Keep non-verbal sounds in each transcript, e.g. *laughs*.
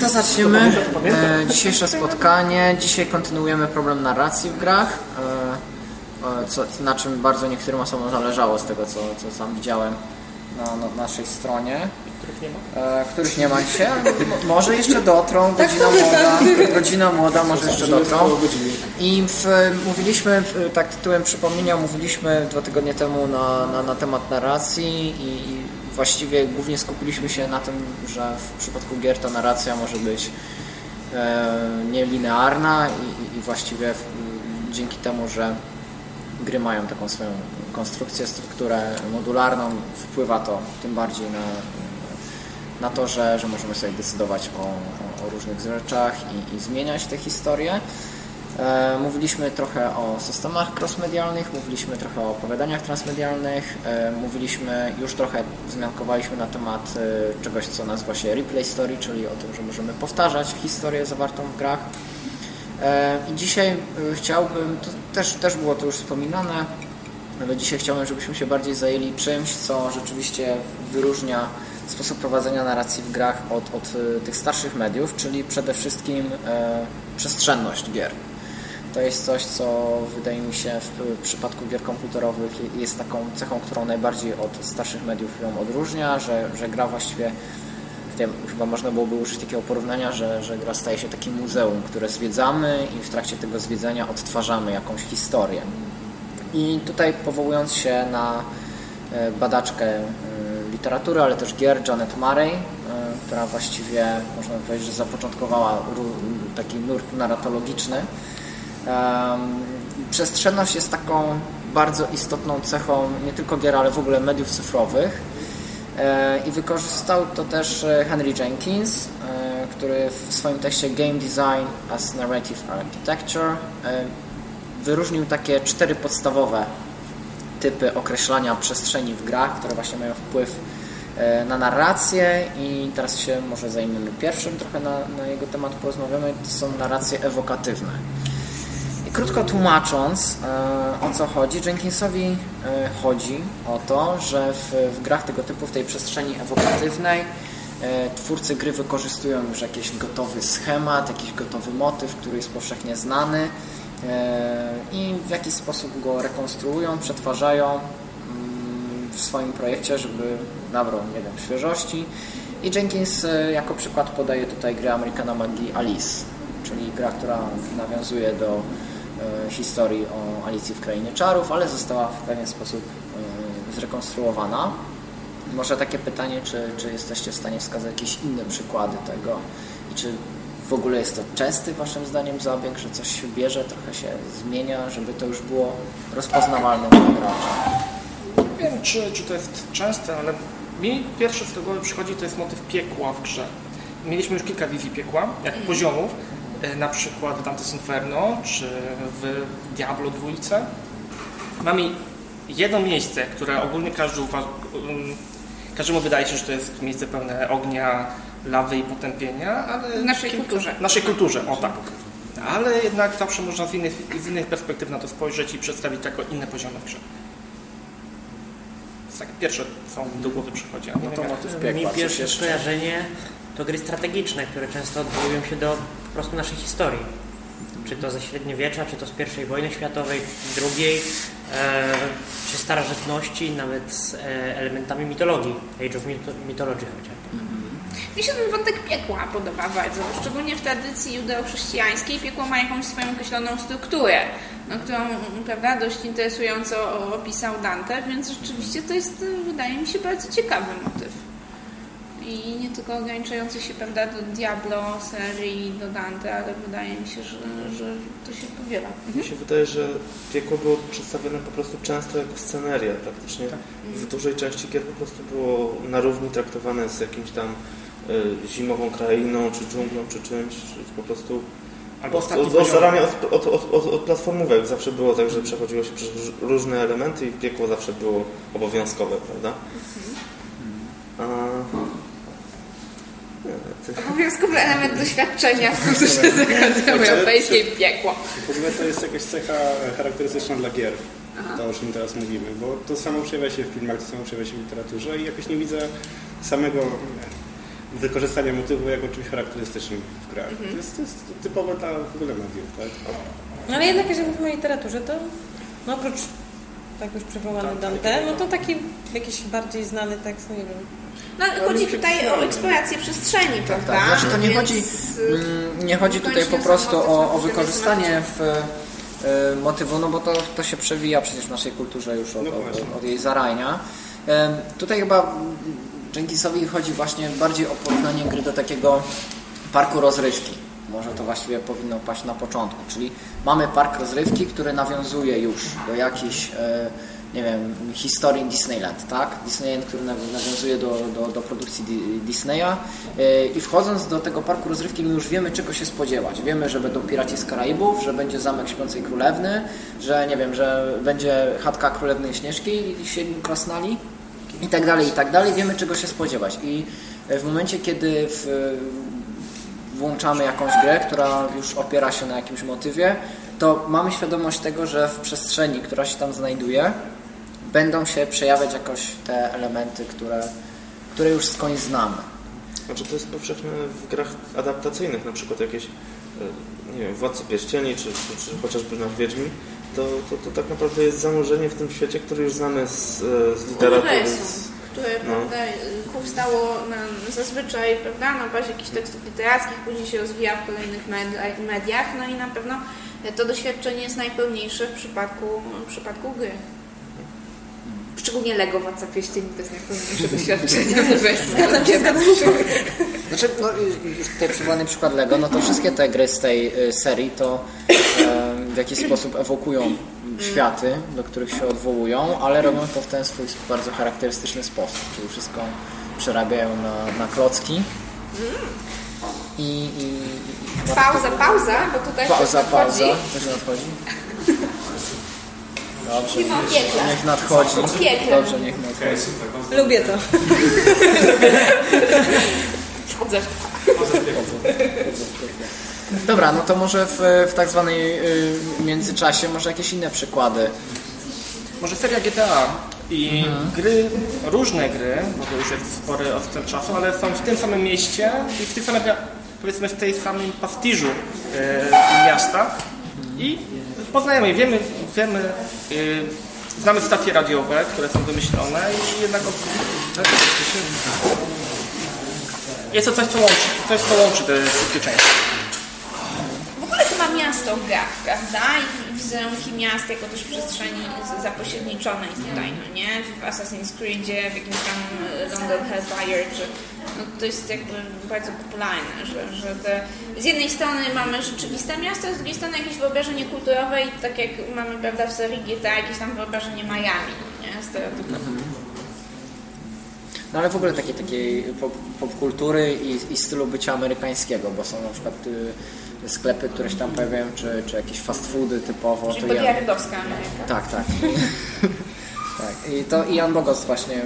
to zaczniemy e, dzisiejsze spotkanie. Dzisiaj kontynuujemy problem narracji w grach, e, co, na czym bardzo niektórym osobom zależało z tego, co, co sam widziałem na, na naszej stronie. Których nie ma? E, których nie ma dzisiaj. Może jeszcze dotrą, godzina młoda, godzina młoda, może jeszcze dotrą. I w, mówiliśmy, tak tytułem przypomnienia, mówiliśmy dwa tygodnie temu na, na, na temat narracji i, i właściwie głównie skupiliśmy się na tym, że w przypadku gier ta narracja może być e, nielinearna i, i właściwie dzięki temu, że gry mają taką swoją konstrukcję, strukturę modularną, wpływa to tym bardziej na, na to, że, że możemy sobie decydować o, o, o różnych rzeczach i, i zmieniać te historie. E, mówiliśmy trochę o systemach crossmedialnych, mówiliśmy trochę o opowiadaniach transmedialnych, e, mówiliśmy, już trochę zmiankowaliśmy na temat e, czegoś, co nazywa się replay story, czyli o tym, że możemy powtarzać historię zawartą w grach. I dzisiaj chciałbym, to też, też było to już wspominane, ale dzisiaj chciałbym, żebyśmy się bardziej zajęli czymś, co rzeczywiście wyróżnia sposób prowadzenia narracji w grach od, od tych starszych mediów, czyli przede wszystkim przestrzenność gier. To jest coś, co wydaje mi się w przypadku gier komputerowych jest taką cechą, którą najbardziej od starszych mediów ją odróżnia, że, że gra właściwie chyba można byłoby użyć takiego porównania, że, że gra staje się takim muzeum, które zwiedzamy i w trakcie tego zwiedzania odtwarzamy jakąś historię. I tutaj powołując się na e, badaczkę e, literatury, ale też gier Janet Murray, e, która właściwie można powiedzieć, że zapoczątkowała taki nurt narratologiczny, Przestrzenność jest taką bardzo istotną cechą nie tylko gier, ale w ogóle mediów cyfrowych. E, i wykorzystał to też e, Henry Jenkins, e, który w swoim tekście Game Design as Narrative Architecture wyróżnił takie cztery podstawowe typy określania przestrzeni w grach, które właśnie mają wpływ na narrację. I teraz się może zajmiemy pierwszym, trochę na, na jego temat porozmawiamy, to są narracje ewokatywne. Krótko tłumacząc, e, o co chodzi, Jenkinsowi e, chodzi o to, że w, w grach tego typu, w tej przestrzeni ewokatywnej, e, twórcy gry wykorzystują już jakiś gotowy schemat, jakiś gotowy motyw, który jest powszechnie znany i w jakiś sposób go rekonstruują, przetwarzają mm, w swoim projekcie, żeby nabrał, nie wiem, świeżości. I Jenkins jako przykład podaje tutaj grę Americana Magii Alice, czyli gra, która nawiązuje do historii o Alicji w Krainie Czarów, ale została w pewien sposób e, zrekonstruowana. Może takie pytanie, czy, czy jesteście w stanie wskazać jakieś inne przykłady tego i czy w ogóle jest to częsty Waszym zdaniem zabieg, że coś się bierze, trochę się zmienia, żeby to już było rozpoznawalne dla gracza? Nie wiem, czy, czy to jest częste, ale mi pierwsze co do głowy przychodzi to jest motyw piekła w grze. Mieliśmy już kilka wizji piekła, jak poziomów, E, na przykład w Dante's Inferno czy w Diablo 2 mamy jedno miejsce, które ogólnie każdy uważa, um, każdemu wydaje się, że to jest miejsce pełne ognia, lawy i potępienia, ale... W naszej kilka, kulturze. W naszej kulturze, o tak. Ale jednak zawsze można z innych, z innych perspektyw na to spojrzeć i przedstawić jako inne poziomy w grze. To jest tak pierwsze, co mi do głowy przychodzi. No to motyw piekła, Mi pierwsze skojarzenie to gry strategiczne, które często odwołują się do po prostu naszej historii. Czy to ze średniowiecza, czy to z I wojny światowej, drugiej, e, czy starożytności, nawet z e, elementami mitologii, Age of Mythology chociażby. Mhm. Mi się ten wątek piekła podoba bardzo, szczególnie w tradycji judeo-chrześcijańskiej piekło ma jakąś swoją określoną strukturę, no, którą prawda, dość interesująco opisał Dante, więc rzeczywiście to jest, wydaje mi się, bardzo ciekawy motyw i nie tylko ograniczający się prawda, do Diablo serii, do Dante, ale wydaje mi się, że, że to się powiela. Mhm. Mi się wydaje, że piekło było przedstawione po prostu często jako sceneria praktycznie. Tak. W dużej części gier po prostu było na równi traktowane z jakimś tam y, zimową krainą, czy dżunglą, czy czymś, czy po prostu Albo od, od, od, od, od, od platformówek zawsze było tak, że przechodziło się przez różne elementy i piekło zawsze było obowiązkowe, prawda? Mhm. A, Obowiązkowy element doświadczenia w kulturze europejskiej piekło. W ogóle to jest jakaś cecha charakterystyczna dla gier. Aha. To, o czym teraz mówimy, bo to samo przejawia się w filmach, to samo przejawia się w literaturze i jakoś nie widzę samego wykorzystanie motywu jako czymś charakterystycznym w grach. To, jest, to jest typowe dla w ogóle mediów, tak? No ale jednak, jeżeli mówimy o literaturze, to no oprócz tak już przywołany Dante, no to taki jakiś bardziej znany tekst, no nie wiem. No, chodzi tutaj o eksplorację przestrzeni, prawda? Tak, znaczy to nie Więc, chodzi, y, mm, nie chodzi tutaj po prostu o, o wykorzystanie w, e, motywu, no bo to, to się przewija przecież w naszej kulturze już od, No od, od jej zarania. Tutaj chyba Jenkinsowi chodzi właśnie bardziej o porównanie gry do takiego parku rozrywki. Może to właściwie powinno paść na początku, czyli mamy park rozrywki, który nawiązuje już do jakichś, e, nie wiem, historii Disneyland, tak? Disneyland, który naw- nawiązuje do, do, do produkcji Di- Disneya e, i wchodząc do tego parku rozrywki my już wiemy czego się spodziewać. Wiemy, że będą piraci z Karaibów, że będzie zamek Śpiącej Królewny, że nie wiem, że będzie chatka Królewnej Śnieżki i Siedmiu Krasnali i tak dalej, i tak dalej. Wiemy czego się spodziewać i e, w momencie, kiedy w, włączamy jakąś grę, która już opiera się na jakimś motywie, to mamy świadomość tego, że w przestrzeni, która się tam znajduje, będą się przejawiać jakoś te elementy, które, które już skądś znamy. Znaczy to jest powszechne w grach adaptacyjnych, na przykład jakieś, e, nie wiem, Władcy Pierścieni, czy, czy, czy chociażby nasz Wiedźmin, to, to, to tak naprawdę jest zanurzenie w tym świecie, który już znamy z, e, z literatury. Z, które no. prawda, powstało na, zazwyczaj prawda, na bazie jakichś tekstów literackich, później się rozwija w kolejnych med- mediach, no i na pewno to doświadczenie jest najpełniejsze w przypadku, w przypadku gry. Szczególnie Lego Władca Pierścieni to jest najpełniejsze doświadczenie. Zgadzam się, zgadzam się. Znaczy, no, już tutaj przywołany przykład Lego, no to wszystkie te gry z tej y, serii to e, w jakiś sposób ewokują światy, do których się odwołują, ale robią to w ten swój bardzo charakterystyczny sposób, czyli wszystko przerabiają na, na klocki. I, i, i Pauza, pauza, bo tutaj pauza, pauza. Ktoś nadchodzi? Dobrze, piekla. niech nadchodzi. Piekla. Dobrze, niech nadchodzi. Lubię to. Wchodzę. Dobra, no to może w, w tak zwanej y, międzyczasie może jakieś inne przykłady. Może seria GTA i gry, różne gry, bo to już jest spory odstęp czasu, ale są w tym samym mieście i w tych samych, powiedzmy w tej samym pastiżu e, miasta i poznajemy, je, wiemy, wiemy e, znamy stacje radiowe, które są wymyślone i jednak od, jest to coś, co łączy, coś, co łączy te wszystkie części. W ogóle to ma miasto w grach, prawda? I wizerunki miast jako też przestrzeni zapośredniczonej tutaj, no nie? W Assassin's Creedzie, w jakimś tam e, London Hellfire, czy... No to jest jakby bardzo popularne, że, że te... Z jednej strony mamy rzeczywiste miasto, z drugiej strony jakieś wyobrażenie kulturowe i tak jak mamy, prawda, w serii GTA jakieś tam wyobrażenie Miami, nie? Stereotypowe. No ale w ogóle takiej, takiej pop, popkultury i, i stylu bycia amerykańskiego, bo są na przykład y, sklepy, które się tam pojawiają, czy, czy jakieś fast foody typowo. Czyli to ja, Ameryka. tak, tak. *laughs* tak. I to Ian Bogos właśnie y,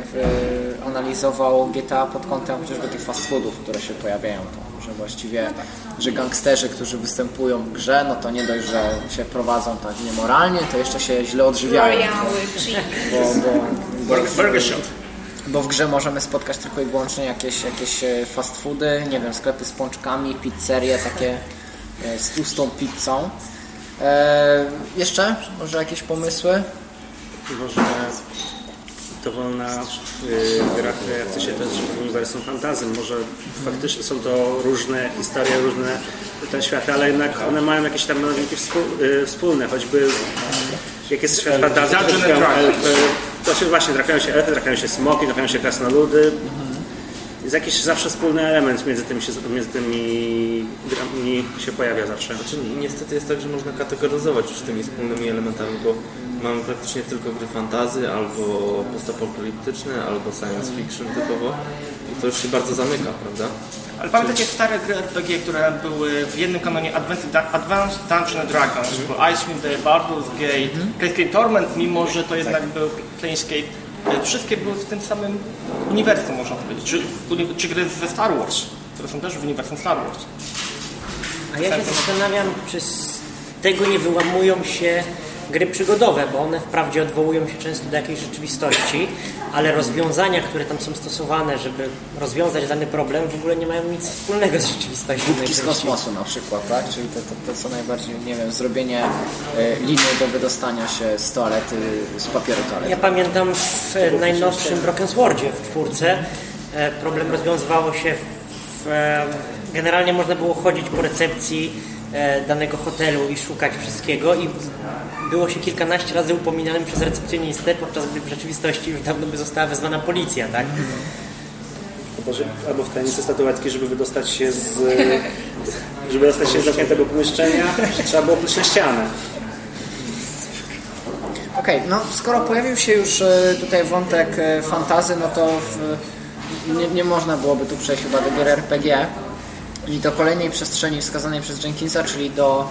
analizował GTA pod kątem chociażby tych fast foodów, które się pojawiają. To, że właściwie, że gangsterzy, którzy występują w grze, no to nie dość, że się prowadzą tak niemoralnie, to jeszcze się źle odżywiają. Bo, bo, bo, Burger, Shot. bo w grze możemy spotkać tylko i wyłącznie jakieś, jakieś e, fast foody, nie wiem, sklepy z pączkami, pizzerie takie e, z tłustą pizzą. E, jeszcze? Może jakieś pomysły? Może dowolna y, gra, chce się też tą fantazją. Może faktycznie są to różne historie, różne te światy, ale jednak one mają jakieś tam elementy współ, y, wspólne, choćby jak jest świat fantazji, Dragons. elfy, to się właśnie trafiają się elfy, trafiają się smoki, trafiają się krasnoludy. Jest jakiś zawsze wspólny element między tymi, się, między tymi grami się pojawia zawsze. Znaczy, niestety jest tak, że można kategoryzować już tymi wspólnymi elementami, bo mamy praktycznie tylko gry fantazy, albo postapokaliptyczne, albo science fiction typowo. I to już się bardzo zamyka, prawda? Ale pamiętacie stare gry RPG, które były w jednym kanonie Advanced, Advanced Dungeons and Dragons, mm. był Icewind Dale, Baldur's Gate, Planescape Torment, mimo że to jednak był Planescape, wszystkie były w tym samym uniwersum, można powiedzieć. Czy, uni- czy gry ze Star Wars, które są też w uniwersum Star Wars. A ja się zastanawiam, czy z tego nie wyłamują się gry przygodowe, bo one wprawdzie odwołują się często do jakiejś rzeczywistości, ale rozwiązania, które tam są stosowane, żeby rozwiązać dany problem, w ogóle nie mają nic wspólnego z rzeczywistością. Kubki z kosmosu na przykład, tak? Czyli to, to, to co najbardziej, nie wiem, zrobienie e, linii do wydostania się z toalety, z papieru Ja toalety. pamiętam w e, najnowszym Broken Swordzie w czwórce e, problem rozwiązywało się w, generalnie można było chodzić po recepcji danego hotelu i szukać wszystkiego i było się kilkanaście razy upominanym przez recepcjonistę, podczas gdy w rzeczywistości już dawno by została wezwana policja, tak? Boże, albo w tajemnicy statuetki, żeby wydostać się z... *laughs* Żeby dostać się z zamkniętego pomieszczenia, trzeba było pójść na ścianę. Okej, no skoro pojawił się już e, tutaj wątek e, fantazy, no to w, nie, nie można byłoby tu przejść chyba do gier RPG i do kolejnej przestrzeni wskazanej przez Jenkinsa, czyli do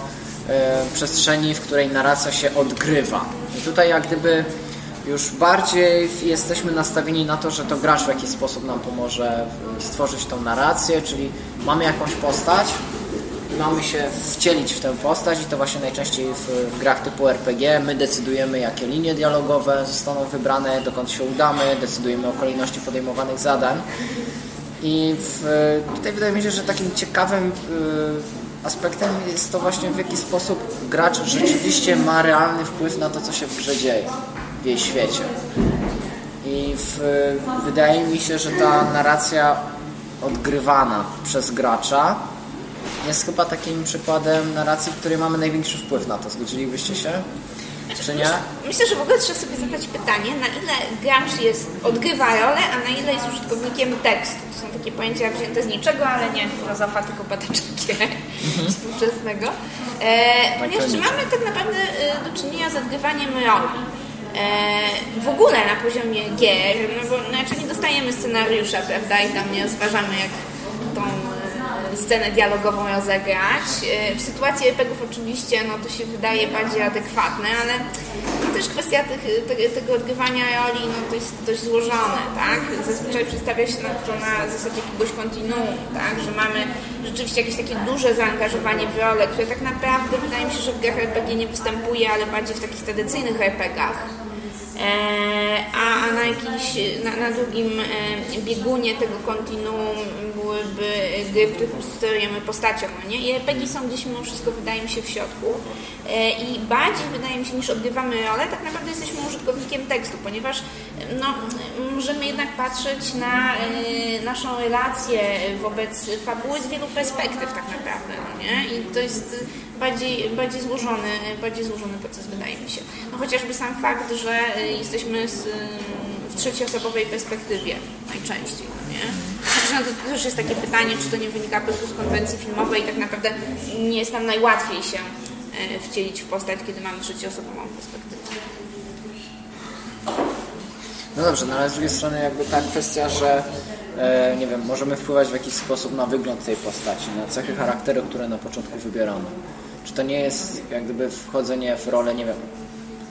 e, przestrzeni, w której narracja się odgrywa. I tutaj jak gdyby już bardziej jesteśmy nastawieni na to, że to gracz w jakiś sposób nam pomoże w- stworzyć tą narrację, czyli mamy jakąś postać, i mamy się wcielić w tę postać i to właśnie najczęściej w grach typu RPG. My decydujemy, jakie linie dialogowe zostaną wybrane, dokąd się udamy, decydujemy o kolejności podejmowanych zadań. I w, tutaj wydaje mi się, że takim ciekawym y, aspektem jest to właśnie w jaki sposób gracz rzeczywiście ma realny wpływ na to, co się w grze dzieje, w jej świecie. I w, wydaje mi się, że ta narracja odgrywana przez gracza jest chyba takim przykładem narracji, w której mamy największy wpływ na to. Zgodzilibyście się? Myślę, że w ogóle trzeba sobie zadać pytanie, na ile gracz jest, odgrywa rolę, a na ile jest użytkownikiem tekstu. To są takie pojęcia wzięte z niczego, ale nie filozofa, tylko patyczkie *laughs* współczesnego. E, ponieważ czy mamy tak naprawdę e, do czynienia z odgrywaniem roli? E, w ogóle na poziomie gier, no bo znaczy nie dostajemy scenariusza, prawda, i tam nie rozważamy jak scenę dialogową rozegrać. E, W sytuacji RPGów oczywiście no, to się wydaje bardziej adekwatne, ale też kwestia tych, te, tego odgrywania roli no, to jest dość złożone, tak? Zazwyczaj przedstawia się to na zasadzie jakiegoś kontinuum, tak? Że mamy rzeczywiście jakieś takie duże zaangażowanie w rolę, które tak naprawdę wydaje mi się, że w grach RPG nie występuje, ale bardziej w takich tradycyjnych RPGach. E, a, na jakiś, na, na drugim e, biegunie tego kontinuum byłyby gry, w których sterujemy postacią, no nie? I RPG są gdzieś mimo wszystko, wydaje mi się, w środku. E, I bardziej, wydaje mi się, niż odgrywamy rolę, tak naprawdę jesteśmy użytkownikiem tekstu, ponieważ no, możemy jednak patrzeć na naszą relację wobec fabuły z wielu perspektyw tak naprawdę, no nie? I to jest bardziej, bardziej, złożony, bardziej złożony proces, wydaje mi się. No chociażby sam fakt, że jesteśmy z, w trzecioosobowej perspektywie najczęściej, no nie? Chociaż no to też jest takie pytanie, czy to nie wynika po prostu z konwencji filmowej i tak naprawdę nie jest nam najłatwiej się e, wcielić w postać, kiedy mamy trzecioosobową perspektywę. No dobrze, no ale z drugiej strony jakby ta kwestia, że e, nie wiem, możemy wpływać w jakiś sposób na wygląd tej postaci, na cechy charakteru, które na początku wybieramy. Czy to nie jest jak gdyby wchodzenie w rolę, nie wiem,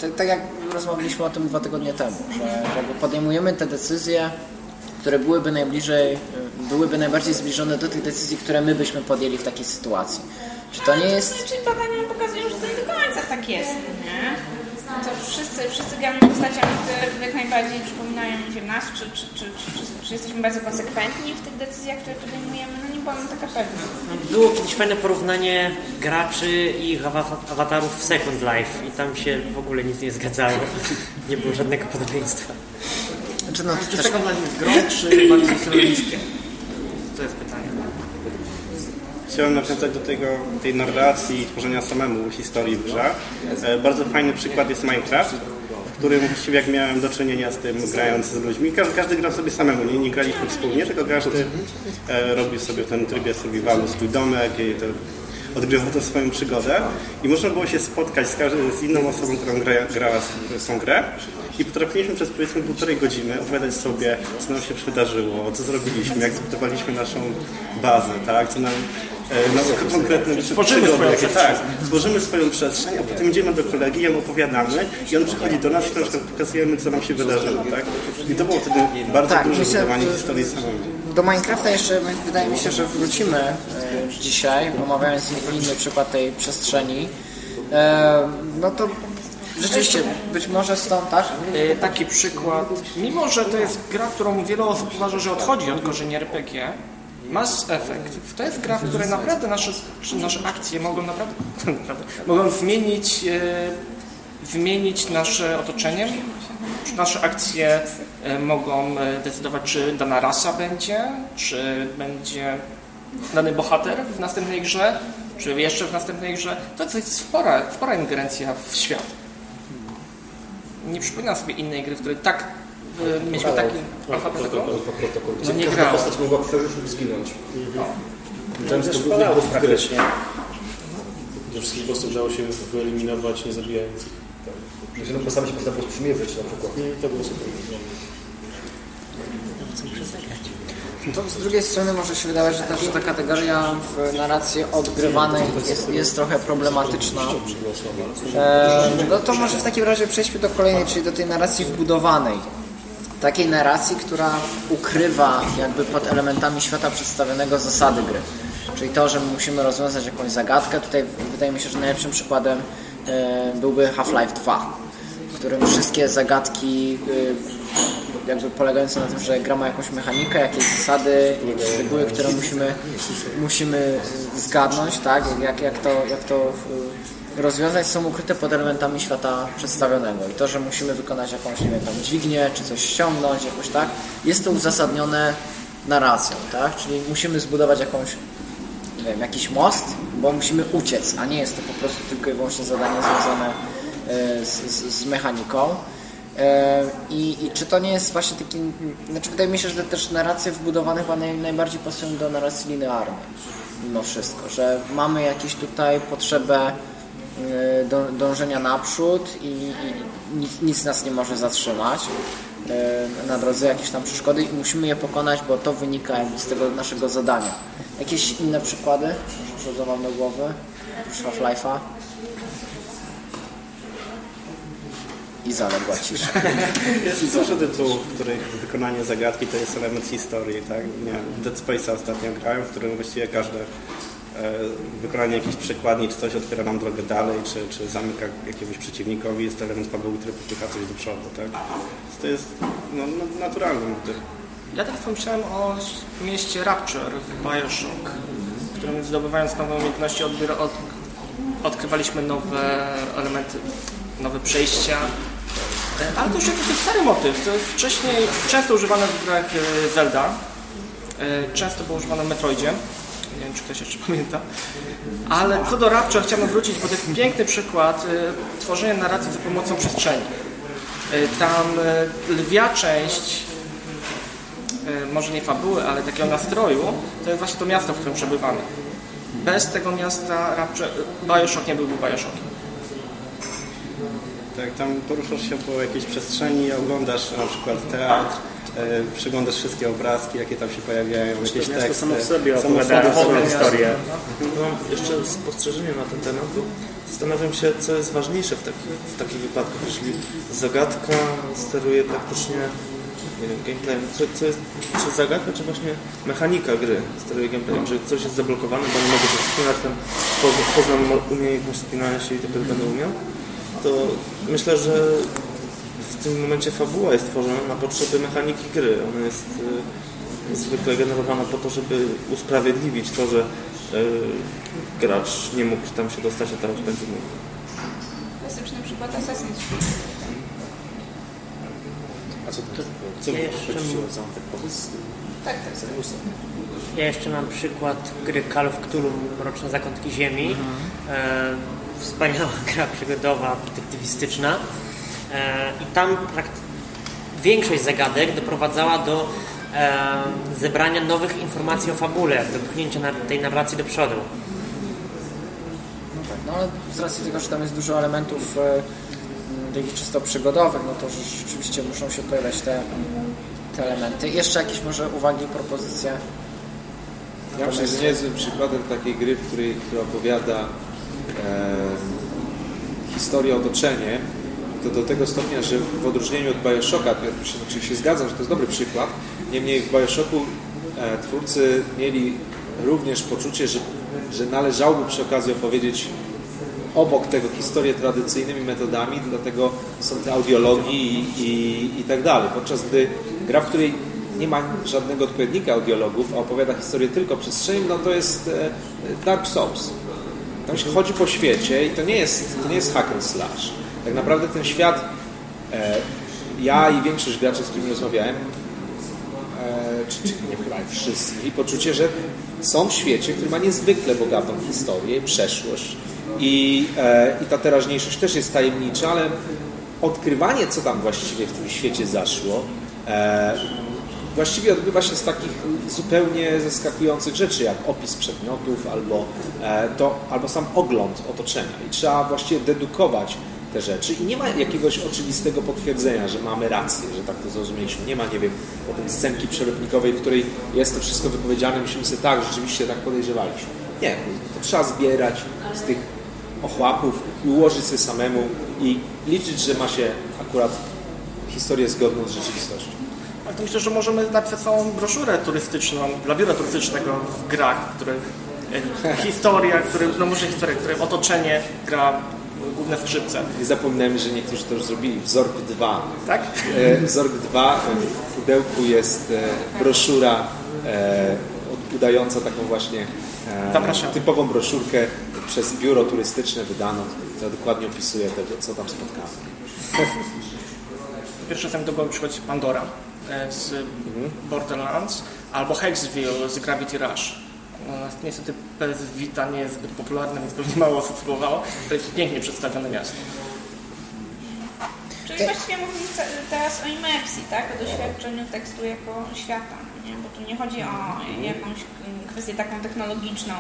tak, tak jak rozmawialiśmy o tym dwa tygodnie temu, że podejmujemy te decyzje, które byłyby najbliżej, byłyby najbardziej zbliżone do tych decyzji, które my byśmy podjęli w takiej sytuacji. Czy to nie jest... Znaczy badania pokazują, że to nie do końca tak jest, nie? No to wszyscy, wszyscy gramy postaciami, które jak najbardziej przypominają wiem, nas, czy, czy, czy, czy, czy, czy jesteśmy bardzo konsekwentni w tych decyzjach, które podejmujemy, no nie byłam taka pewna. Było kiedyś fajne porównanie graczy i ich awa- awatarów w Second Life i tam się w ogóle nic nie zgadzało. Nie było żadnego podobieństwa. Znaczy, no, Czy też, tego dla nich grą, czy bardziej środowiskiem? To jest pytanie. Chciałem nawiązać do tego, tej narracji i tworzenia samemu historii w grze. E, Bardzo fajny przykład jest Minecraft, w którym właściwie jak miałem do czynienia z tym grając z ludźmi, każdy, każdy grał sobie samemu, nie, nie graliśmy wspólnie, tylko każdy e, robił sobie w tym trybie survivalu swój domek i to, odgrywał tę swoją przygodę. I można było się spotkać z, każdy, z inną osobą, którą gra, grała tą grę. I potrafiliśmy przez powiedzmy półtorej godziny opowiadać sobie, co nam się przydarzyło, co zrobiliśmy, jak zbudowaliśmy naszą bazę, tak, co nam e, no, konkretne Stworzymy swoją przestrzeń. Tak, stworzymy swoją przestrzeń, a potem idziemy do kolegi, jemu opowiadamy i on przychodzi do nas i na przykład pokazujemy, co nam się wydarzyło, tak? I to było wtedy bardzo Tak, duże myślę, budowanie historii samemu. Do Minecrafta jeszcze wydaje mi się, że wrócimy e, dzisiaj, omawiając inny przykład tej przestrzeni. E, no to rzeczywiście, być może stąd, tak? Taki przykład, mimo że to jest gra, którą wiele osób uważa, że odchodzi od korzeni RPG, Mass Effect to jest gra, w której naprawdę nasze, nasze akcje mogą naprawdę, *laughs* naprawdę mogą zmienić, e, zmienić nasze otoczenie, nasze akcje e, mogą e, decydować, czy dana rasa będzie, czy będzie dany bohater w następnej grze, czy jeszcze w następnej grze. To jest spora, spora ingerencja w świat. Nie przypominam sobie innej gry, w której tak mieliśmy taki alfa protokół. No nie grałem. postać mogła przeżyć lub zginąć. Często Też głównie bossów praktycznie. Że wszystkich bossów dało się wyeliminować, nie zabijając ich. Że tam czasami się można było sprzymierzyć na przykład. To było super. To z drugiej strony może się wydawać, że też ta kategoria w narracji odgrywanej jest, jest trochę problematyczna. E, no to może w takim razie przejdźmy do kolejnej, czyli do tej narracji wbudowanej. Takiej narracji, która ukrywa jakby pod elementami świata przedstawionego zasady gry. Czyli to, że my musimy rozwiązać jakąś zagadkę. Tutaj wydaje mi się, że najlepszym przykładem e, byłby Half-Life 2, w którym wszystkie zagadki e, jakby polegające na tym, że gra ma jakąś mechanikę, jakieś zasady, jakieś reguły, które musimy, musimy zgadnąć, tak? Jak, jak to, jak to rozwiązać, są ukryte pod elementami świata przedstawionego. I to, że musimy wykonać jakąś, nie wiem, tam dźwignię, czy coś ściągnąć, jakoś tak, jest to uzasadnione narracją, tak? Czyli musimy zbudować jakąś nie wiem, jakiś most, bo musimy uciec, a nie jest to po prostu tylko i wyłącznie zadanie związane e, z, z, z mechaniką. E, I, I czy to nie jest właśnie taki. Znaczy, wydaje mi się, że też narracje wbudowane chyba naj, najbardziej pasują do narracji linearnej, mimo wszystko, że mamy jakieś tutaj potrzebę do, dążenia naprzód i, i nic, nic nas nie może zatrzymać e, na drodze, jakieś tam przeszkody i musimy je pokonać, bo to wynika z tego naszego zadania. Jakieś inne przykłady? Przychodzą Wam do głowy? Oprócz Half-Life'a? I zaległa cisza. Jest dużo tytułów, w których wykonanie zagadki to jest element historii, tak? Nie, Dead Space'a ostatnio grałem, w którym właściwie każde e, wykonanie jakiejś przekładni czy coś otwiera nam drogę dalej, czy, czy zamyka jakiegoś przeciwnikowi, jest to element fabuły, który popycha coś do przodu, tak? Więc To jest no, no, naturalny motyw. Ja teraz pomyślałem o mieście Rapture w Bioshock, w którym zdobywając nowe umiejętności od, odkrywaliśmy nowe elementy, nowe przejścia. E, Ale to już dosyć stary motyw. To jest wcześniej często używane w grach e, Zelda. E, Często było używane w Metroidzie. Wiem, czy ktoś jeszcze pamięta. Ale co do Rapture chciałbym wrócić, bo to jest piękny przykład e, tworzenia narracji za pomocą przestrzeni. E, Tam e, lwia część może nie fabuły, ale takiego nastroju, to jest właśnie to miasto, w którym przebywamy. Bez tego miasta Rapture, Bioshock nie byłby Bioshockiem. Tak, tam poruszasz się po jakiejś przestrzeni, oglądasz na przykład teatr, przyglądasz wszystkie obrazki, jakie tam się pojawiają, jakieś teksty. samo w sobie opowiada swoją historię. Mam jeszcze spostrzeżenie na ten temat, bo zastanawiam się, co jest ważniejsze w, taki, w takich wypadkach, jeżeli zagadka steruje praktycznie nie wiem, gameplayem, co, co jest, czy zagadka, czy właśnie mechanika gry steruje gameplayem, że coś jest zablokowane, bo nie mogę się wspinać, tam poz- poznam umiejętność wspinania się i dopiero będę umiał, to myślę, że w tym momencie fabuła jest tworzona na potrzeby mechaniki gry. Ona jest y, zwykle generowana po to, żeby usprawiedliwić to, że y, gracz nie mógł tam się dostać, a teraz będzie mógł. Klasyczny przykład Assassin's Creed. A co to? Co Ja jeszcze mam-? Tak, tak. Seriusa? Ja jeszcze mam przykład gry Call of Cthulhu Mroczne Zakątki Ziemi. E, wspaniała *laughs* gra przygodowa, detektywistyczna. E, I tam większość zagadek doprowadzała do e, zebrania nowych informacji o fabule, do pchnięcia na, tej narracji do przodu. No tak, no ale z racji tego, że tam jest dużo elementów e, takich czysto przygodowych, no to że rzeczywiście muszą się pojawiać te, te elementy. Jeszcze jakieś może uwagi, propozycje? Ja myślę, że niezłym przykładem takiej gry, w której, która opowiada e, historię otoczenie, to do tego stopnia, że w odróżnieniu od Bioshocka, to ja się oczywiście zgadzam, że to jest dobry przykład, niemniej w Bioshocku e, twórcy mieli również poczucie, że, że należałoby przy okazji opowiedzieć obok tego historię tradycyjnymi metodami, dlatego są te audiologii i, i, i tak dalej. Podczas gdy gra, w której nie ma żadnego odpowiednika audiologów, a opowiada historię tylko przestrzeni, no to jest e, Dark Souls. Tam się chodzi po świecie i to nie jest, to nie jest hack and slash. Tak naprawdę ten świat, e, ja i większość graczy, z którymi rozmawiałem, e, czy, czy nie chyba wszyscy, mieli poczucie, że są w świecie, który ma niezwykle bogatą historię, przeszłość i, e, i ta teraźniejszość też jest tajemnicza, ale odkrywanie, co tam właściwie w tym świecie zaszło, właściwie odbywa się z takich zupełnie zaskakujących rzeczy, jak opis przedmiotów albo, to, albo sam ogląd otoczenia. I trzeba właściwie dedukować te rzeczy i nie ma jakiegoś oczywistego potwierdzenia, że mamy rację, że tak to zrozumieliśmy. Nie ma, nie wiem, potem scenki przerywnikowej, w której jest to wszystko wypowiedziane, myślimy sobie tak, rzeczywiście tak podejrzewaliśmy. Nie, to trzeba zbierać z tych ochłapów i ułożyć sobie samemu i liczyć, że ma się akurat historię zgodną z rzeczywistością. Ale to myślę, że możemy napisać całą broszurę turystyczną dla biura turystycznego w grach, które historia, które, no może historia, które otoczenie gra główne skrzypce. Nie zapominajmy, że niektórzy to już zrobili. Wzork 2. Tak? E, Wzork 2 w pudełku jest e, broszura e, udająca taką właśnie e, Zapraszam. typową broszurkę przez biuro turystyczne wydaną, która dokładnie opisuje tego, co tam spotkamy. *laughs* Pierwszy sam do głowy przychodzi Pandora e, z Borderlands albo Hexville z Gravity Rush. Niestety PS Vita nie jest zbyt popularne, więc pewnie mało osób spróbowało. To jest pięknie przedstawione miasto. Czyli właściwie mówimy teraz o imersji, tak? O doświadczeniu tekstu jako świata, nie? Bo tu nie chodzi o jakąś mm, kwestię taką technologiczną,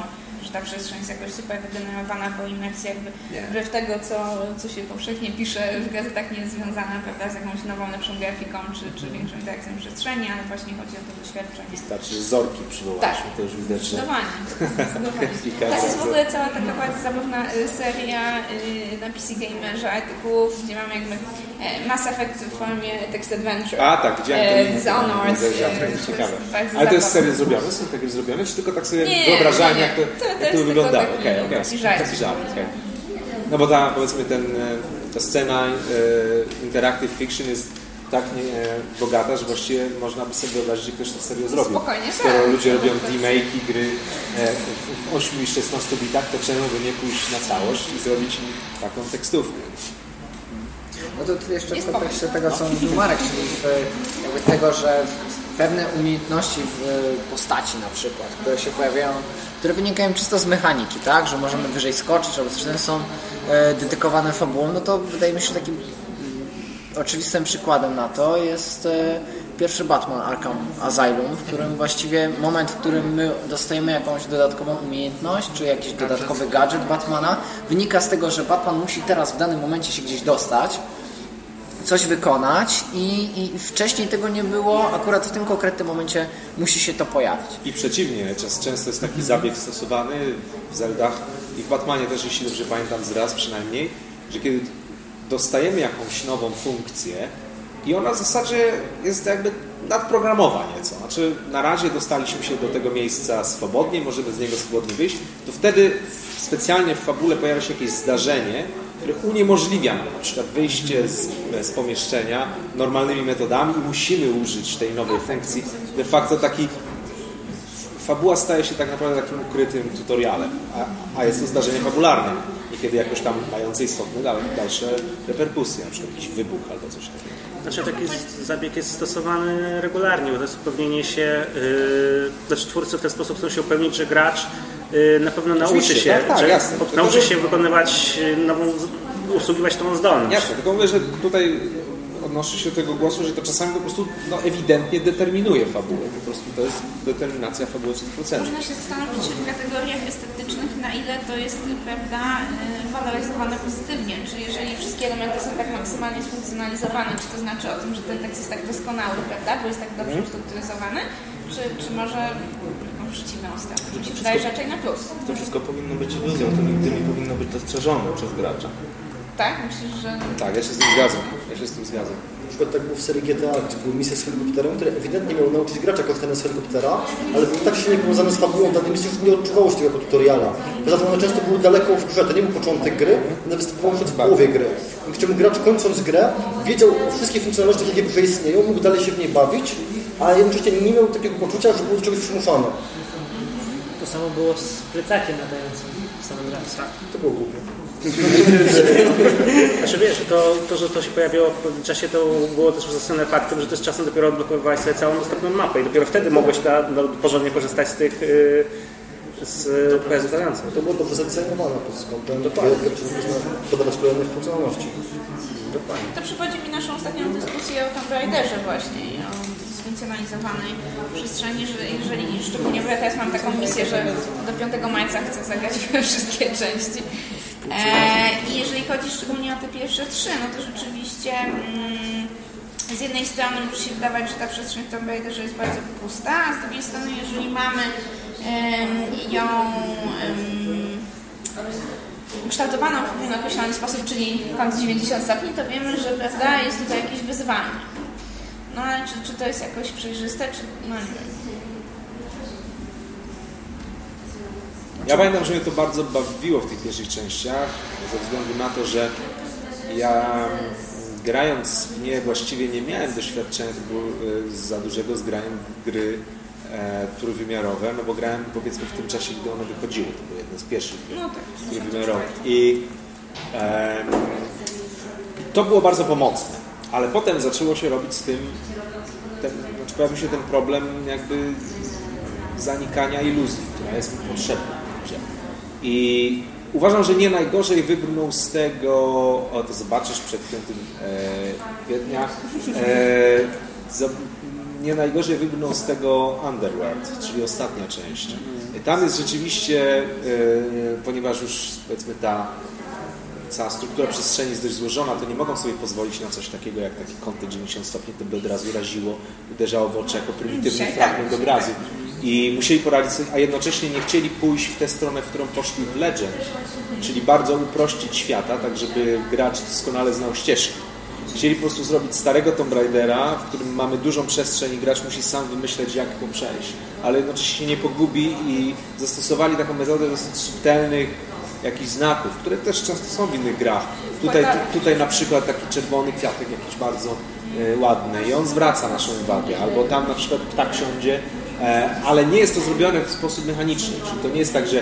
że ta przestrzeń jest jakoś super wygenerowana, bo imersja jakby wbrew tego, co, co się powszechnie pisze w gazetach nie jest związana prawda, z jakąś nową, lepszą grafiką czy, czy większą interakcją przestrzeni, ale właśnie chodzi o to doświadczenie. Wystarczy, że zorki przywołaliśmy, Tak. to już widać, Zdecydowanie. *laughs* Zdecydowanie. Teraz jest w ogóle cała taka bardzo zabawna y, seria y, na PC Gamerze artykułów, gdzie mamy jakby e, Mass Effect w formie text adventure. A tak, widziałem to E. Dishonored. E, to jest ciekawe. Ale to jest serio zrobione? Są takie zrobione? Czy tylko tak sobie Nie, wyobrażałem, nie, jak to, to- to jest to tylko wyglądało? taki- Okej, okej. taki żart. Taki żart, okej. No bo ta, powiedzmy, ten, e, ta scena e, interactive fiction jest tak nie, e, bogata, że właściwie można by sobie wyobrazić, że ktoś to serio zrobił. Spokojnie, Skoro tak. ludzie robią remake'i gry e, w- w 8 i 16 bitach, to czemu by nie pójść na całość i zrobić taką tekstówkę? No to tu jeszcze w kontekście tego, co mówił Marek, czyli w, jakby tego, że pewne umiejętności w postaci na przykład, które się pojawiają, które wynikają czysto z mechaniki, tak, że możemy wyżej skoczyć, albo coś, są e, dedykowane fabułą, no to wydaje mi się takim mm, oczywistym przykładem na to jest e, pierwszy Batman Arkham Asylum, w którym właściwie moment, w którym my dostajemy jakąś dodatkową umiejętność, czy jakiś dodatkowy gadżet Batmana, wynika z tego, że Batman musi teraz w danym momencie się gdzieś dostać, coś wykonać i, i wcześniej tego nie było, akurat w tym konkretnym momencie musi się to pojawić. I przeciwnie, często jest taki zabieg stosowany w Zeldach i w Batmanie też, jeśli dobrze pamiętam, z raz przynajmniej, że kiedy dostajemy jakąś nową funkcję i ona w zasadzie jest jakby nadprogramowa nieco. Znaczy na razie dostaliśmy się do tego miejsca swobodnie, możemy z niego swobodnie wyjść, to wtedy specjalnie w fabule pojawia się jakieś zdarzenie, które uniemożliwia nam na przykład wyjście z, z pomieszczenia normalnymi metodami i musimy użyć tej nowej funkcji. De facto taki fabuła staje się tak naprawdę takim ukrytym tutorialem, a, a jest to zdarzenie fabularne. I kiedy jakoś tam mające istotne dal- dalsze reperkusje, na przykład jakiś wybuch albo coś takiego. Znaczy taki zabieg jest stosowany regularnie, bo to jest upewnienie się, yy, znaczy twórcy w ten sposób chcą się upewnić, że gracz na pewno nauczy Oczywiście, się, tak, tak, że jasne. Nauczy się wykonywać yy, nową, usługiwać tą zdolność. Jasne, tylko mówię, że tutaj odnoszę się do tego głosu, że to czasami po prostu no, ewidentnie determinuje fabułę. Po prostu to jest determinacja fabuły w 100%. Można się zastanowić w kategoriach estetycznych, na ile to jest prawda, y, waloryzowane pozytywnie. Czy jeżeli wszystkie elementy są tak maksymalnie sfunkcjonalizowane, czy to znaczy o tym, że ten tekst jest tak doskonały, prawda, bo jest tak dobrze Mhm. ustrukturyzowany, czy, czy może przeciwną stronę? Mi się wydaje, że raczej na plus. To wszystko powinno być iluzją, to nigdy nie powinno być dostrzeżone przez gracza. Tak? Myślisz, że... Tak, ja się z tym zgadzam. Ja się z tym zgadzam. Na przykład tak było w serii GTA, gdzie były misje z helikopterem, które ewidentnie miały nauczyć gracza korzystania z helikoptera, ale były tak silnie powiązane z fabułą danej misji, że nie odczuwało się tego jako tutoriala. Poza tym one często były daleko w grze, to nie był początek gry, one występowały przed w połowie gry. I czemu gracz kończąc grę wiedział o wszystkich funkcjonalnościach, jakie w grze istnieją, mógł dalej się w niej bawić, a jednocześnie nie miał takiego poczucia, że był do czegoś przymuszany. To samo było z plecakiem latającym w samym raz. To było głupie. *laughs* Znaczy wiesz, to, to, że to się pojawiło w pewnym czasie, to było też uzasadnione faktem, że też czasem dopiero odblokowywałeś sobie całą dostępną mapę i dopiero wtedy mogłeś na, no, porządnie korzystać z tych yy, z pojazdów latających. To było dobrze zadizajnowane pod można podawać kolejne funkcjonalności. Dokładnie. To przywodzi mi naszą ostatnią dyskusję o Tomb Raiderze właśnie zfunkcjonalizowanej przestrzeni, że jeżeli, szczególnie bo ja teraz mam taką misję, że do 5 majca chcę zagrać wszystkie części. E, I jeżeli chodzi szczególnie o te pierwsze trzy, no to rzeczywiście mm, z jednej strony może się wydawać, że ta przestrzeń Tomb Raiderze jest bardzo pusta, a z drugiej strony jeżeli mamy ją kształtowaną w pewien określony sposób, czyli kąt 90 stopni, to wiemy, że prawda, jest tutaj jakieś wyzwanie. No ale czy, czy to jest jakoś przejrzyste, czy no nie wiem. Ja pamiętam, że mnie to bardzo bawiło w tych pierwszych częściach, ze względu na to, że ja mm, grając w nie właściwie nie miałem doświadczenia e, za dużego z graniem w gry e, trójwymiarowe, no bo grałem powiedzmy w tym czasie, gdy one wychodziły. To było jedno z pierwszych No tak. trójwymiarowych. I e, to było bardzo pomocne, ale potem zaczęło się robić z tym, ten, znaczy pojawił się ten problem jakby zanikania iluzji, która jest potrzebna. I uważam, że nie najgorzej wybrnął z tego, o to zobaczysz przed 5 e, kwietnia, e, nie najgorzej wybrnął z tego Underworld, czyli ostatnia część. I tam jest rzeczywiście, e, ponieważ już powiedzmy ta cała struktura przestrzeni jest dość złożona, to nie mogą sobie pozwolić na coś takiego jak takie kąty 90 stopni, to by od razu raziło, uderzało w oczy jako prymitywny Dzisiaj tak, fragment obrazu. I musieli poradzić sobie, a jednocześnie nie chcieli pójść w tę stronę, w którą poszli w Legend, czyli bardzo uprościć świata, tak żeby gracz doskonale znał ścieżki. Chcieli po prostu zrobić starego Tomb Raidera, w którym mamy dużą przestrzeń i gracz musi sam wymyśleć, jak go przejść, ale jednocześnie się nie pogubi i zastosowali taką metodę dosyć subtelnych jakichś znaków, które też często są w innych grach. Tutaj, tu, tutaj na przykład taki czerwony kwiatek jakiś bardzo e, ładny i on zwraca naszą uwagę, albo tam na przykład ptak siądzie, e, ale nie jest to zrobione w sposób mechaniczny, czyli to nie jest tak, że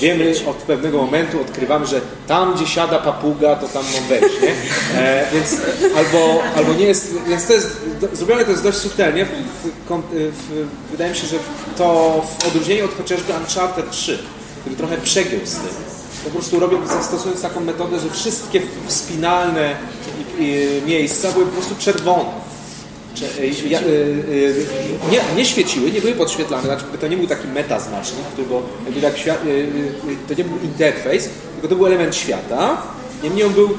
wiemy od pewnego momentu, odkrywamy, że tam gdzie siada papuga, to tam mam wejść, nie? E, więc albo, albo nie jest, więc to jest, do, zrobione to jest dość subtelnie, w, w, kon- w, wydaje mi się, że to w odróżnieniu od chociażby Uncharted 3, który trochę przegiął z tym. Po prostu robią, zastosując taką metodę, że wszystkie wspinalne miejsca były po prostu czerwone. Cze- y, ja- y, y, nie, nie świeciły, nie były podświetlane, znaczy to nie był taki metaznacznik, którego jakby tak świat, y, to nie był interfejs, tylko to był element świata. Niemniej on był,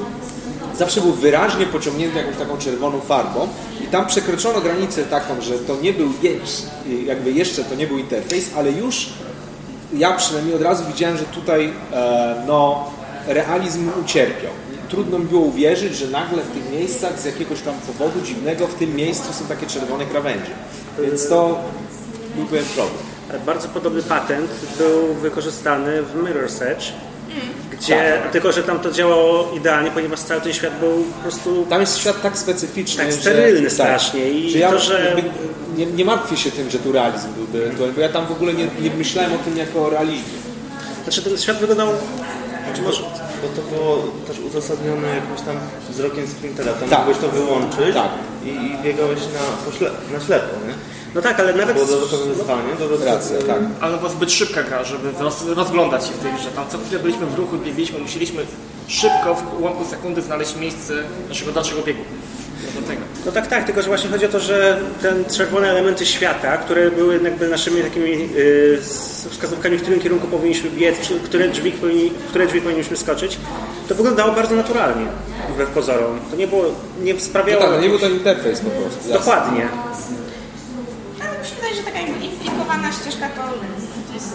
zawsze był wyraźnie pociągnięty jakąś taką czerwoną farbą i tam przekroczono granicę taką, że to nie był je- jakby jeszcze to nie był interfejs, ale już ja przynajmniej od razu widziałem, że tutaj e, no, realizm ucierpiał. Trudno mi było uwierzyć, że nagle w tych miejscach z jakiegoś tam powodu dziwnego w tym miejscu są takie czerwone krawędzie. Więc to był pewien problem. Bardzo podobny patent był wykorzystany w Mirror's Edge, gdzie, tylko że tam to działało idealnie, ponieważ cały ten świat był po prostu Tam jest świat tak specyficzny, tak że, sterylny tak, strasznie i że ja to, że jakby nie, nie martwię się tym, że tu realizm byłby ewentualnie, bo ja tam w ogóle nie, nie myślałem o tym jako o realizmie. znaczy ten świat wyglądał Znaczy, może, bo to było też uzasadnione jakimś tam wzrokiem Sprintera. Tam Tak. mogłeś to wyłączyć Tak. i, i biegałeś na, pośle, na ślepo, nie? No tak, ale nawet Było dodatkowe wyzwanie, dodatkowe... Racja, tak. Ale była zbyt szybka gra, żeby roz, rozglądać się w tej grze. Tam co chwilę byliśmy w ruchu, biegliśmy, musieliśmy szybko w ułamku sekundy znaleźć miejsce naszego dalszego biegu. No. No tak, tak, tylko że właśnie chodzi o to, że te czerwone elementy świata, które były jakby naszymi takimi yy, wskazówkami, w którym kierunku powinniśmy biec, czy które drzwi, powinni, w które drzwi powinniśmy skoczyć, to wyglądało bardzo naturalnie, wbrew pozorom. To nie było, nie No sprawiało... tak, no nie był to interfejs po prostu. jasne. Dokładnie. Że taka implikowana ścieżka to, to jest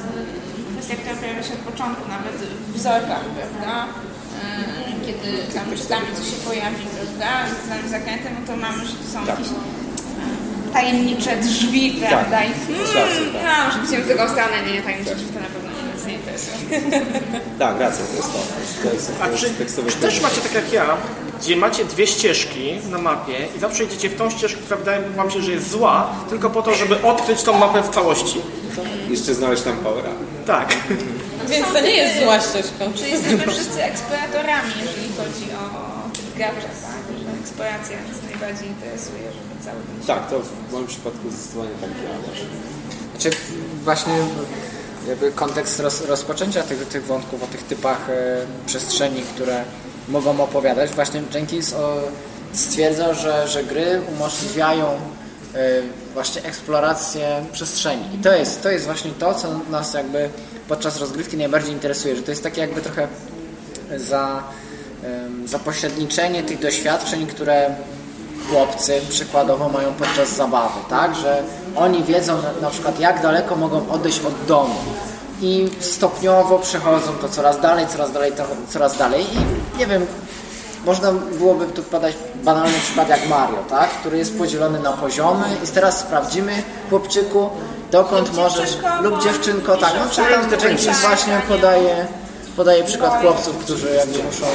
kwestia, która pojawia się od początku, nawet w wzorkach, prawda? Y, kiedy tam czytamy, co się pojawi, prawda? Z nami zakrętem, no to mamy, że to są Tak. jakieś e, tajemnicze drzwi, prawda? I Masz rację, hmm, tak. no, że idziemy w drugą stronę, nie, tajemnicze drzwi to na pewno nas nie interesuje. Tak, racja, to jest to. To jest, to A czy, czy też macie tak jak ja, gdzie macie dwie ścieżki na mapie i zawsze idziecie w tą ścieżkę, która wydaje wam się, że jest zła, tylko po to, żeby odkryć tą mapę w całości. Jeszcze znaleźć tam powera. Tak. Więc to nie jest zła ścieżką. Czy jesteśmy wszyscy eksploratorami, jeżeli chodzi o tych graczy, tak? Że eksploracja nas najbardziej interesuje, żeby cały ten Tak, to w moim przypadku zdecydowanie tak działa też. Znaczy właśnie jakby kontekst roz, rozpoczęcia tych, tych wątków o tych typach e, przestrzeni, które mogą opowiadać. Właśnie Jenkins o, stwierdza, że, że gry umożliwiają e, właśnie eksplorację przestrzeni. I to jest, to jest właśnie to, co nas jakby podczas rozgrywki najbardziej interesuje, że to jest takie jakby trochę za, za pośredniczenie tych doświadczeń, które chłopcy przykładowo mają podczas zabawy, tak? Że oni wiedzą na, na przykład jak daleko mogą odejść od domu. I stopniowo przechodzą to coraz dalej, coraz dalej, coraz dalej. I nie wiem, można byłoby tu podać banalny przykład jak Mario, tak? Który jest podzielony na poziomy. I teraz sprawdzimy chłopczyku, dokąd Lub możesz lub dziewczynko, tak, no czy tam Jenkins właśnie podaje, podaje przykład chłopców, którzy jakby muszą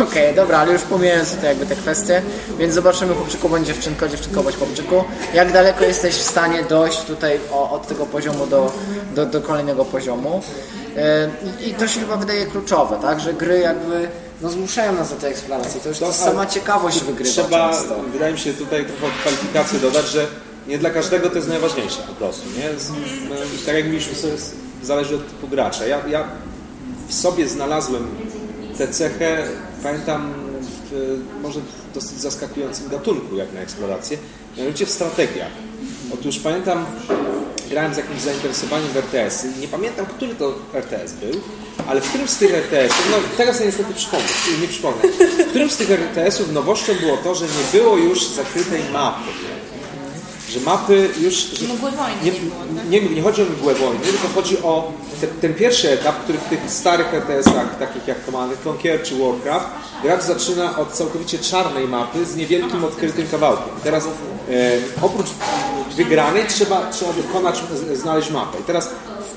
*laughs* Okej, dobra, ale już pomijając te, jakby te kwestie, więc zobaczymy chłopczyku bądź dziewczynko, dziewczynko bądź chłopczyku, jak daleko jesteś w stanie dojść tutaj o, od tego poziomu do, do, do kolejnego poziomu. E, I, to się chyba wydaje kluczowe, tak, że gry jakby no, zmuszają nas do tej eksploracji, to już to jest sama ciekawość wygrywa Trzeba, często. wydaje mi się, tutaj trochę kwalifikacje dodać, że nie dla każdego to jest najważniejsze po prostu. Nie? Z, no, tak jak mówiliśmy, sobie, zależy od typu gracza. Ja, ja w sobie znalazłem tę cechę, pamiętam, w może dosyć zaskakującym gatunku, jak na eksplorację, mianowicie w strategiach. Otóż pamiętam, grałem z jakimś zainteresowaniem w RTS-y. Nie pamiętam, który to RTS był, ale w którymś z tych RTS-ów, no teraz ja niestety przypomnę, nie przypomnę, w którymś z tych RTS-ów nowością było to, że nie było już zakrytej mapy. Że mapy już... Że Mgły wojny nie, nie było, tak? nie, nie chodzi o mgłę wojny, tylko chodzi o te, ten pierwszy etap, który w tych starych RTS-ach, takich jak Command and Conquer czy Warcraft, gracz zaczyna od całkowicie czarnej mapy z niewielkim odkrytym kawałkiem. Teraz e, oprócz wygranej trzeba, trzeba dokonać, znaleźć mapę. I teraz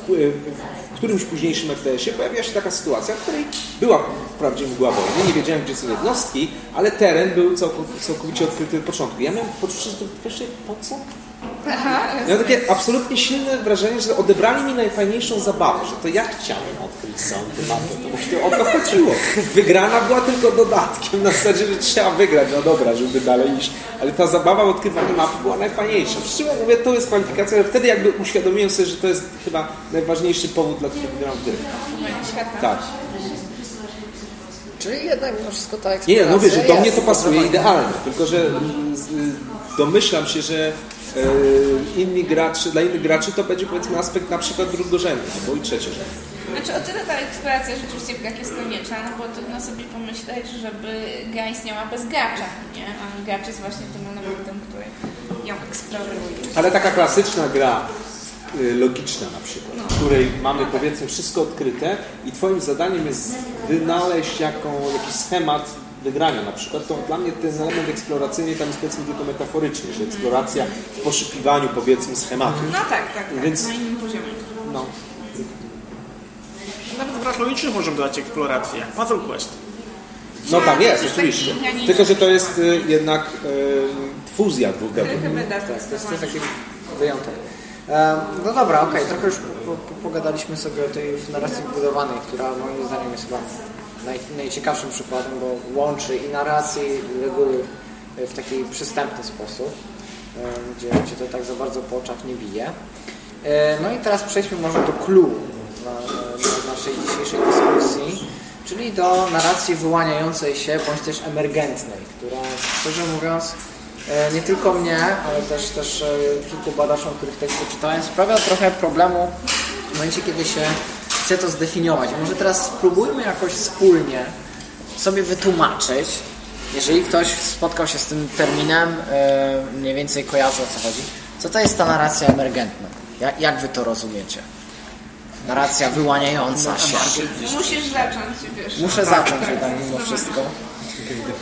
w, którymś późniejszym RTS-ie pojawiła się taka sytuacja, w której była wprawdzie mgła wojny, nie wiedziałem gdzie są jednostki, ale teren był całkowicie, całkowicie odkryty od początku. Ja miałem poczucie, że to wreszcie po co? Miałem takie absolutnie silne wrażenie, że odebrali mi najfajniejszą zabawę, że to ja chciałem odkryć całą tę mapę, to właśnie o to chodziło. Wygrana była tylko dodatkiem, na zasadzie, że trzeba wygrać, no dobra, żeby dalej iść, ale ta zabawa odkrywania mapy była najfajniejsza. Przy czym mówię, to jest kwalifikacja, ale wtedy jakby uświadomiłem sobie, że to jest chyba najważniejszy powód, dla którego gram w gry. Tak. Czyli jednak mimo wszystko ta Nie, eksploracja ja mówię, że do mnie to pasuje idealnie, tylko że mm, y, domyślam się, że inni graczy, dla innych graczy to będzie powiedzmy aspekt na przykład drugorzędny albo i trzeciorzędny. Znaczy o tyle ta eksploracja rzeczywiście w grach jest konieczna, no bo trudno sobie pomyśleć, żeby gra istniała bez gracza, nie? A gracz jest właśnie tym elementem, który ją eksploruje. Ale taka klasyczna gra y, logiczna na przykład, w której mamy powiedzmy wszystko odkryte i twoim zadaniem jest wynaleźć jaką, jakiś schemat wygrania na przykład, to dla mnie ten element eksploracyjny tam jest powiedzmy tylko metaforycznie, że eksploracja w poszukiwaniu powiedzmy schematu. No tak, tak, tak Więc- na innym poziomie. No. Nawet w grach logicznych możemy dodać eksplorację. Puzzle Quest. No tam jest, Coś oczywiście. takiego. Tylko, że to jest y, jednak y, fuzja dwóch gatunków. Tak, to jest, to jest taki wyjątek. No dobra, okej, trochę już po, po, pogadaliśmy sobie o tej narracji budowanej, która moim zdaniem jest chyba naj, najciekawszym przykładem, bo łączy i narrację i reguły w taki przystępny sposób, em, gdzie, gdzie to tak za bardzo po oczach nie bije. E, No i teraz przejdźmy może do clue na, na naszej dzisiejszej dyskusji, czyli do narracji wyłaniającej się, bądź też emergentnej, która szczerze mówiąc e, nie tylko mnie, ale też, też e, kilku badaczom, których teksty czytałem, sprawia trochę problemu w momencie, kiedy się chce to zdefiniować. Może teraz spróbujmy jakoś wspólnie sobie wytłumaczyć, jeżeli ktoś spotkał się z tym terminem, e, mniej więcej kojarzy o co chodzi, co to jest ta narracja emergentna? Jak, jak wy to rozumiecie? narracja wyłaniająca się. Musisz zacząć, wiesz. Muszę zacząć jednak mimo wszystko.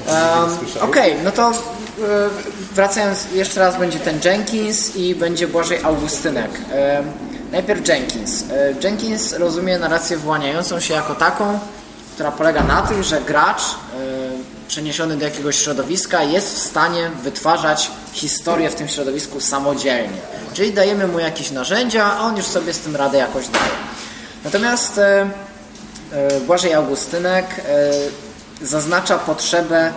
Um, Okej, no to e, wracając, jeszcze raz będzie ten Jenkins i będzie Błażej Augustynek. E, najpierw Jenkins. E, Jenkins rozumie narrację wyłaniającą się jako taką, która polega na tym, że gracz e, przeniesiony do jakiegoś środowiska jest w stanie wytwarzać historię w tym środowisku samodzielnie. Czyli dajemy mu jakieś narzędzia, a on już sobie z tym radę jakoś daje. Natomiast e, Błażej Augustynek zaznacza potrzebę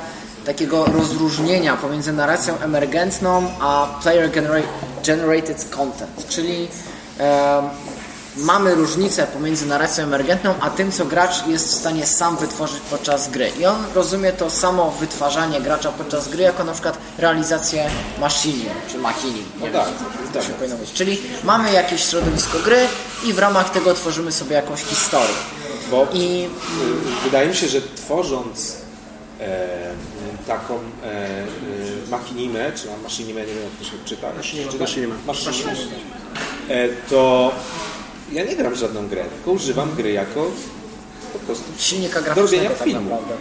takiego rozróżnienia pomiędzy narracją emergentną a player genera- generated content, czyli mamy różnicę pomiędzy narracją emergentną a tym, co gracz jest w stanie sam wytworzyć podczas gry. I on rozumie to samo wytwarzanie gracza podczas gry jako na przykład realizację machini, czy machini, nie tak, to się powinno być. Czyli mamy jakieś środowisko gry i w ramach tego tworzymy sobie jakąś historię. Bo I y, wydaje mi się, że tworząc e, taką e, machinimę, czy maszynimę, nie wiem jak to się czyta. Maszynimę. Maszynimę. E, to ja nie gram w żadną grę, tylko używam gry jako po prostu silnika do robienia graficznego tak filmu. naprawdę.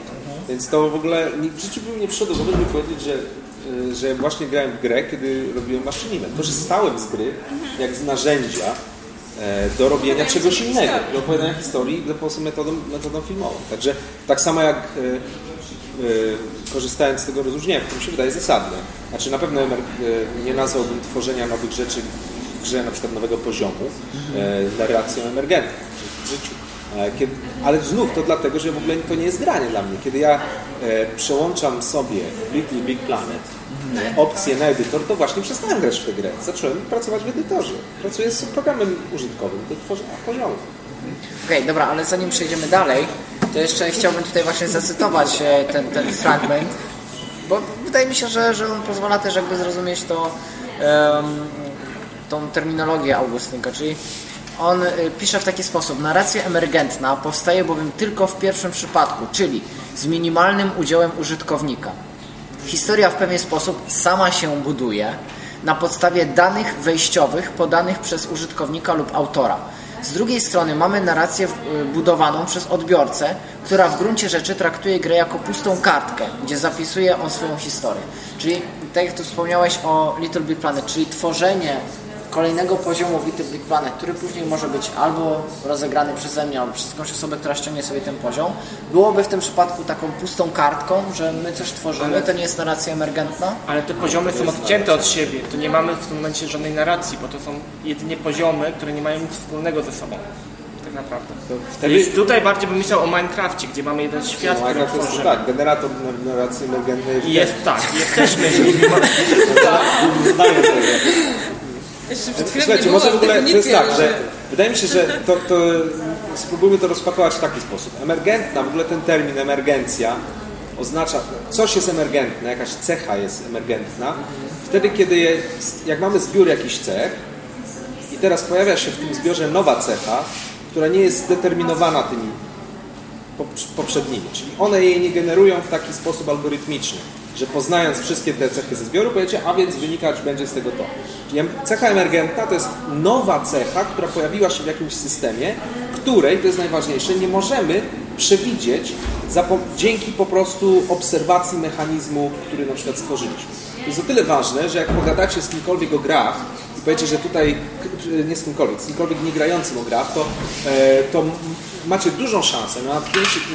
Więc to w ogóle w życiu bym nie przyszedł do żeby powiedzieć, że, y, że właśnie grałem w grę, kiedy robiłem maszynimę. Korzystałem z gry jak z narzędzia e, do robienia czegoś innego, do opowiadania historii za pomocą metodą, metodą filmową. Także tak samo jak e, e, korzystając z tego rozróżnienia, które mi się wydaje zasadne. Znaczy na pewno e, nie nazwałbym tworzenia nowych rzeczy w grze, na przykład nowego poziomu, e, narracją emergentną w życiu. E, Kiedy, ale znów to dlatego, że w ogóle to nie jest granie dla mnie. Kiedy ja e, przełączam sobie Little Big Planet e, opcję na edytor, to właśnie przestałem grać w tę grę. Zacząłem pracować w edytorze. Pracuję z programem użytkowym do tworzenia poziomów. Okej, dobra, ale zanim przejdziemy dalej, to jeszcze chciałbym tutaj właśnie zacytować e, ten, ten fragment, bo wydaje mi się, że, że on pozwala też jakby zrozumieć to, em, tą terminologię Augustynka, czyli on y, pisze w taki sposób. Narracja emergentna powstaje bowiem tylko w pierwszym przypadku, czyli z minimalnym udziałem użytkownika. Historia w pewien sposób sama się buduje na podstawie danych wejściowych podanych przez użytkownika lub autora. Z drugiej strony mamy narrację budowaną przez odbiorcę, która w gruncie rzeczy traktuje grę jako pustą kartkę, gdzie zapisuje on swoją historię. Czyli tak jak tu wspomniałeś o Little Big Planet, czyli tworzenie kolejnego poziomu w Little Big który później może być albo rozegrany przeze mnie, albo przez jakąś osobę, która ściągnie sobie ten poziom, byłoby w tym przypadku taką pustą kartką, że my coś tworzymy, to nie jest narracja emergentna? Ale te poziomy są odcięte od siebie. To nie mamy w tym momencie żadnej narracji, bo to są jedynie poziomy, które nie mają nic wspólnego ze sobą. Tak naprawdę. wtedy- tutaj bardziej bym myślał o Minecrafcie, gdzie mamy jeden świat, który to jest tworzymy. tak, generator narracji emergentnej. I jest tak, *laughs* tego. Jeszcze przed chwilą Słuchajcie, może w ogóle to jest tak, że wydaje mi się, że to, to spróbujmy to rozpakować w taki sposób. Emergentna, w ogóle ten termin emergencja oznacza, coś jest emergentne, jakaś cecha jest emergentna. Wtedy, kiedy jest, jak mamy zbiór jakichś cech i teraz pojawia się w tym zbiorze nowa cecha, która nie jest zdeterminowana tymi pop- poprzednimi, czyli one jej nie generują w taki sposób algorytmiczny, że poznając wszystkie te cechy ze zbioru powiecie, a więc wynikać będzie z tego to. Czyli cecha emergentna to jest nowa cecha, która pojawiła się w jakimś systemie, której, to jest najważniejsze, nie możemy przewidzieć dzięki po prostu obserwacji mechanizmu, który na przykład stworzyliśmy. To jest o tyle ważne, że jak pogadacie z kimkolwiek o grach i powiecie, że tutaj, nie z kimkolwiek, z kimkolwiek nie grającym o grach, to, e, to macie dużą szansę na,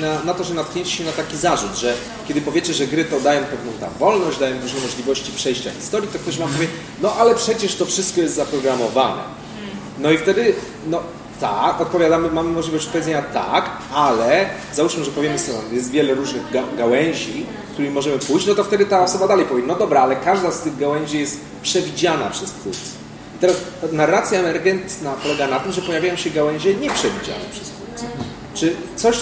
na, na to, że natkniecie się na taki zarzut, że kiedy powiecie, że gry to dają pewną tam wolność, dają dużo możliwości przejścia historii, to ktoś wam powie, no ale przecież to wszystko jest zaprogramowane. No i wtedy, no tak, odpowiadamy, mamy możliwość odpowiedzenia tak, ale załóżmy, że powiemy sobie, jest wiele różnych ga gałęzi, którymi możemy pójść, no to wtedy ta osoba dalej powie, no dobra, ale każda z tych gałęzi jest przewidziana przez twórcę. I teraz narracja emergentna polega na tym, że pojawiają się gałęzie nieprzewidziane przez twórcę. Czy coś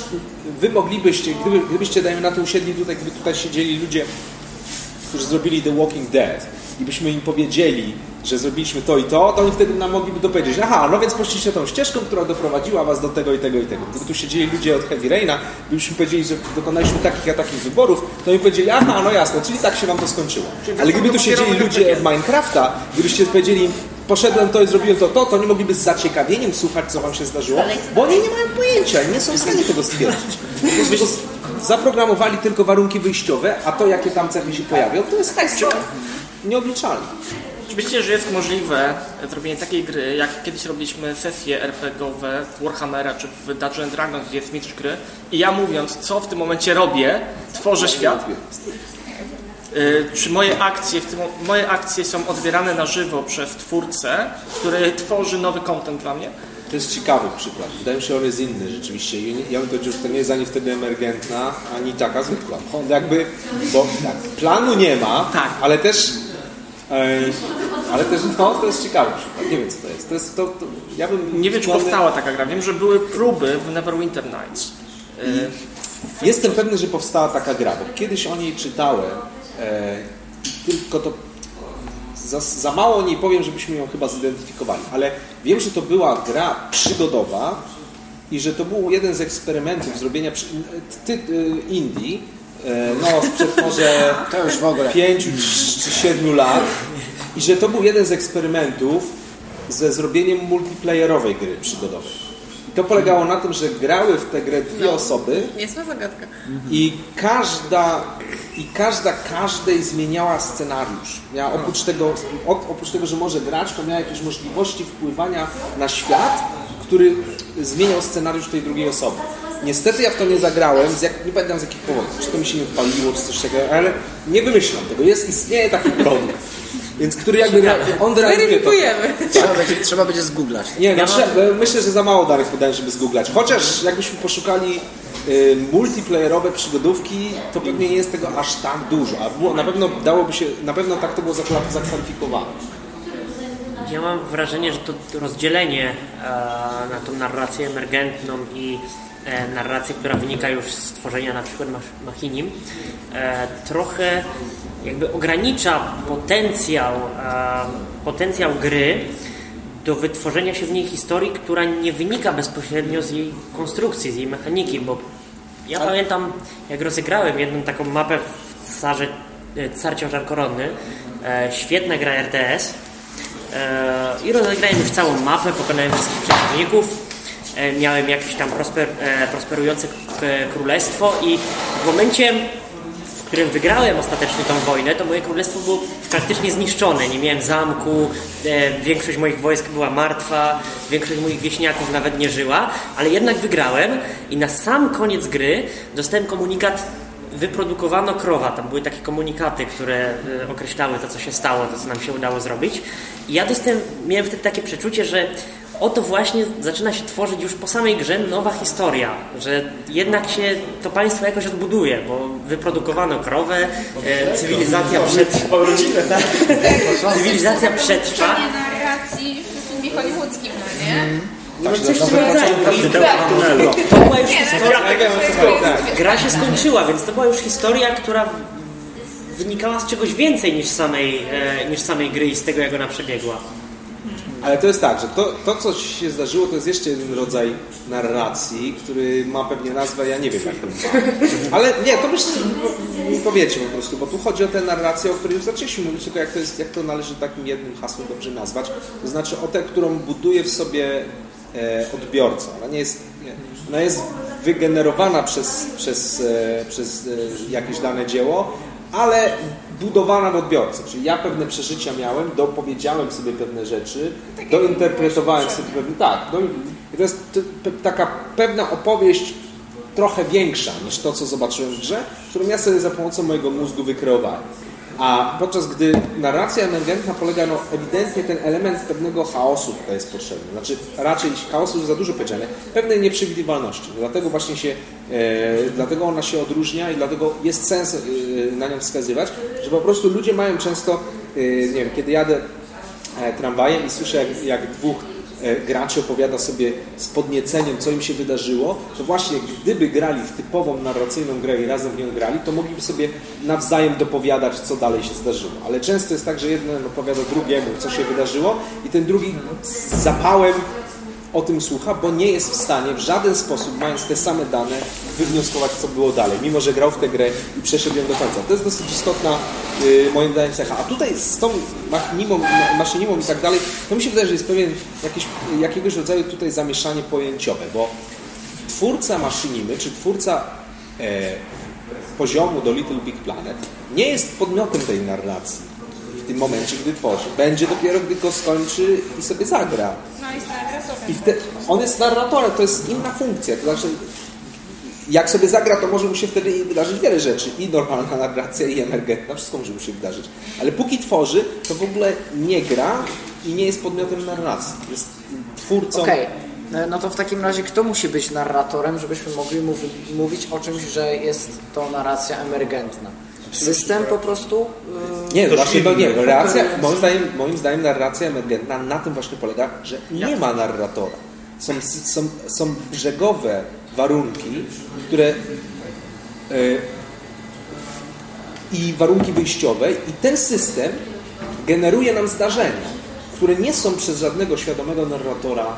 wy moglibyście, gdyby, gdybyście, dajmy na to, usiedli tutaj, gdyby tutaj siedzieli ludzie, którzy zrobili The Walking Dead i byśmy im powiedzieli, że zrobiliśmy to i to, to oni wtedy nam mogliby dopowiedzieć, aha, no więc poszliście tą ścieżką, która doprowadziła was do tego i tego i tego. Gdyby tu siedzieli ludzie od Heavy Raina, gdybyśmy powiedzieli, że dokonaliśmy takich a takich wyborów, to oni powiedzieli, aha, no jasne, czyli tak się wam to skończyło. Ale gdyby tu siedzieli ludzie od Minecrafta, gdybyście powiedzieli poszedłem to i zrobiłem to, to, to nie mogliby z zaciekawieniem słuchać, co wam się zdarzyło, bo oni nie mają pojęcia, nie są w stanie tego stwierdzić. *laughs* Zaprogramowali tylko warunki wyjściowe, a to, jakie tam cechy się pojawią, to jest kwestia nieobliczalna. Czy myślicie, że jest możliwe zrobienie takiej gry, jak kiedyś robiliśmy sesje RPGowe w Warhammera czy w Dungeons Dragons, gdzie jest mistrz gry i ja mówiąc, co w tym momencie robię, tworzę świat, y, czy moje akcje, w tym, moje akcje są odbierane na żywo przez twórcę, który tworzy nowy content dla mnie? To jest ciekawy przykład. Wydaje mi się, że on jest inny rzeczywiście. Ja bym powiedział, że to nie jest ani wtedy emergentna, ani taka zwykła. On jakby, bo tak, planu nie ma, Tak. ale też, e, ale też, no, to jest ciekawy przykład. Nie wiem, co to jest. To jest to, to, ja bym Nie wiem, czy powstała taka gra. Wiem, że były próby w Neverwinter Nights. Y, Jestem pewny, że powstała taka gra, bo kiedyś o niej czytałem, e, tylko to za, za mało o niej powiem, żebyśmy ją chyba zidentyfikowali, ale wiem, że to była gra przygodowa i że to był jeden z eksperymentów zrobienia przy, ty, y, Indii, e, no sprzed może *laughs* To już w ogóle. pięciu czy siedmiu lat i że to był jeden z eksperymentów ze zrobieniem multiplayerowej gry przygodowej. To polegało na tym, że grały w tę grę dwie osoby Jest zagadka. i każda, i każda każdej zmieniała scenariusz. Miała oprócz tego, op- oprócz tego, że może grać, to miała jakieś możliwości wpływania na świat, który zmieniał scenariusz tej drugiej osoby. Niestety ja w to nie zagrałem, z jak, nie pamiętam z jakich powodów, czy to mi się nie odpaliło, czy coś takiego, ale nie wymyślam tego. Jest, istnieje taki produkt, więc który jakby rea- on realizuje to. Weryfikujemy. Trzeba będzie, trzeba będzie zgooglać. Nie, no, trze- myślę, że za mało danych podałem, żeby zgooglać. Chociaż jakbyśmy poszukali y, multiplayerowe przygodówki, to pewnie nie jest tego aż tak dużo. A było, na pewno dałoby się, na pewno tak to było zakwalifikowane. Ja mam wrażenie, że to rozdzielenie e, na tą narrację emergentną i e, narrację, która wynika już z tworzenia na przykład mach- Machinim, e, trochę jakby ogranicza potencjał, e, potencjał gry do wytworzenia się w niej historii, która nie wynika bezpośrednio z jej konstrukcji, z jej mechaniki, bo ja pamiętam, jak rozegrałem jedną taką mapę w Carze, e, Car Ciążar Koronny, e, świetna gra RTS, E, I rozegrałem już całą mapę, pokonałem wszystkich przeciwników. E, Miałem jakieś tam prosper, e, prosperujące królestwo i w momencie, w którym wygrałem ostatecznie tą wojnę, to moje królestwo było praktycznie zniszczone. Nie miałem zamku, e, większość moich wojsk była martwa, większość moich wieśniaków nawet nie żyła, ale jednak wygrałem i na sam koniec gry dostałem komunikat wyprodukowano krowa. Tam były takie komunikaty, które określały to, co się stało, to, co nam się udało zrobić. I ja dostałem, miałem wtedy takie przeczucie, że oto właśnie zaczyna się tworzyć już po samej grze nowa historia, że jednak się to państwo jakoś odbuduje, bo wyprodukowano krowę, e, cywilizacja przetrwa. *laughs* Cywilizacja przetrwa. Narracji w filmie hollywoodzkim, no nie? No coś w tym rodzaju. To była już historia, gra się skończyła, więc to była już historia, która wynikała z czegoś więcej niż samej, e, niż samej gry i z tego, jak ona przebiegła. Ale to jest tak, że to, to, co się zdarzyło, to jest jeszcze jeden rodzaj narracji, który ma pewnie nazwę, ja nie wiem jak to ma. Ale nie, to byście mi powiecie po prostu, bo tu chodzi o tę narrację, o której już zaczęliśmy mówić, tylko jak to, jest, jak to należy takim jednym hasłem dobrze nazwać. To znaczy o tę, którą buduje w sobie e, odbiorca. Ona nie jest, nie, ona jest wygenerowana przez, przez, e, przez e, jakieś dane dzieło, ale budowana w odbiorcy. Czyli ja pewne przeżycia miałem, dopowiedziałem sobie pewne rzeczy, dointerpretowałem sobie pewne... Tak, i to jest taka pewna opowieść trochę większa niż to, co zobaczyłem w grze, którą ja sobie za pomocą mojego mózgu wykreowałem. A podczas gdy narracja emergentna polega, no ewidentnie ten element pewnego chaosu tutaj jest potrzebny. Znaczy raczej chaosu jest za dużo powiedziane, pewnej nieprzewidywalności. Dlatego właśnie się, e, dlatego ona się odróżnia i dlatego jest sens e, na nią wskazywać, że po prostu ludzie mają często, e, nie wiem, kiedy jadę e, tramwajem i słyszę jak, jak dwóch graczy opowiada sobie z podnieceniem, co im się wydarzyło, to właśnie gdyby grali w typową narracyjną grę i razem w nią grali, to mogliby sobie nawzajem dopowiadać, co dalej się zdarzyło. Ale często jest tak, że jeden opowiada drugiemu, co się wydarzyło i ten drugi z zapałem o tym słucha, bo nie jest w stanie w żaden sposób, mając te same dane, wywnioskować, co było dalej, mimo że grał w tę grę i przeszedł ją do końca. To jest dosyć istotna, yy, moim zdaniem, cecha. A tutaj z tą machinimą, maszynimą i tak dalej, to mi się wydaje, że jest pewien jakiegoś rodzaju tutaj zamieszanie pojęciowe, bo twórca maszynimy, czy twórca e, poziomu do Little Big Planet nie jest podmiotem tej narracji w tym momencie, gdy tworzy. Będzie dopiero, gdy go skończy i sobie zagra. No jest narratorem. I wtedy, on jest narratorem, to jest inna funkcja. To znaczy, jak sobie zagra, to może mu się wtedy wydarzyć wiele rzeczy. I normalna narracja, i emergentna, wszystko może mu się wydarzyć. Ale póki tworzy, to w ogóle nie gra i nie jest podmiotem narracji. Jest twórcą. Okej, okay. no to w takim razie kto musi być narratorem, żebyśmy mogli mówi mówić o czymś, że jest to narracja emergentna? System po prostu? Yy, nie, właśnie nie. Moim, zdaniem, moim zdaniem narracja emergentna na tym właśnie polega, że nie ma narratora. Są, są, są brzegowe warunki, które yy, i warunki wyjściowe i ten system generuje nam zdarzenia, które nie są przez żadnego świadomego narratora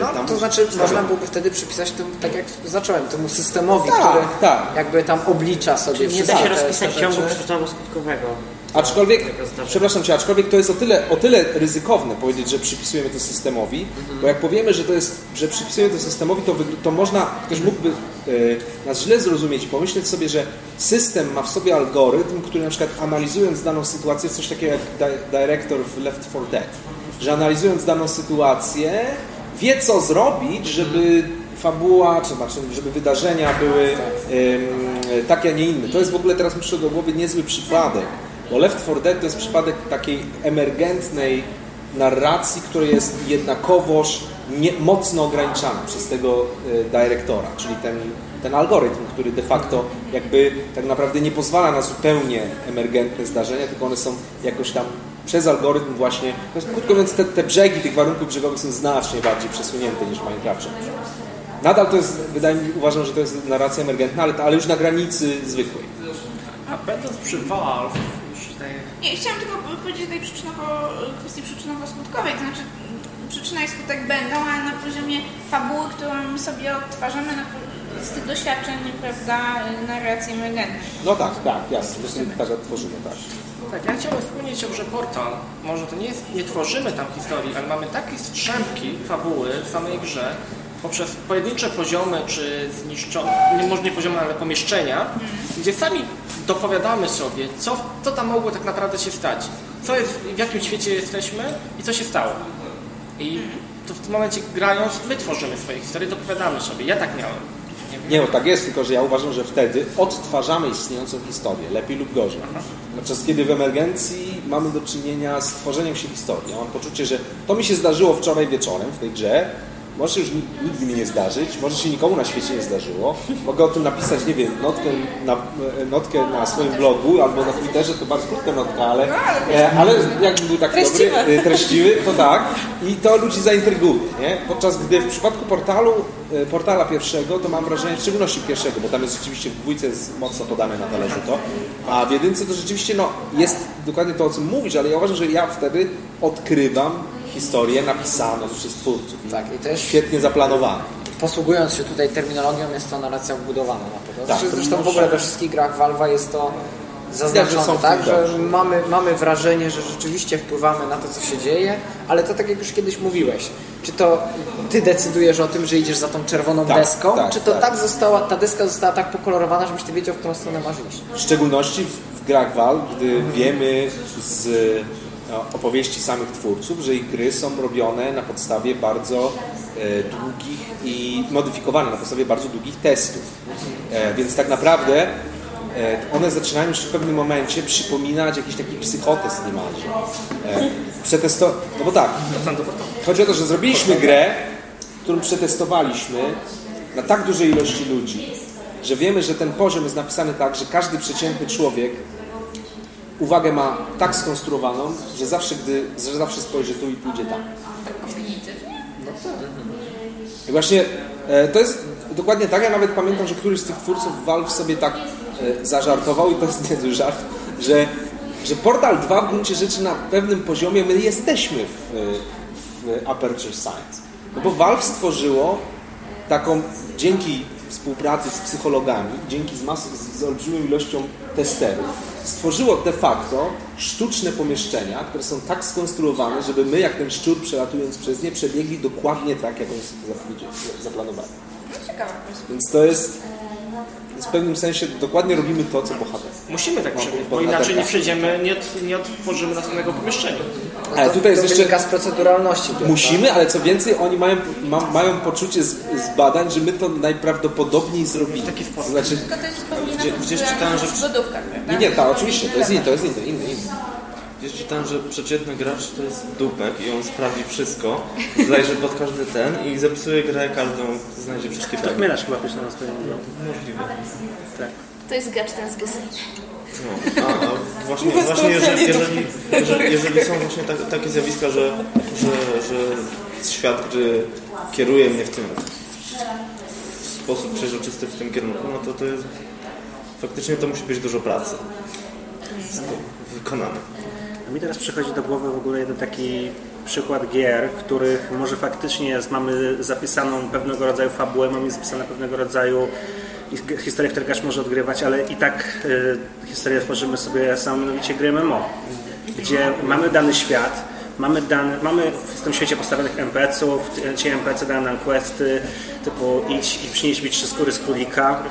no, tam to znaczy można byłoby wtedy przypisać temu, tak jak zacząłem, temu systemowi, tak, który tak. jakby tam oblicza sobie Czyli nie wszystkie da się rozpisać ciągu przyczynowo-skutkowego. Aczkolwiek, przepraszam Cię, aczkolwiek to jest o tyle, o tyle ryzykowne powiedzieć, że przypisujemy to systemowi, bo jak powiemy, że to jest, że przypisujemy to systemowi, to, to można, ktoś mógłby e, nas źle zrozumieć i pomyśleć sobie, że system ma w sobie algorytm, który na przykład analizując daną sytuację, coś takiego jak di- director w Left 4 Dead, że analizując daną sytuację, wie co zrobić, żeby fabuła, czy znaczy, żeby wydarzenia były em, takie, a nie inne. To jest w ogóle, teraz przyszedł do głowy niezły przypadek, bo Left 4 Dead to jest przypadek takiej emergentnej narracji, która jest jednakowoż nie, mocno ograniczana przez tego e, dyrektora, czyli ten, ten algorytm, który de facto jakby tak naprawdę nie pozwala na zupełnie emergentne zdarzenia, tylko one są jakoś tam przez algorytm właśnie, no, krótko mówiąc te, te brzegi tych warunków brzegowych są znacznie bardziej przesunięte niż w Minecrafcie. Nadal to jest, wydaje mi uważam, że to jest narracja emergentna, ale, ale już na granicy zwykłej. A będąc przy Valve, już tutaj Nie, chciałam tylko powiedzieć tej przyczynowo, kwestii przyczynowo-skutkowej, to znaczy przyczyna i skutek będą, ale na poziomie fabuły, którą my sobie odtwarzamy na, z tych doświadczeń, prawda, narracji emergentnej. No tak, tak, jasne, to sobie tak tworzymy, tak. Tak, ja chciałem wspomnieć o grze Portal. Może to nie jest, nie tworzymy tam historii, ale mamy takie strzępki fabuły w samej grze, poprzez pojedyncze poziomy, czy zniszczone, nie, może nie poziomy, ale pomieszczenia, gdzie sami dopowiadamy sobie, co, co tam mogło tak naprawdę się stać. Co jest, w jakim świecie jesteśmy i co się stało. I to w tym momencie grając, my tworzymy swoje historie, dopowiadamy sobie. Ja tak miałem. Nie no tak jest, tylko że ja uważam, że wtedy odtwarzamy istniejącą historię, lepiej lub gorzej. Podczas kiedy w emergencji mamy do czynienia z tworzeniem się historii. Ja mam poczucie, że to mi się zdarzyło wczoraj wieczorem w tej grze, może się już ni- nigdy mi nie zdarzyć, może się nikomu na świecie nie zdarzyło. Mogę o tym napisać, nie wiem, notkę na, e, notkę na swoim blogu albo na Twitterze, to bardzo krótka notka, ale, e, ale jakby był tak Treściwy. dobry, e, treściwy, to tak. I to ludzi zaintryguje, nie? Podczas gdy w przypadku portalu, portala pierwszego, to mam wrażenie, w szczególności pierwszego, bo tam jest rzeczywiście w dwójce jest mocno podane na talerzu to, a w jedynce to rzeczywiście no, jest dokładnie to, o czym mówisz, ale ja uważam, że ja wtedy odkrywam historię napisaną przez twórców. Tak, i też Świetnie zaplanowaną. posługując się tutaj terminologią, jest to narracja wbudowana na pewno. Tak, Zresztą, to zresztą w ogóle we wszystkich grach Valve'a jest to że zaznaczone, są tak, że mamy, mamy wrażenie, że rzeczywiście wpływamy na to, co się dzieje, ale to tak jak już kiedyś mówiłeś, czy to ty decydujesz o tym, że idziesz za tą czerwoną Tak, deską, tak, czy to tak. tak. została, ta deska została tak pokolorowana, żebyś ty wiedział, w którą stronę masz iść. W szczególności w, w grach Valve, gdy wiemy z opowieści samych twórców, że ich gry są robione na podstawie bardzo e, długich i modyfikowane na podstawie bardzo długich testów. E, więc tak naprawdę e, one zaczynają już w pewnym momencie przypominać jakiś taki psychotest niemalże. Przetesto... No bo tak, chodzi o to, że zrobiliśmy grę, którą przetestowaliśmy na tak dużej ilości ludzi, że wiemy, że ten poziom jest napisany tak, że każdy przeciętny człowiek uwagę ma tak skonstruowaną, że zawsze, gdy, że zawsze spojrzy tu i pójdzie tam. I właśnie e, to jest dokładnie tak, ja nawet pamiętam, że któryś z tych twórców Valve sobie tak e, zażartował i to jest *laughs* niezły żart, że, że Portal 2 w gruncie rzeczy na pewnym poziomie my jesteśmy w, w Aperture Science. No bo Valve stworzyło taką, dzięki współpracy z psychologami, dzięki z, mas, z, z olbrzymią ilością testerów, stworzyło de facto sztuczne pomieszczenia, które są tak skonstruowane, żeby my, jak ten szczur przelatując przez nie, przebiegli dokładnie tak, jak oni sobie zaplanowali. No ciekawe. Więc to jest w pewnym sensie dokładnie robimy to, co bohater. Musimy tak No, przebiec, bo inaczej nie przejdziemy, nie, nie otworzymy następnego pomieszczenia. Ale tutaj jest to jeszcze... wynika z proceduralności. prawda? Musimy, ale co więcej, oni mają, ma, mają poczucie z, z badań, że my to najprawdopodobniej zrobili. Taki sposób. Znaczy, Tylko to jest zupełnie Gdzie- gdzieś czytałem, że- w przygodówkach, nie, nie, tak, To oczywiście, to jest, inny inny, to jest inny, inny, inny. Gdzieś czytałem, że przeciętny gracz to jest dupek i on sprawdzi wszystko, zajrzy pod każdy ten i zepsuje grę każdą, znajdzie wszystkie To bugi. chmielarz chyba pisze na swoim Możliwe. To jest gracz transgresyjny. No, a, a właśnie, właśnie jeżeli, jeżeli, jeżeli, jeżeli są właśnie tak, takie zjawiska, że, że, że świat gry kieruje mnie w tym w sposób przeźroczysty w tym kierunku, no to to jest faktycznie to musi być dużo pracy wykonane. A Mi teraz przychodzi do głowy w ogóle jeden taki przykład gier, których może faktycznie jest, mamy zapisaną pewnego rodzaju fabułę, mamy zapisane pewnego rodzaju historię, które gracz może odgrywać, ale i tak y, historię tworzymy sobie samą mianowicie gry MMO, gdzie mamy dany świat, mamy, dane, mamy w tym świecie postawionych NPC-ów, ci NPC dają nam questy, typu idź i przynieś mi trzy skóry z królika.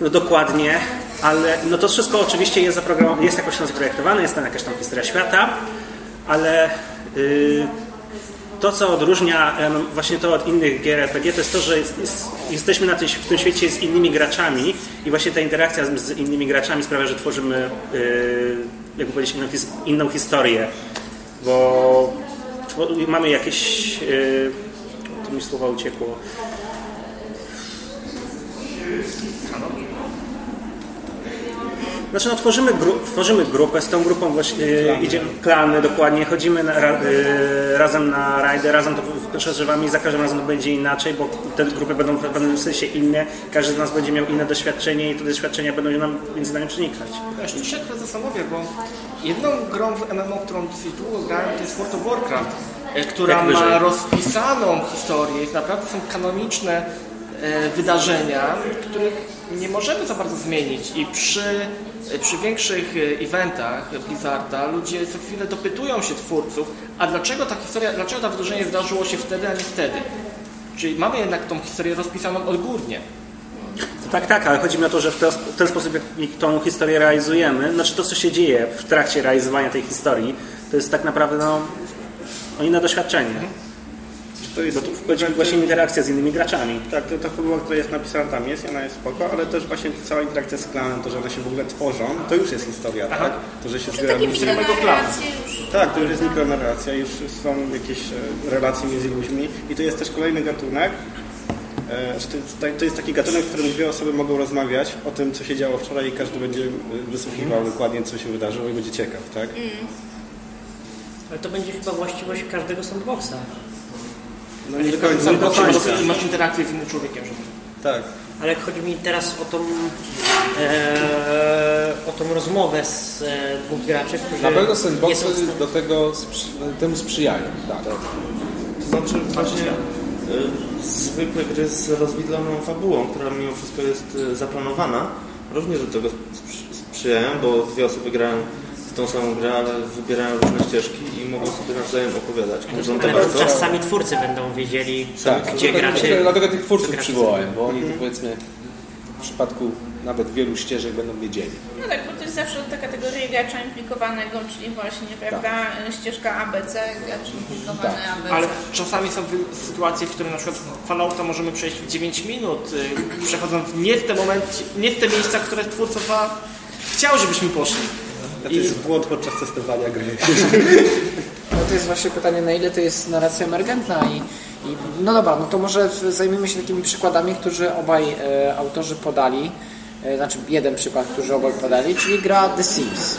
No dokładnie, ale no to wszystko oczywiście jest zaprogramowane, jest jakoś tam zaprojektowane, jest tam jakaś tam historia świata, ale y, to, co odróżnia właśnie to od innych gier RPG, to jest to, że jest, jest, jesteśmy na tym, w tym świecie z innymi graczami i właśnie ta interakcja z, z innymi graczami sprawia, że tworzymy, y, jakby powiedzieć, inną, his, inną historię, bo mamy jakieś, y, tu mi słowa uciekło, Znaczy no, tworzymy, gru, tworzymy grupę, z tą grupą właśnie e, idziemy, klany dokładnie, chodzimy na, ra, e, razem na rajdy, razem to przeżywamy i za każdym razem to będzie inaczej, bo te grupy będą w pewnym sensie inne, każdy z nas będzie miał inne doświadczenie i te doświadczenia będą nam między nami przenikać. Ja się się akurat zastanowię, bo jedną grą w MMO, którą dosyć długo grałem, to jest World of Warcraft, e, która ma rozpisaną historię. I naprawdę są kanoniczne e, wydarzenia, których nie możemy za bardzo zmienić. I przy, przy większych e, eventach Blizzarda ludzie co chwilę dopytują się twórców, a dlaczego ta historia, dlaczego to wydarzenie zdarzyło się wtedy, a nie wtedy? Czyli mamy jednak tą historię rozpisaną odgórnie. Tak, tak, ale chodzi mi o to, że w, te, w ten sposób, jak tą historię realizujemy, znaczy to, co się dzieje w trakcie realizowania tej historii, to jest tak naprawdę no, no inne doświadczenie. To jest Bo tu wchodzi właśnie interakcja z innymi graczami. Tak, to ta formuła, która jest napisana tam jest ona jest spoko, ale też właśnie cała interakcja z klanem, to, że one się w ogóle tworzą, to już jest historia, tak? To, że się Czy zbiera ludzi. Tak, to już jest mikronarracja, już są jakieś e, relacje między ludźmi i to jest też kolejny gatunek. e, To jest, ta- to jest taki gatunek, w którym dwie osoby mogą rozmawiać o tym, co się działo wczoraj i każdy będzie e, wysłuchiwał dokładnie, co się wydarzyło i będzie ciekaw, tak? Ale to będzie chyba właściwość każdego sandboxa. No nie do końca. Nie do końca. masz interakcję z innym człowiekiem. żeby- Tak. Ale chodzi mi teraz o tą, e, o tą rozmowę z e, dwóch graczy, którzy Na pewno nie sandboxy do tego sprzy- temu sprzyjają. Tak. To znaczy właśnie y, zwykłe gry z rozwidloną fabułą, która mimo wszystko jest y, zaplanowana, również do tego sprzy- sprzyjają, bo dwie osoby grają tą samą grę, ale wybierają różne ścieżki i mogą sobie nawzajem opowiadać. Każdą Ale sami twórcy będą wiedzieli, Tak, gdzie dlatego, gracze... dlatego tych twórców przywołałem, bo oni to powiedzmy w przypadku nawet wielu ścieżek będą wiedzieli. No tak, bo to jest zawsze ta kategoria gracza implikowanego, czyli właśnie, prawda, ścieżka ABC, gracz implikowany ABC. Ale czasami są sytuacje, w których na przykład Fallouta możemy przejść w 9 minut, y, przechodząc nie w te momenty, nie w te miejsca, które twórcowa chciał, żebyśmy poszli. To jest błąd podczas testowania gry. *laughs* No to jest właśnie pytanie, na ile to jest narracja emergentna i, i no dobra, no to może zajmiemy się takimi przykładami, którzy obaj e, autorzy podali, e, znaczy jeden przykład, który obaj podali, czyli gra The Sims,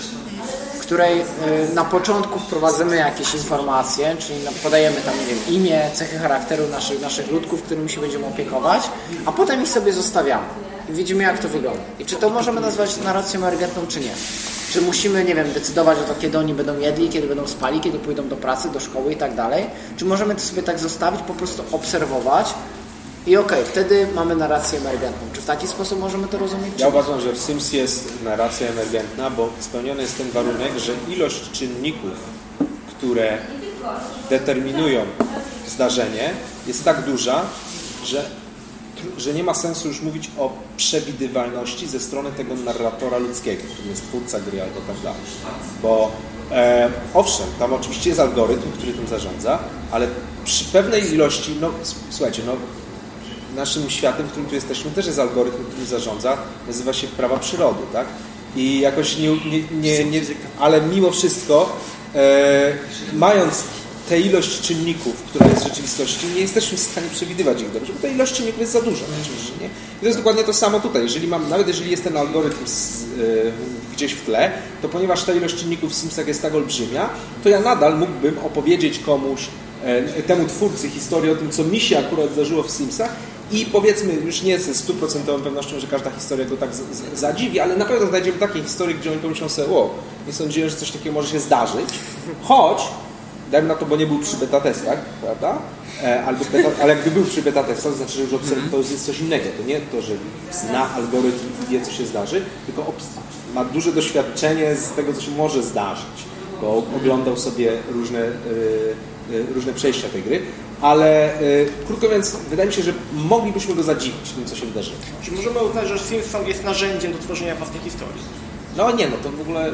w której e, na początku wprowadzamy jakieś informacje, czyli podajemy tam, nie wiem, imię, cechy charakteru naszych, naszych ludków, którymi się będziemy opiekować, a potem ich sobie zostawiamy i widzimy jak to wygląda. I czy to możemy nazwać narracją emergentną, czy nie? Czy musimy, nie wiem, decydować o to, kiedy oni będą jedli, kiedy będą spali, kiedy pójdą do pracy, do szkoły i tak dalej? Czy możemy to sobie tak zostawić, po prostu obserwować i okej, wtedy mamy narrację emergentną. Czy w taki sposób możemy to rozumieć? Ja uważam, że w Sims jest narracja emergentna, bo spełniony jest ten warunek, że ilość czynników, które determinują zdarzenie, jest tak duża, że, że nie ma sensu już mówić o przewidywalności ze strony tego narratora ludzkiego, który jest twórca gry albo tak dalej. Bo e, owszem, tam oczywiście jest algorytm, który tym zarządza, ale przy pewnej ilości, no słuchajcie, no naszym światem, w którym tu jesteśmy, też jest algorytm, który zarządza, nazywa się prawa przyrody, tak? I jakoś nie, nie, nie, nie ale mimo wszystko, e, mając tę ilość czynników, która jest w rzeczywistości, nie jesteśmy w stanie przewidywać ich dobrze, bo ta ilość czynników jest za duża oczywiście, nie? I to jest dokładnie to samo tutaj. Jeżeli mam, nawet jeżeli jest ten algorytm z, e, gdzieś w tle, to ponieważ ta ilość czynników w Simsach jest tak olbrzymia, to ja nadal mógłbym opowiedzieć komuś, e, temu twórcy historię o tym, co mi się akurat zdarzyło w Simsach i powiedzmy, już nie ze stuprocentową pewnością, że każda historia go tak z, z, zadziwi, ale na pewno znajdziemy takie historie, gdzie oni pomyślą sobie, o, nie sądziłem, że coś takiego może się zdarzyć, choć, dajmy na to, bo nie był przy beta testach, prawda? E, albo beta, ale jakby był przy beta testach, to znaczy, że już obserw- to już jest coś innego. To nie to, że zna algorytm i wie, co się zdarzy, tylko ma duże doświadczenie z tego, co się może zdarzyć, bo oglądał sobie różne, y, y, różne przejścia tej gry. Ale krótko mówiąc, wydaje mi się, że moglibyśmy go zadziwić tym, co się wydarzyło. Czy możemy uznać, że Simpson jest narzędziem do tworzenia własnej historii? No nie, no to w ogóle.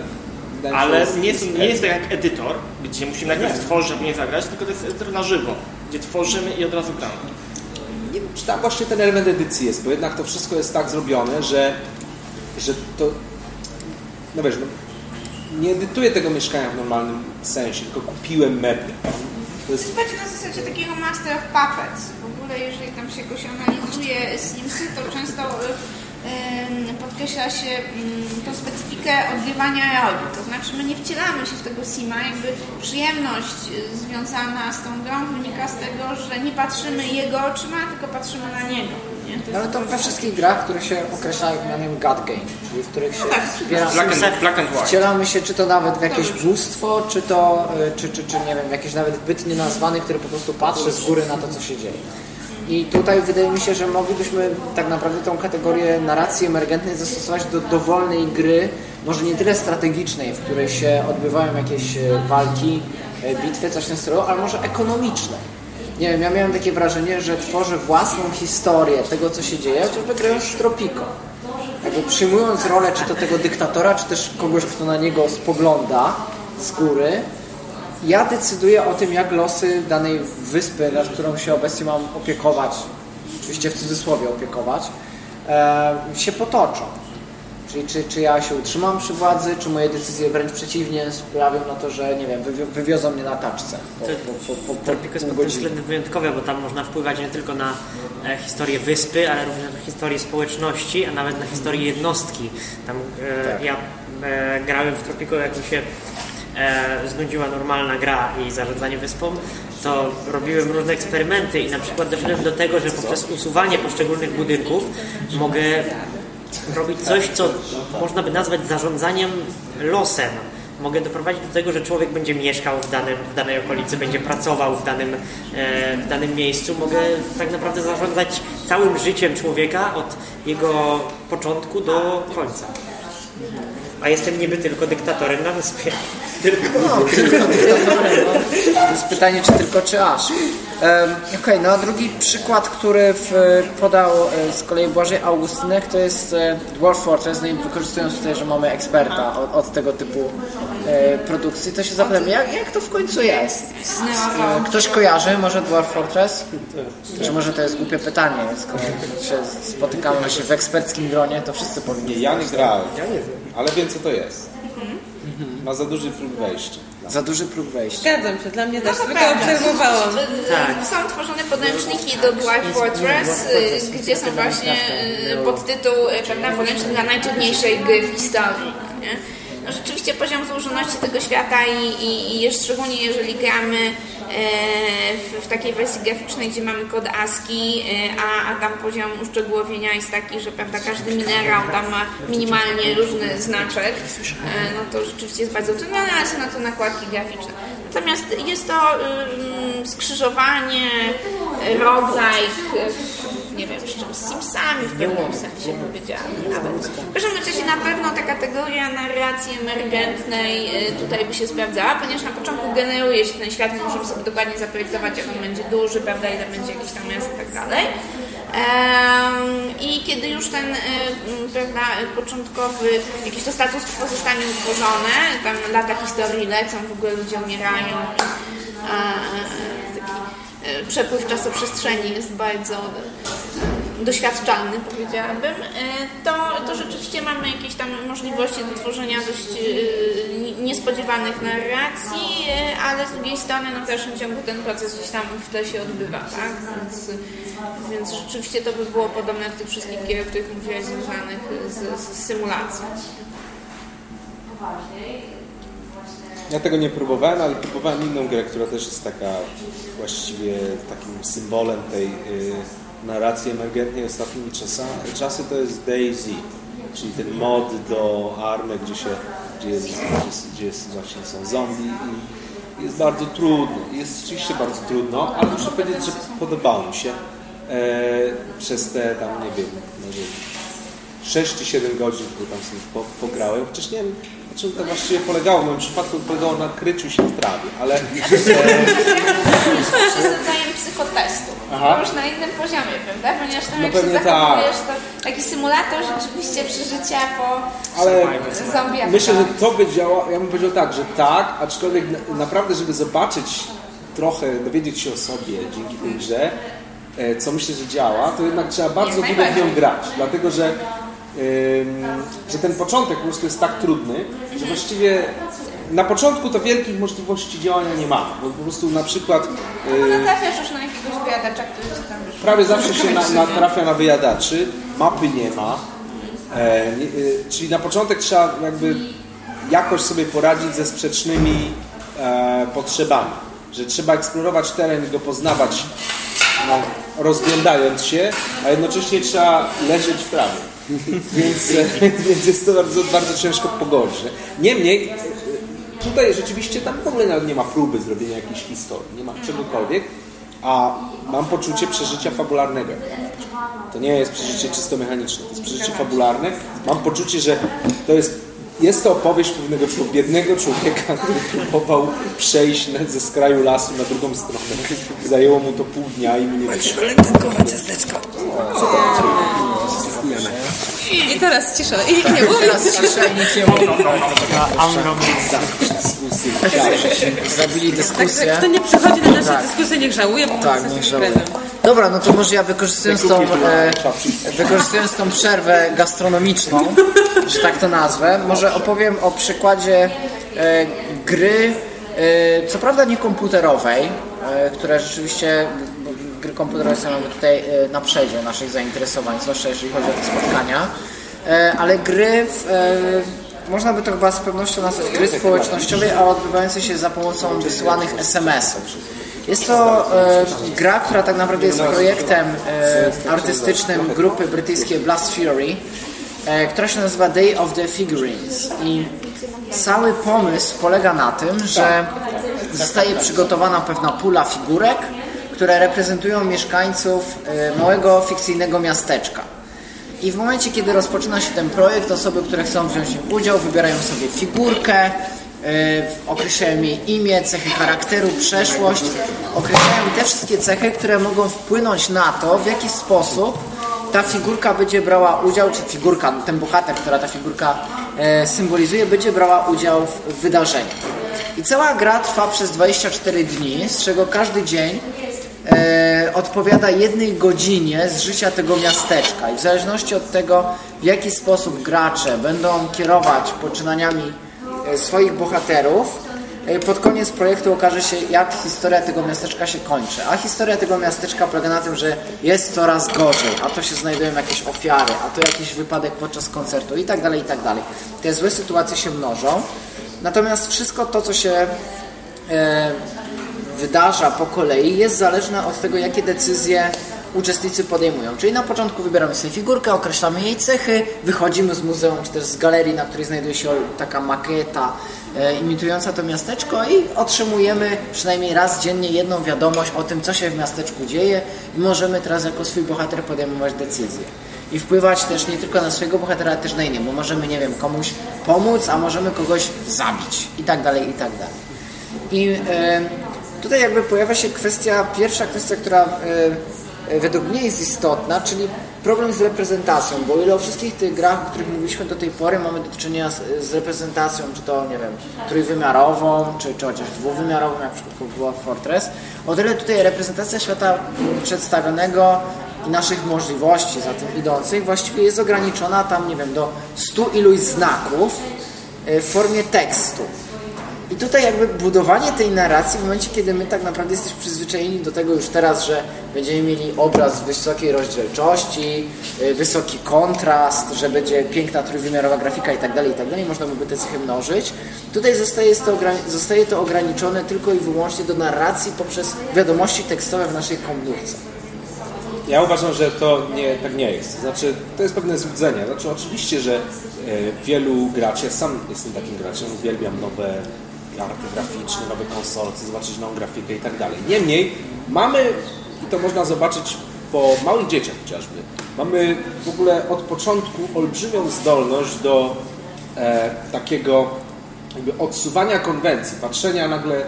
Wydaje Ale nie jest, nie jest to jak edytor, gdzie musimy najpierw stworzyć, żeby nie zagrać, tylko to jest edytor na żywo, gdzie tworzymy i od razu gramy. nie wiem, czy tam właśnie ten element edycji jest, bo jednak to wszystko jest tak zrobione, że, że to. No wiesz, no, nie edytuję tego mieszkania w normalnym sensie, tylko kupiłem meble. To jest na zasadzie takiego Master of Puppets. W ogóle jeżeli tam się jakoś analizuje Simsy, to często y, podkreśla się y, tą specyfikę odgrywania roli. To znaczy my nie wcielamy się w tego Sima, jakby przyjemność y, związana z tą grą wynika z tego, że nie patrzymy jego oczyma, tylko patrzymy na niego. Nie? To No, Ale to we wszystkich grach, które się określa mianem God Game, czyli w których się tak, wspiera, Black and, black and white. wcielamy się czy to nawet w jakieś bóstwo, czy to, y, czy, czy, czy nie wiem, w jakieś nawet byt nienazwany, który po prostu patrzy z góry na to, co się dzieje. I tutaj wydaje mi się, że moglibyśmy tak naprawdę tą kategorię narracji emergentnej zastosować do dowolnej gry, może nie tyle strategicznej, w której się odbywają jakieś e, walki, e, bitwy, coś w tym stylu, ale może ekonomicznej. Nie wiem, ja miałem takie wrażenie, że tworzę własną historię tego, co się dzieje, chociażby grając w Tropico. Jakby przyjmując rolę czy to tego dyktatora, czy też kogoś, kto na niego spogląda z góry, ja decyduję o tym, jak losy danej wyspy, nad którą się obecnie mam opiekować, oczywiście w cudzysłowie opiekować, się potoczą. Czyli czy, czy ja się utrzymam przy władzy, czy moje decyzje wręcz przeciwnie sprawią na to, że nie wiem, wywi- wywiozą mnie na taczce po, po, po, po, po Tropico jest pod tym względem wyjątkowe, bo tam można wpływać nie tylko na e, historię wyspy, ale również na historię społeczności, a nawet na historię jednostki. Tam e, Tak. ja e, grałem w Tropico, jak mi się e, znudziła normalna gra i zarządzanie wyspą, to robiłem różne eksperymenty i na przykład doszedłem do tego, że poprzez usuwanie poszczególnych budynków mogę robić coś, co można by nazwać zarządzaniem losem. Mogę doprowadzić do tego, że człowiek będzie mieszkał w, danym, w danej okolicy, będzie pracował w danym, e, w danym miejscu. Mogę tak naprawdę zarządzać całym życiem człowieka od jego początku do końca. A jestem niby tylko dyktatorem na wyspie. Tylko. No, tylko dyktatorem. No. To jest pytanie, czy tylko, czy aż. Okej, no a drugi przykład, który w, podał e, z kolei Błażej Augustynek, to jest e, Dwarf Fortress, no i wykorzystując tutaj, że mamy eksperta od, od tego typu e, produkcji, to się zapytam, jak, jak to w końcu jest? E, Ktoś kojarzy może Dwarf Fortress? Czy może to jest głupie pytanie, skoro się spotykamy właśnie w eksperckim gronie, to wszyscy powinni Nie, ja nie grałem, ale wiem co to jest. Ma za duży próg wejścia. Za duży próg wejścia. Zgadzam się, dla mnie też, No to tylko obserwowałam. Tak. Są tworzone podręczniki do Dwarf Fortress, y, gdzie są właśnie y, podtytuł y, prawda, podręcznik dla najtrudniejszej gry w historii. Nie? No rzeczywiście poziom złożoności tego świata i, i, i szczególnie jeżeli gramy e, w, w takiej wersji graficznej, gdzie mamy kod ASCII, e, a, a tam poziom uszczegółowienia jest taki, że prawda, każdy minerał tam ma minimalnie różny znaczek, e, no to rzeczywiście jest bardzo trudne, ale są na to nakładki graficzne. Natomiast jest to skrzyżowanie, roguelike, nie wiem, z czym, z Simsami w pewnym sensie powiedziałam nawet. W każdym razie na pewno ta kategoria narracji emergentnej y, tutaj by się sprawdzała, ponieważ na początku generuje się ten świat, my możemy sobie dokładnie zaprojektować, jak on będzie duży, prawda, ile będzie jakiś tam miast i tak dalej. I kiedy już ten y, prawda, początkowy jakiś to status quo zostanie utworzone, tam lata historii lecą, w ogóle ludzie umierają, a, taki e, przepływ czasoprzestrzeni jest bardzo e, doświadczalny, powiedziałabym, e, to, to rzeczywiście mamy jakieś tam możliwości do tworzenia dość ni- niespodziewanych narracji, ale z drugiej strony no, w dalszym ciągu ten proces gdzieś tam w tle się odbywa, tak? Więc, więc rzeczywiście to by było podobne do tych wszystkich gier, o których mówiłaś, związanych z, z symulacją. Ja tego nie próbowałem, ale próbowałem inną grę, która też jest taka właściwie takim symbolem tej y, narracji emergentnej ostatnimi czasa, czasy, to jest DayZ, czyli ten mod do Army, gdzie się gdzie, jest, gdzie, jest, właśnie są zombie i jest bardzo trudno. Jest rzeczywiście bardzo trudno, ale muszę powiedzieć, że podobało mi się e, przez te tam, nie wiem, może 6 czy 7 godzin, które tam sobie po, pograłem. Chociaż nie wiem, czym to właściwie polegało. W moim przypadku polegało na kryciu się w trawie, ale jest rodzajem psychotestu. Aha. Już na innym poziomie, prawda? Ponieważ tam No jak się zachowujesz, to taki symulator rzeczywiście przeżycia po Ale zombie myślę, że to by działało, ja bym powiedział tak, że tak, aczkolwiek na- naprawdę, żeby zobaczyć trochę, dowiedzieć się o sobie dzięki tej grze, e, co myślę, że działa, to jednak trzeba bardzo długo w nią grać, dlatego że, że ten początek po prostu jest tak trudny, że właściwie na początku to wielkich możliwości działania nie ma, bo po prostu na przykład No y, natrafiasz już na jakiegoś wyjadacza, który się tam już... prawie zawsze się na, natrafia na wyjadaczy, mapy nie ma, e, e, czyli na początek trzeba jakby jakoś sobie poradzić ze sprzecznymi e, potrzebami, że trzeba eksplorować teren i go poznawać no, rozglądając się, a jednocześnie trzeba leżeć w trawie. Więc, *laughs* więc jest to bardzo, bardzo ciężko pogodzić. Niemniej tutaj rzeczywiście tam w ogóle nawet nie ma próby zrobienia jakiejś historii, nie ma czegokolwiek, a mam poczucie przeżycia fabularnego. To nie jest przeżycie czysto mechaniczne, to jest przeżycie fabularne. Mam poczucie, że to jest, jest to opowieść pewnego człowieka, biednego człowieka, który próbował przejść ze skraju lasu na drugą stronę. Zajęło mu to pół dnia i mu nie wyszło. I teraz cisza. I nikt nie mówi. Teraz ciszę i nikt nie mówi. Zabili Także dyskusję. kto nie przychodzi na nasze Tak. dyskusje, niech żałuje, bo Tak, tak, niech nie żałuje. Dobra, no to może ja wykorzystując tą, e, wykorzystując tą przerwę gastronomiczną, że tak to nazwę, może opowiem o przykładzie e, gry, e, co prawda nie komputerowej, e, która rzeczywiście, są jakby tutaj e, na przedzie naszych zainteresowań, zwłaszcza jeżeli chodzi o te spotkania, e, ale gry w, e, można by to chyba z pewnością nazwać gry społecznościowej, a odbywające się za pomocą wysyłanych SMS-ów. Jest to gra, która tak naprawdę jest projektem artystycznym grupy brytyjskiej Blast Fury, która się nazywa Day of the Figurines. I cały pomysł polega na tym, że zostaje przygotowana pewna pula figurek, które reprezentują mieszkańców e, małego fikcyjnego miasteczka. I w momencie, kiedy rozpoczyna się ten projekt, osoby, które chcą wziąć w udział, wybierają sobie figurkę, yy, określają jej imię, cechy charakteru, przeszłość, określają te wszystkie cechy, które mogą wpłynąć na to, w jaki sposób ta figurka będzie brała udział, czy figurka, ten bohater, która ta figurka e, symbolizuje, będzie brała udział w wydarzeniu. I cała gra trwa przez 24 dni, z czego każdy dzień e, odpowiada jednej godzinie z życia tego miasteczka i w zależności od tego, w jaki sposób gracze będą kierować poczynaniami e, swoich bohaterów, e, pod koniec projektu okaże się, jak historia tego miasteczka się kończy. A historia tego miasteczka polega na tym, że jest coraz gorzej, a to się znajdują jakieś ofiary, a to jakiś wypadek podczas koncertu i tak dalej, i tak dalej. Te złe sytuacje się mnożą. Natomiast wszystko to, co się e, wydarza po kolei, jest zależne od tego, jakie decyzje uczestnicy podejmują. Czyli na początku wybieramy sobie figurkę, określamy jej cechy, wychodzimy z muzeum czy też z galerii, na której znajduje się taka makieta e, imitująca to miasteczko i otrzymujemy przynajmniej raz dziennie jedną wiadomość o tym, co się w miasteczku dzieje i możemy teraz jako swój bohater podejmować decyzje. I wpływać też nie tylko na swojego bohatera, ale też na innych, bo możemy, nie wiem, komuś pomóc, a możemy kogoś zabić i tak dalej, i tak dalej. I e, tutaj jakby pojawia się kwestia, pierwsza kwestia, która e, według mnie jest istotna, czyli problem z reprezentacją, bo ile o wszystkich tych grach, o których mówiliśmy do tej pory, mamy do czynienia z, reprezentacją, czy to, nie wiem, trójwymiarową, czy, czy chociaż dwuwymiarową, jak w przypadku Dwarf Fortress, o tyle tutaj reprezentacja świata przedstawionego i naszych możliwości za tym idących właściwie jest ograniczona tam, nie wiem, do stu iluś znaków e, w formie tekstu. I tutaj jakby budowanie tej narracji w momencie, kiedy my tak naprawdę jesteśmy przyzwyczajeni do tego już teraz, że będziemy mieli obraz wysokiej rozdzielczości, y, wysoki kontrast, że będzie piękna trójwymiarowa grafika i tak dalej, i tak dalej, można by te cechy mnożyć. Tutaj zostaje to, zostaje to ograniczone tylko i wyłącznie do narracji poprzez wiadomości tekstowe w naszej komórce. Ja uważam, że to nie, tak nie jest. Znaczy, to jest pewne złudzenie. Znaczy, oczywiście, że e, wielu graczy, ja sam jestem takim graczem, uwielbiam nowe karty graficzne, nowe konsole, chcę zobaczyć nową grafikę i tak dalej. Niemniej mamy, i to można zobaczyć po małych dzieciach chociażby, mamy w ogóle od początku olbrzymią zdolność do e, takiego jakby odsuwania konwencji, patrzenia nagle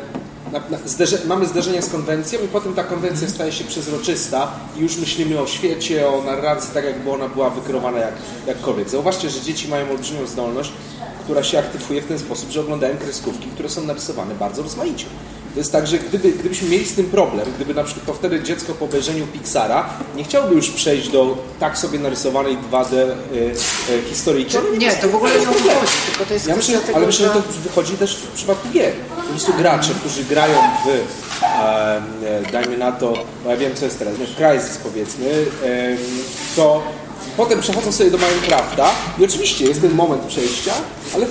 na, na, zderze, mamy zderzenie z konwencją i potem ta konwencja staje się przezroczysta i już myślimy o świecie, o narracji, tak jakby ona była wykreowana jak, jakkolwiek. Zauważcie, że dzieci mają olbrzymią zdolność która się aktywuje w ten sposób, że oglądają kreskówki, które są narysowane bardzo rozmaicie. To jest tak, że gdyby, gdybyśmy mieli z tym problem, gdyby na przykład to wtedy dziecko po obejrzeniu Pixara nie chciałoby już przejść do tak sobie narysowanej 2D y, y, historyjki. Nie, to w ogóle nie chodzi, tylko to jest ja myślę, tego, Ale myślę, że to wychodzi też w przypadku gier. Po prostu gracze, którzy grają w, e, dajmy na to, bo ja wiem co jest teraz, w Crysis powiedzmy, e, to Potem przechodzą sobie do Minecrafta i oczywiście jest ten moment przejścia, ale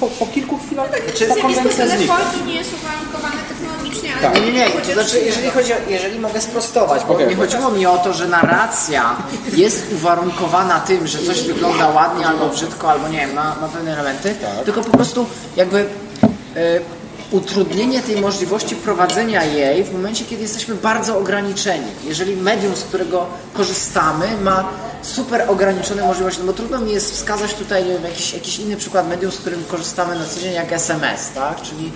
po, po kilku chwilach ta konwencja znika. nie jest uwarunkowane technologicznie, ale... Tak. Nie, nie, nie. To znaczy, jeżeli, chodzi o, jeżeli mogę sprostować, bo okay, nie chodziło mi o to, że narracja jest uwarunkowana tym, że coś wygląda ładnie albo brzydko, albo nie wiem, ma, ma pewne elementy, tak. tylko po prostu jakby... Yy, utrudnienie tej możliwości prowadzenia jej w momencie, kiedy jesteśmy bardzo ograniczeni. Jeżeli medium, z którego korzystamy, ma super ograniczone możliwości, no bo trudno mi jest wskazać tutaj wiem, jakiś, jakiś inny przykład medium, z którym korzystamy na co dzień, jak SMS, tak? Czyli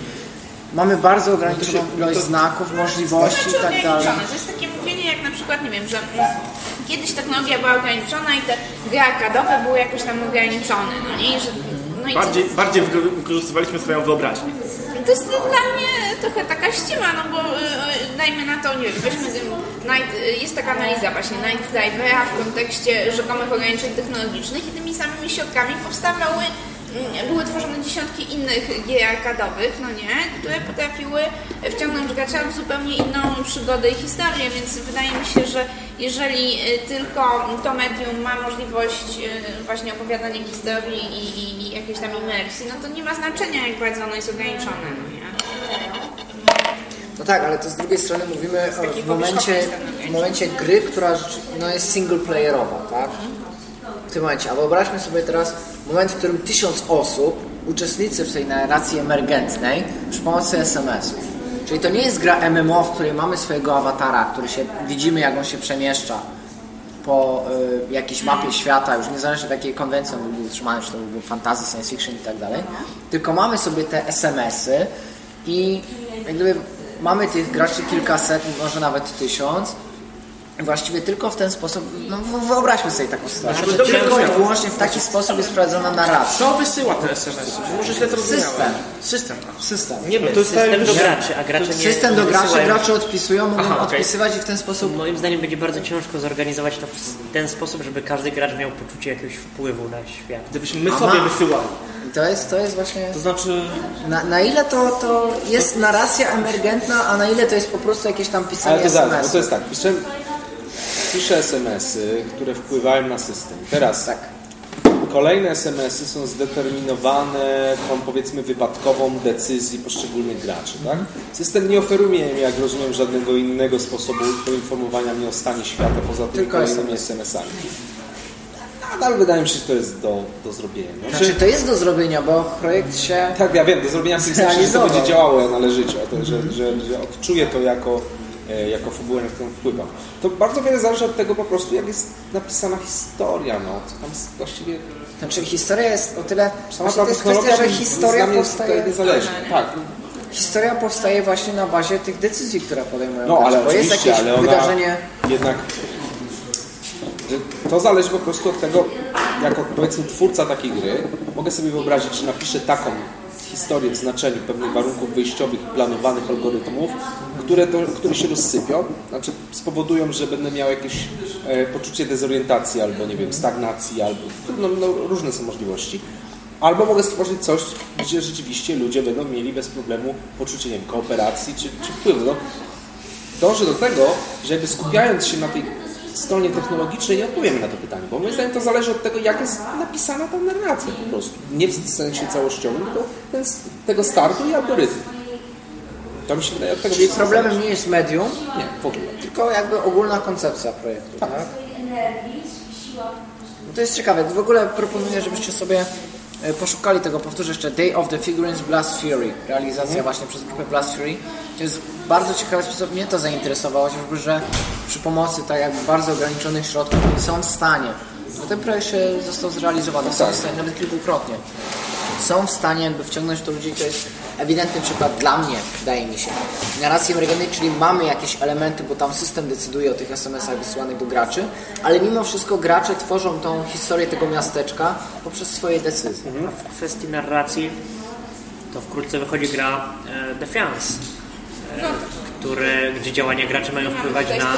mamy bardzo ograniczoną ilość znaków, możliwości i tak dalej. To jest takie mówienie jak na przykład, nie wiem, że kiedyś technologia była ograniczona i te gry arkadowe były jakoś tam ograniczone, no nie? Że, no bardziej, bardziej wykorzystywaliśmy swoją wyobraźnię to jest dla mnie trochę taka ściema, no bo y, y, dajmy na to, nie wiem, weźmy night, y, jest taka analiza właśnie Night Drivera w kontekście rzekomych ograniczeń technologicznych i tymi samymi środkami powstawały mm, były tworzone dziesiątki innych gier arkadowych, no nie, które potrafiły wciągnąć gracza w zupełnie inną przygodę i historię, więc wydaje mi się, że jeżeli tylko to medium ma możliwość właśnie opowiadania historii i, i, i jakiejś tam imersji, no to nie ma znaczenia, jak bardzo ono jest ograniczone, no nie? No tak, ale to z drugiej strony mówimy o, w momencie, w momencie gry, która no, jest single playerowa, tak? W tym momencie. A wyobraźmy sobie teraz moment, w którym tysiąc osób, uczestnicy w tej narracji emergentnej przy pomocy SMS-ów. Czyli to nie jest gra MMO, w której mamy swojego awatara, który się widzimy, jak on się przemieszcza po y, jakiejś mapie świata, już niezależnie od jakiej konwencji on był utrzymany, czy to był fantasy, science fiction i tak dalej, tylko mamy sobie te SMS-y i jak gdyby mamy tych graczy kilkaset, może nawet tysiąc Właściwie tylko w ten sposób, no wyobraźmy sobie taką sytuację, że dobrze tylko i wyłącznie w taki sposób jest prowadzona narracja. Kto wysyła te SMS-y? Może źle to rozumiałem. System. System. System. Nie. To jest system do graczy, a gracze nie System do graczy, wysyłają. gracze odpisują, mogą Aha, odpisywać i w ten sposób Moim zdaniem będzie bardzo ciężko zorganizować to w ten sposób, żeby każdy gracz miał poczucie jakiegoś wpływu na świat. Gdybyśmy my sobie wysyłali. I to jest, to jest właśnie... To znaczy, Na, na ile to, to jest narracja emergentna, a na ile to jest po prostu jakieś tam pisanie Ale to zaraz, bo SMS-ów? to jest tak, piszę, piszę SMS-y, które wpływają na system. Teraz Tak. kolejne SMS-y są zdeterminowane tą powiedzmy wypadkową decyzji poszczególnych graczy. Tak? System nie oferuje mi, jak rozumiem, żadnego innego sposobu poinformowania mnie o stanie świata poza tymi Tylko kolejnymi SMS-ami. Nadal wydaje mi się, że to jest do, do zrobienia. No, Znaczy to jest do zrobienia, bo projekt się... tak, ja wiem, do zrobienia w tym sensie, że to będzie działało należycie, że, że, że odczuję to jako, jako fabułę, na którą wpływam. To bardzo wiele zależy od tego po prostu, jak jest napisana historia, no, co tam jest właściwie... Znaczy historia jest o tyle... Sama Właśnie to jest kwestia, że historia powstaje... tutaj niezależna. Tak, Historia powstaje właśnie na bazie tych decyzji, które podejmują no ale bo jest jakieś ale ona wydarzenie... jednak... że To zależy po prostu od tego, jako powiedzmy twórca takiej gry, mogę sobie wyobrazić, że napiszę taką historię w znaczeniu pewnych warunków wyjściowych planowanych algorytmów, które, to, które się rozsypią, znaczy spowodują, że będę miał jakieś e, poczucie dezorientacji albo nie wiem, stagnacji, albo no, no, różne są możliwości. Albo mogę stworzyć coś, gdzie rzeczywiście ludzie będą mieli bez problemu poczucie nie wiem, kooperacji czy, czy wpływu. No, dążę do tego, że jakby skupiając się na tej stronie technologicznej nie odpowiemy na to pytanie, bo moim zdaniem to zależy od tego, jak jest napisana ta narracja po prostu. Nie w sensie całościowym, tylko ten, tego startu i algorytm. To mi się wydaje od tego Czyli problemem zależy. nie jest medium, Nie, w ogóle. tylko jakby ogólna koncepcja projektu, tak? No to jest ciekawe. W ogóle proponuję, żebyście sobie e, poszukali tego, powtórzę jeszcze, Day of the Figurines Blast Fury. Realizacja właśnie przez grupę Blast Fury. To jest bardzo ciekawy sposób. Mnie to zainteresowało, chociażby, że przy pomocy tak jakby bardzo ograniczonych środków są w stanie, bo ten projekt się został zrealizowany, są w stanie, nawet kilkukrotnie, są w stanie jakby wciągnąć do ludzi, to jest ewidentny przykład dla mnie, wydaje mi się. Narracji emergentnej, czyli mamy jakieś elementy, bo tam system decyduje o tych SMS-ach wysyłanych do graczy, ale mimo wszystko gracze tworzą tą historię tego miasteczka poprzez swoje decyzje. W kwestii narracji to wkrótce wychodzi gra e, Defiance, które, gdzie działania graczy mają wpływać na,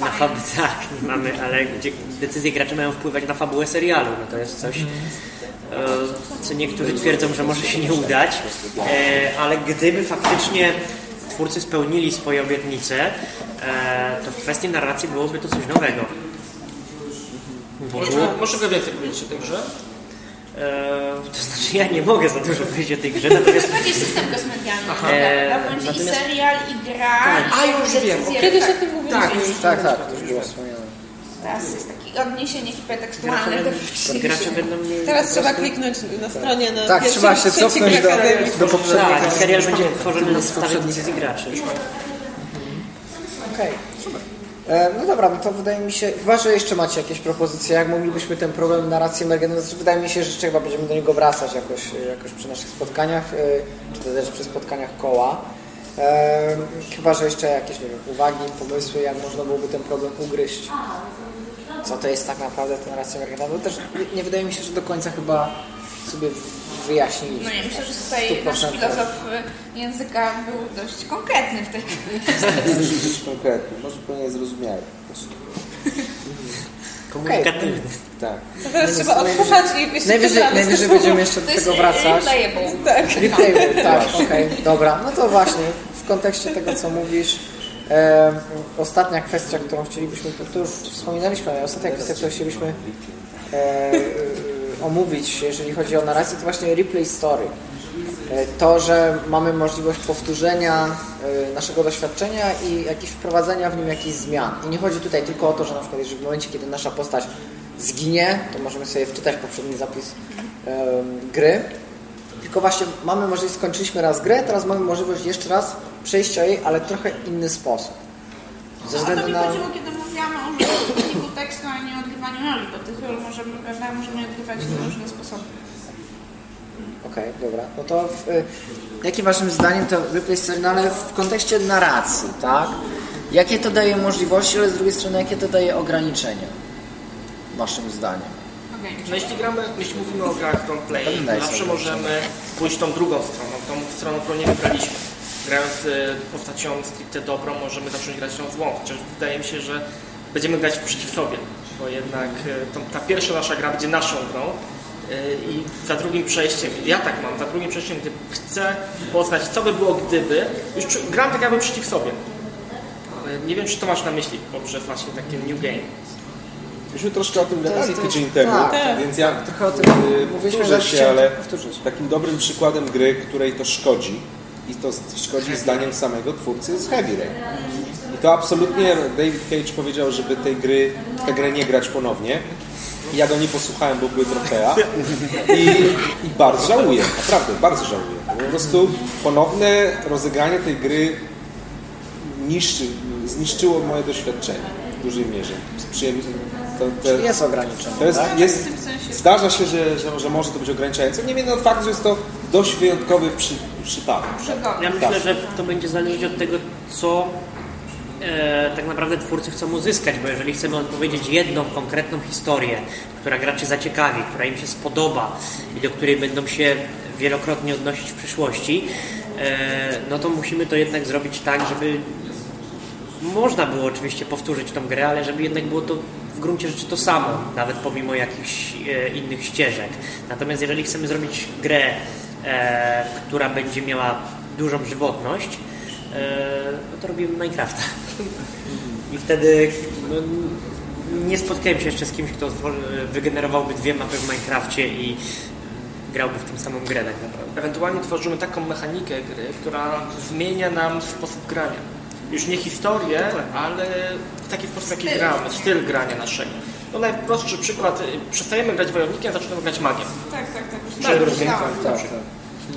na fabułę. *laughs* Tak, nie mamy, ale gdzie decyzje graczy mają wpływać na fabułę serialu. No to jest coś, e, co niektórzy twierdzą, że może się nie udać, e, ale gdyby faktycznie twórcy spełnili swoje obietnice, e, to w kwestii narracji byłoby to coś nowego. Bo było, może, może trochę więcej powiedzieć o tej grze? E, to znaczy ja nie mogę za dużo powiedzieć o tej grze, natomiast To jest system kosmedialny, Eee, prawda? Będzie i natomiast- serial, i gra, A, i już wiem. Kiedyś o tym mówiliśmy. Tak, Tak, tak, to już było wspomniane. Teraz jest takie odniesienie hipertekstualne do gracze będą mieli Teraz trzeba prostu- kliknąć na stronie na Tak, trzeba się cofnąć do, do poprzedniego. Tak, i serial będzie tworzony na podstawie decyzji graczy. Okej. E, No dobra, no to wydaje mi się, chyba że jeszcze macie jakieś propozycje, jak moglibyśmy ten problem narracji emergentnej, znaczy wydaje mi się, że jeszcze chyba będziemy do niego wracać jakoś, jakoś przy naszych spotkaniach, e, czy też przy spotkaniach koła. E, chyba, że jeszcze jakieś nie wiem, uwagi, pomysły, jak można byłoby ten problem ugryźć. Co to jest tak naprawdę ta narracja emergentna? No też nie, nie wydaje mi się, że do końca chyba sobie wyjaśniliśmy. No ja myślę, że tutaj nasz 100%. filozof języka był dość konkretny w tej. Dość *laughs* konkretny, może powinien zrozumiały po prostu. Komunikatywny. Tak. To teraz trzeba odsłuchać i jeszcze Najwyżej, najwyżej będziemy jeszcze do To tego wracać. replayable. Tak. Replayable, tak, okej, dobra. No to właśnie, w kontekście tego, co mówisz, e, ostatnia kwestia, którą chcielibyśmy, to, to już wspominaliśmy, ale ostatnia kwestia, którą chcielibyśmy e, e, omówić, jeżeli chodzi o narrację, to właśnie replay story. E, To, że mamy możliwość powtórzenia e, naszego doświadczenia i jakieś wprowadzenia w nim jakichś zmian. I nie chodzi tutaj tylko o to, że na przykład jeżeli w momencie, kiedy nasza postać zginie, to możemy sobie wczytać poprzedni zapis gry, tylko właśnie mamy możliwość, skończyliśmy raz grę, teraz mamy możliwość jeszcze raz przejścia jej, ale trochę inny sposób. Ze względu na... mówiłam o użytkowniku tekstu, a nie o odgrywaniu roli, bo tych ról możemy, prawda, możemy odgrywać w różne sposoby. Okej, dobra. No to w, y, jakie waszym zdaniem to replay story, no ale w kontekście narracji, tak? Jakie to daje możliwości, ale z drugiej strony jakie to daje ograniczenia? Waszym zdaniem. No jeśli gramy, jeśli mówimy o grach roleplay, to zawsze możemy pójść tą drugą stroną, tą stroną, którą nie wybraliśmy. Grając y, postacią stricte dobrą, możemy zacząć grać tą złą, chociaż wydaje mi się, że będziemy grać przeciw sobie, bo jednak tą, ta pierwsza nasza gra będzie naszą grą y, i za drugim przejściem, ja tak mam, za drugim przejściem, gdy chcę poznać, co by było gdyby, już gram tak jakby przeciw sobie. Nie wiem, czy to masz na myśli poprzez właśnie takie new game. Myśmy troszkę o tym gadali to jest- tydzień temu, tak, więc ja Trochę o tym mówiliśmy, powtórzę się, ale takim dobrym przykładem gry, której to szkodzi i to szkodzi zdaniem samego twórcy jest Heavy Rain. I to absolutnie David Cage powiedział, żeby tej gry, tę grę nie grać ponownie. Ja go nie posłuchałem, bo były trofea. I, I bardzo żałuję, naprawdę, bardzo żałuję. Po prostu ponowne rozegranie tej gry niszczy, zniszczyło moje doświadczenie w dużej mierze. Z przyjem... to, to, Jest ograniczenie, to jest, tak? jest, zdarza się, że, że, że może to być ograniczające. Niemniej no, fakt, że jest to dość wyjątkowy przy, przypadek. Ja myślę, że to będzie zależeć od tego, co e, tak naprawdę twórcy chcą uzyskać, bo jeżeli chcemy odpowiedzieć jedną konkretną historię, która graczy zaciekawi, która im się spodoba i do której będą się wielokrotnie odnosić w przyszłości, e, no to musimy to jednak zrobić tak, żeby można było oczywiście powtórzyć tą grę, ale żeby jednak było to w gruncie rzeczy to samo, nawet pomimo jakichś e, innych ścieżek. Natomiast jeżeli chcemy zrobić grę, e, która będzie miała dużą żywotność, e, no to robimy Minecrafta. *laughs* I wtedy no, nie spotkałem się jeszcze z kimś, kto wygenerowałby dwie mapy w Minecrafcie i grałby w tym samą grę tak naprawdę. Ewentualnie tworzymy taką mechanikę gry, która zmienia nam sposób grania. Już nie historię, ale w taki sposób, jaki Styl. gramy, styl grania naszego. No najprostszy przykład, y, przestajemy grać wojownikiem, zaczynamy grać magiem. Tak, tak, tak. Już Tak, tak,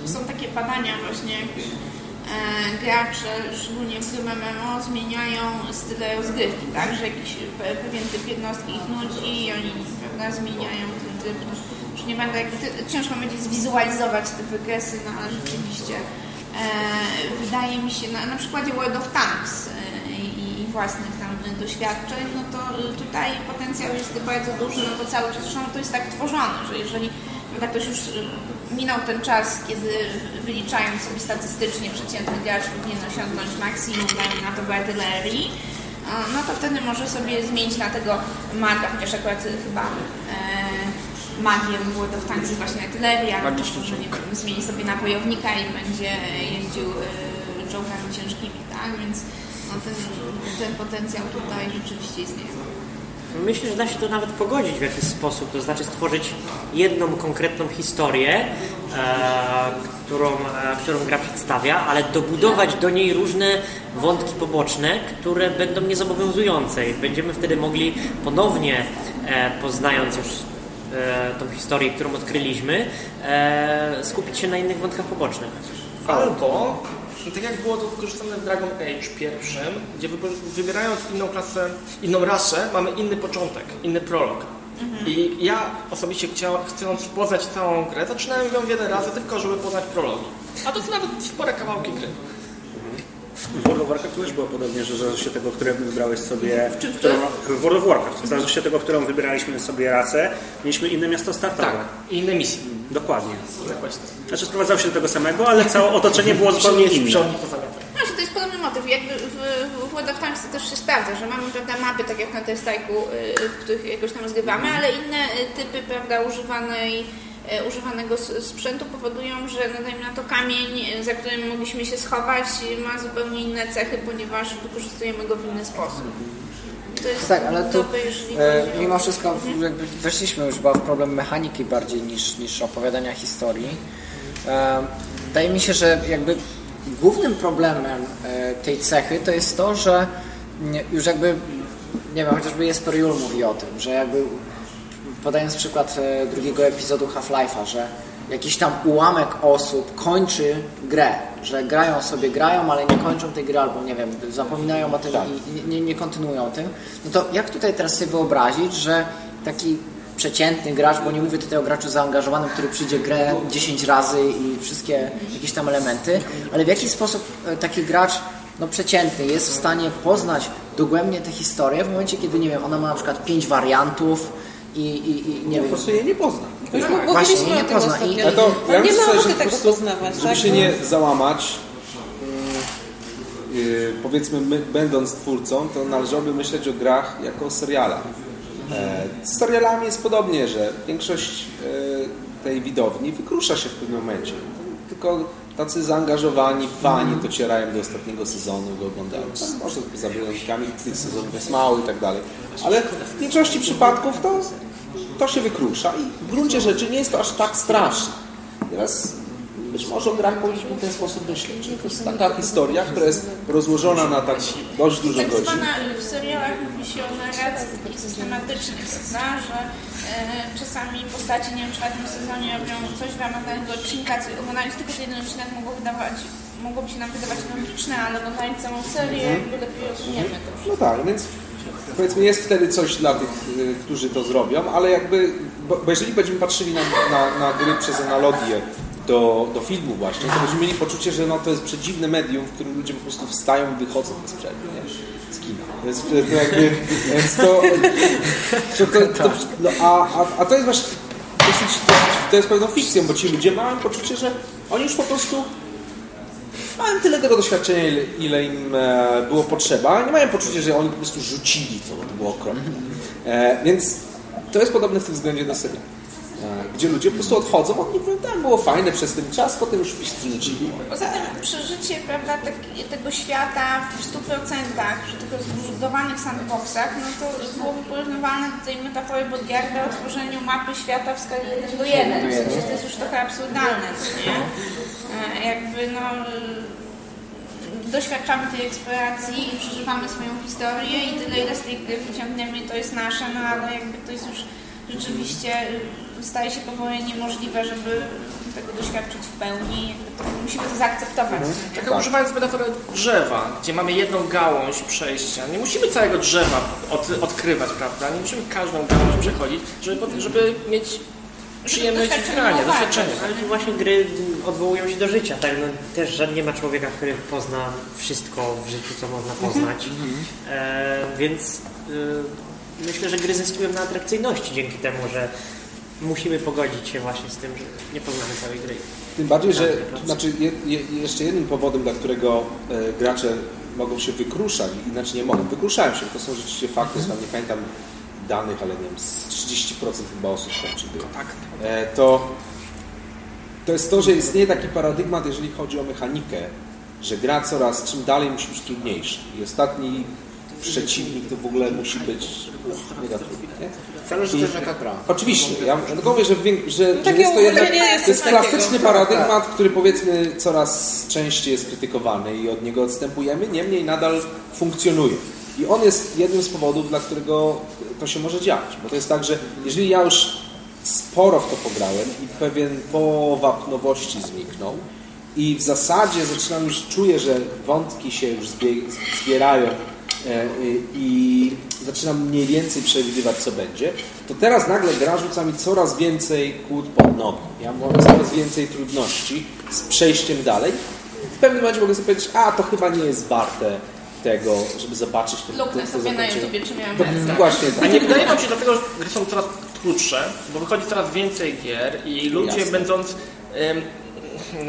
tak, Są takie badania właśnie, jak e, gracze, szczególnie w grze MMO, zmieniają style rozgrywki, tak? Że jakiś pe- pewien typ jednostki ich nudzi i oni prawda, zmieniają ten typ. Już nie będę, ciężko będzie zwizualizować te wykresy, no ale rzeczywiście wydaje mi się, na, na przykładzie World of Tanks e, i, i własnych tam doświadczeń, no to tutaj potencjał jest bardzo duży, no bo cały czas zresztą to jest tak tworzone, że jeżeli prawda, ktoś już y, minął ten czas, kiedy wyliczając sobie statystycznie przeciętny gracz powinien osiągnąć maksimum na to artylerii, no to wtedy może sobie zmienić na tego maga, chociaż akurat chyba e, magiem Tanks jest właśnie artyleria, może nie wiem, zmieni sobie na wojownika i będzie jeździł y, czołgami ciężkimi, tak? Więc no, ten, ten potencjał tutaj rzeczywiście istnieje. Myślę, że da się to nawet pogodzić w jakiś sposób, to znaczy stworzyć jedną konkretną historię, e, którą, e, którą gra przedstawia, ale dobudować do niej różne wątki poboczne, które będą niezobowiązujące i będziemy wtedy mogli ponownie, e, poznając już tą historię, którą odkryliśmy, e, skupić się na innych wątkach pobocznych. Albo, tak jak było to wykorzystane w Dragon Age pierwszym, gdzie wybierając inną klasę, inną rasę, mamy inny początek, inny prolog. I ja osobiście chciał, chcąc poznać całą grę, zaczynałem ją wiele razy tylko, żeby poznać prologi. A to są nawet spore kawałki gry. W World of Warcraft też było podobnie, że w zależności od tego, które wybrałeś sobie... czym- którą, w World of Warcraft, w zależności od tego, którą wybieraliśmy sobie racę, mieliśmy inne miasto startowe. Tak, i inne misje. Dokładnie. Znaczy sprowadzało się do tego samego, ale całe otoczenie było zupełnie inne. No, że to jest podobny motyw. Jakby w, w World of Tanks to też się sprawdza, że mamy prawda, mapy, tak jak na Counter-Strike'u, y, w których jakoś tam rozgrywamy, ale inne y, typy prawda, używanej, y, używanego s- sprzętu powodują, że no, dajmy na to kamień, y, za którym mogliśmy się schować, ma zupełnie inne cechy, ponieważ wykorzystujemy go w inny sposób. To jest Tak, ale tu e, mimo wszystko jakby weszliśmy już chyba w problem mechaniki bardziej niż, niż opowiadania historii. E, wydaje mi się, że jakby głównym problemem e, tej cechy to jest to, że nie- już jakby, nie wiem, chociażby Jesper Juhl mówi o tym, że jakby podając przykład e, drugiego epizodu Half-Life'a, że jakiś tam ułamek osób kończy grę, że grają sobie, grają, ale nie kończą tej gry albo nie wiem, zapominają o tym i- i nie, nie kontynuują tym, no to jak tutaj teraz sobie wyobrazić, że taki przeciętny gracz, bo nie mówię tutaj o graczu zaangażowanym, który przyjdzie grę 10 razy i wszystkie jakieś tam elementy, ale w jaki sposób e, taki gracz no, przeciętny jest w stanie poznać dogłębnie tę historię w momencie, kiedy, nie wiem, ona ma na przykład 5 wariantów i, i, i nie Po wiem, prostu jej nie pozna. No, właśnie, mówiliśmy nie o tym pozna. ostatnio. I- Ja to, No, ja nie myślę, ma że ochoty po tego prostu, poznawać, żeby tak? się No. nie załamać, yy, yy, powiedzmy, my, będąc twórcą, to należałoby myśleć o grach jako o serialach. E, z serialami jest podobnie, że większość e, tej widowni wykrusza się w pewnym momencie. Tylko tacy zaangażowani fani docierają do ostatniego sezonu, go oglądają. Tam Może poza wyjątkami tych sezonów jest mało i tak dalej. Ale w większości przypadków to, to się wykrusza i w gruncie rzeczy nie jest to aż tak straszne. Teraz być może o grach powinniśmy w ten sposób myśleć, że to jest taka historia, która jest rozłożona na tak dość dużo Tak godzin. zwana w serialach mówi się o narracji takich systematycznych, prawda, że e, czasami postaci, nie wiem, w czwartym sezonie robią coś w ramach danego odcinka, co oglądając tylko ten jeden odcinek mogło wydawać, mogłoby się nam wydawać logiczne, ale oglądając całą serię jakby lepiej rozumiemy to No tak, więc powiedzmy jest wtedy coś dla tych, y, którzy to zrobią, ale jakby, bo, bo jeżeli będziemy patrzyli na, na, na gry przez analogię do, do filmu właśnie, to będziemy mieli poczucie, że no, to jest przedziwne medium, w którym ludzie po prostu wstają i wychodzą bez przerwy, nie? Z kina. Więc, to jakby, więc to, to, to, to, no, a, a, a to jest właśnie dosyć, to jest pewną fikcją, bo ci ludzie mają poczucie, że oni już po prostu mają tyle tego doświadczenia, ile, ile im e, było potrzeba, ale nie mają poczucia, że oni po prostu rzucili to, to było okropne. E, więc to jest podobne w tym względzie do serialu. E, gdzie ludzie po prostu odchodzą, oni mówią, tak, było fajne przez ten czas, potem już się znudzili. Poza tym przeżycie prawda, taki, tego świata w 100% przy tych rozbudowanych sandboxach, no to byłoby porównywalne do tej metafory Bodgiarda o tworzeniu mapy świata w skali 1 do 1. W sensie to jest już trochę absurdalne, nie? E, Jakby no doświadczamy tej eksploracji i przeżywamy swoją historię i tyle ile z tej gry wyciągniemy to jest nasze, no ale jakby to jest już rzeczywiście staje się powoli niemożliwe, żeby tego doświadczyć w pełni. Jakby to, musimy to zaakceptować. Tak, używając metafory drzewa, gdzie mamy jedną gałąź przejścia, nie musimy całego drzewa od, odkrywać, prawda? Nie musimy każdą gałąź przechodzić, żeby, żeby mieć przyjemność Doświadczenie grania, doświadczenie. Ale tu właśnie gry odwołują się do życia, tak? No, też że nie ma człowieka, który pozna wszystko w życiu, co można poznać. E, więc e, myślę, że gry zyskują na atrakcyjności dzięki temu, że musimy pogodzić się właśnie z tym, że nie poznamy całej gry. Tym bardziej, że to znaczy je, je, jeszcze jednym powodem, dla którego e, gracze mogą się wykruszać, inaczej nie mogą, wykruszają się, to są rzeczywiście fakty, mhm. nie pamiętam danych, ale nie wiem, z 30% chyba osób kończy gry. Tak. E, to, to jest to, że istnieje taki paradygmat, jeżeli chodzi o mechanikę, że gra coraz, czym dalej musi być trudniejsza. I ostatni przeciwnik to w ogóle musi być mega trudny. Nie? Zależy I- też jaka gra. Oczywiście, ja tylko mówię, że, wiek- że, że takie jest to jednak jest to jest takiego. klasyczny paradygmat, który powiedzmy coraz częściej jest krytykowany i od niego odstępujemy, niemniej nadal funkcjonuje. I on jest jednym z powodów, dla którego to się może dziać. Bo to jest tak, że jeżeli ja już sporo w to pograłem i pewien powab nowości zniknął i w zasadzie zaczynam już, czuję, że wątki się już zbie- zbierają i- i zaczynam mniej więcej przewidywać, co będzie, to teraz nagle gra rzuca mi coraz więcej kłód pod nogi. Ja mam coraz więcej trudności z przejściem dalej. W pewnym momencie mogę sobie powiedzieć, a to chyba nie jest warte tego, żeby zobaczyć to, Luknę sobie na zakończenie. YouTubie, czy miałem To, rację. właśnie, A nie wydaje wam się dlatego, że gry są coraz krótsze, bo wychodzi coraz więcej gier i ludzie Jasne. będąc no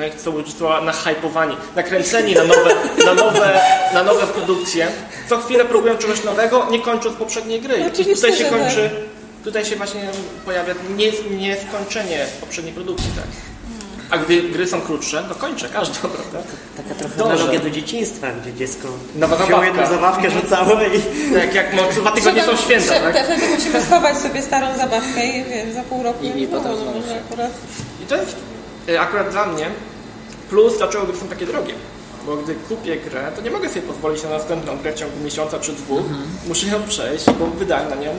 jak to użyć słowa, nahypowani, nakręceni na nowe, na, nowe, na nowe produkcje, co chwilę próbują czegoś nowego, nie kończąc poprzedniej gry. I tutaj się że kończy, tutaj się właśnie pojawia nie, nieskończenie poprzedniej produkcji, tak. A gdy gry są krótsze, to kończę każdą, prawda? Taka trochę analogia do dzieciństwa, gdzie dziecko Nowa wzięło jedną zabawkę, rzucało i Tak jak mo- dwa tygodnie są święta, Trzeba- tak? Dlatego musimy schować sobie starą zabawkę i wiem, za pół roku I- i no, potem no, akurat. I to jest akurat dla mnie plus, dlaczego gry są takie drogie. Bo gdy kupię grę, to nie mogę sobie pozwolić na następną grę w ciągu miesiąca czy dwóch. Muszę ją przejść, bo wydałem na nią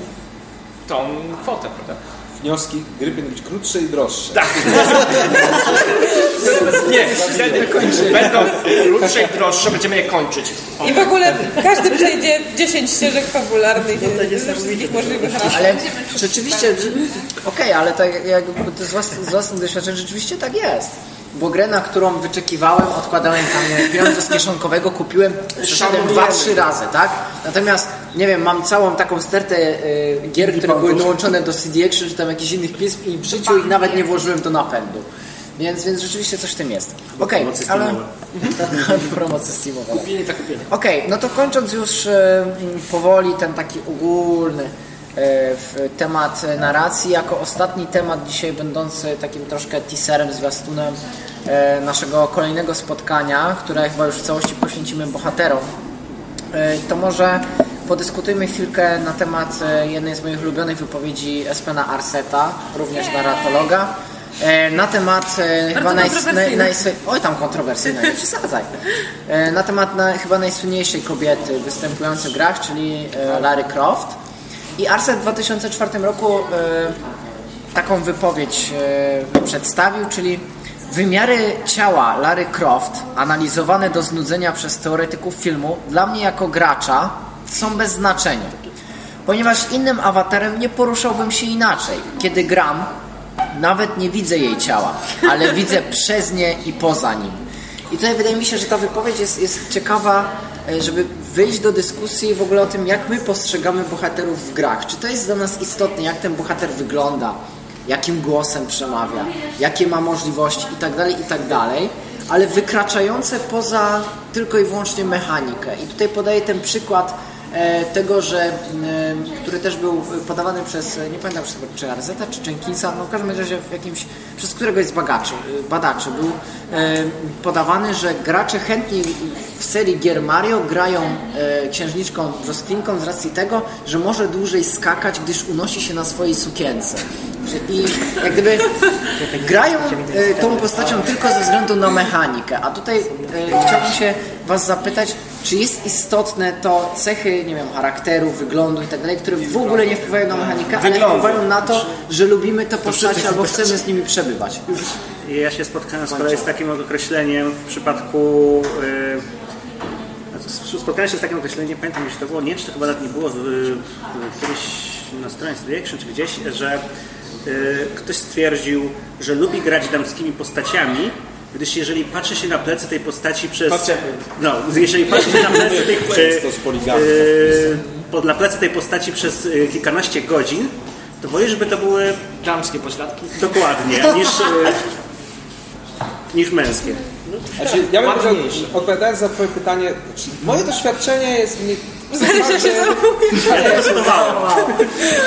tą kwotę, prawda? Wnioski, gry powinny być krótsze i droższe. Tak. *laughs* Nie, wtedy będą krótsze i droższe, będziemy je kończyć. I w ogóle każdy przejdzie 10 ścieżek fabularnych ze wszystkich możliwych. Ale rzeczywiście, że- okej, ale tak jak to z, własnych, z własnych doświadczeń rzeczywiście tak jest. Bo grę, na którą wyczekiwałem, odkładałem tam pieniądze z kieszonkowego, kupiłem, przeszedłem dwa, trzy razy, tak? Natomiast, nie wiem, mam całą taką stertę y, gier, które były dołączone do CD Action, czy tam jakichś innych pism i w życiu ich nawet nie włożyłem do napędu. Więc, więc rzeczywiście coś w tym jest. Okej, ale... Promocje Steamowe. Kupienie tak kupienie. Okej, no to kończąc już m, powoli ten taki ogólny w temat narracji, jako ostatni temat dzisiaj będący takim troszkę teaserem, zwiastunem e, naszego kolejnego spotkania, które chyba już w całości poświęcimy bohaterom, e, to może podyskutujmy chwilkę na temat e, jednej z moich ulubionych wypowiedzi Espena Arseta, również narratologa, e, na temat e, chyba naj, naj, Oj, tam kontrowersyjna, nie przesadzaj. E, Na temat na, chyba najsłynniejszej kobiety występującej w grach, czyli e, Larry Croft. I Arset w 2004 roku e, taką wypowiedź e, przedstawił, czyli wymiary ciała Larry Croft, analizowane do znudzenia przez teoretyków filmu, dla mnie jako gracza są bez znaczenia. Ponieważ innym awatarem nie poruszałbym się inaczej. Kiedy gram, nawet nie widzę jej ciała, ale *laughs* widzę przez nie i poza nim. I tutaj wydaje mi się, że ta wypowiedź jest, jest ciekawa, e, żeby wyjść do dyskusji w ogóle o tym, jak my postrzegamy bohaterów w grach. Czy to jest dla nas istotne, jak ten bohater wygląda, jakim głosem przemawia, jakie ma możliwości itd., itd., ale wykraczające poza tylko i wyłącznie mechanikę. I tutaj podaję ten przykład tego, że, m, który też był podawany przez, nie pamiętam czy, czy Arzeta, czy Jenkinsa, no w każdym razie w jakimś, przez któregoś z bagaczy, badaczy był e, podawany, że gracze chętniej w serii gier Mario grają e, księżniczką brzoskwinką z racji tego, że może dłużej skakać, gdyż unosi się na swojej sukience. I jak gdyby grają e, tą postacią tylko ze względu na mechanikę. A tutaj e, chciałbym się Was zapytać, czy jest istotne to cechy, nie wiem, charakteru, wyglądu i tak dalej, które w ogóle nie wpływają na mechanikę, ale wpływają na to, że lubimy te postacie albo chcemy z nimi przebywać. Ja się spotkałem z kolei z takim określeniem w przypadku. Yy, spotkałem się z takim określeniem, nie pamiętam gdzie to było, nie wiem, czy to chyba nawet nie było w, kiedyś na stronie Action czy gdzieś, że yy, ktoś stwierdził, że lubi grać damskimi postaciami, gdyż jeżeli patrzy się na plecy tej postaci przez. No, jeżeli patrzy się na plecy *laughs* poligamii. yy, po- na plecy tej postaci przez yy, kilkanaście godzin, to wolę, żeby to były Damskie pośladki. Dokładnie, *laughs* niż, e, niż męskie. Znaczy, ja bym powiedział, odpowiadając na Twoje pytanie, znaczy, moje doświadczenie jest mi Zaraz *laughs* się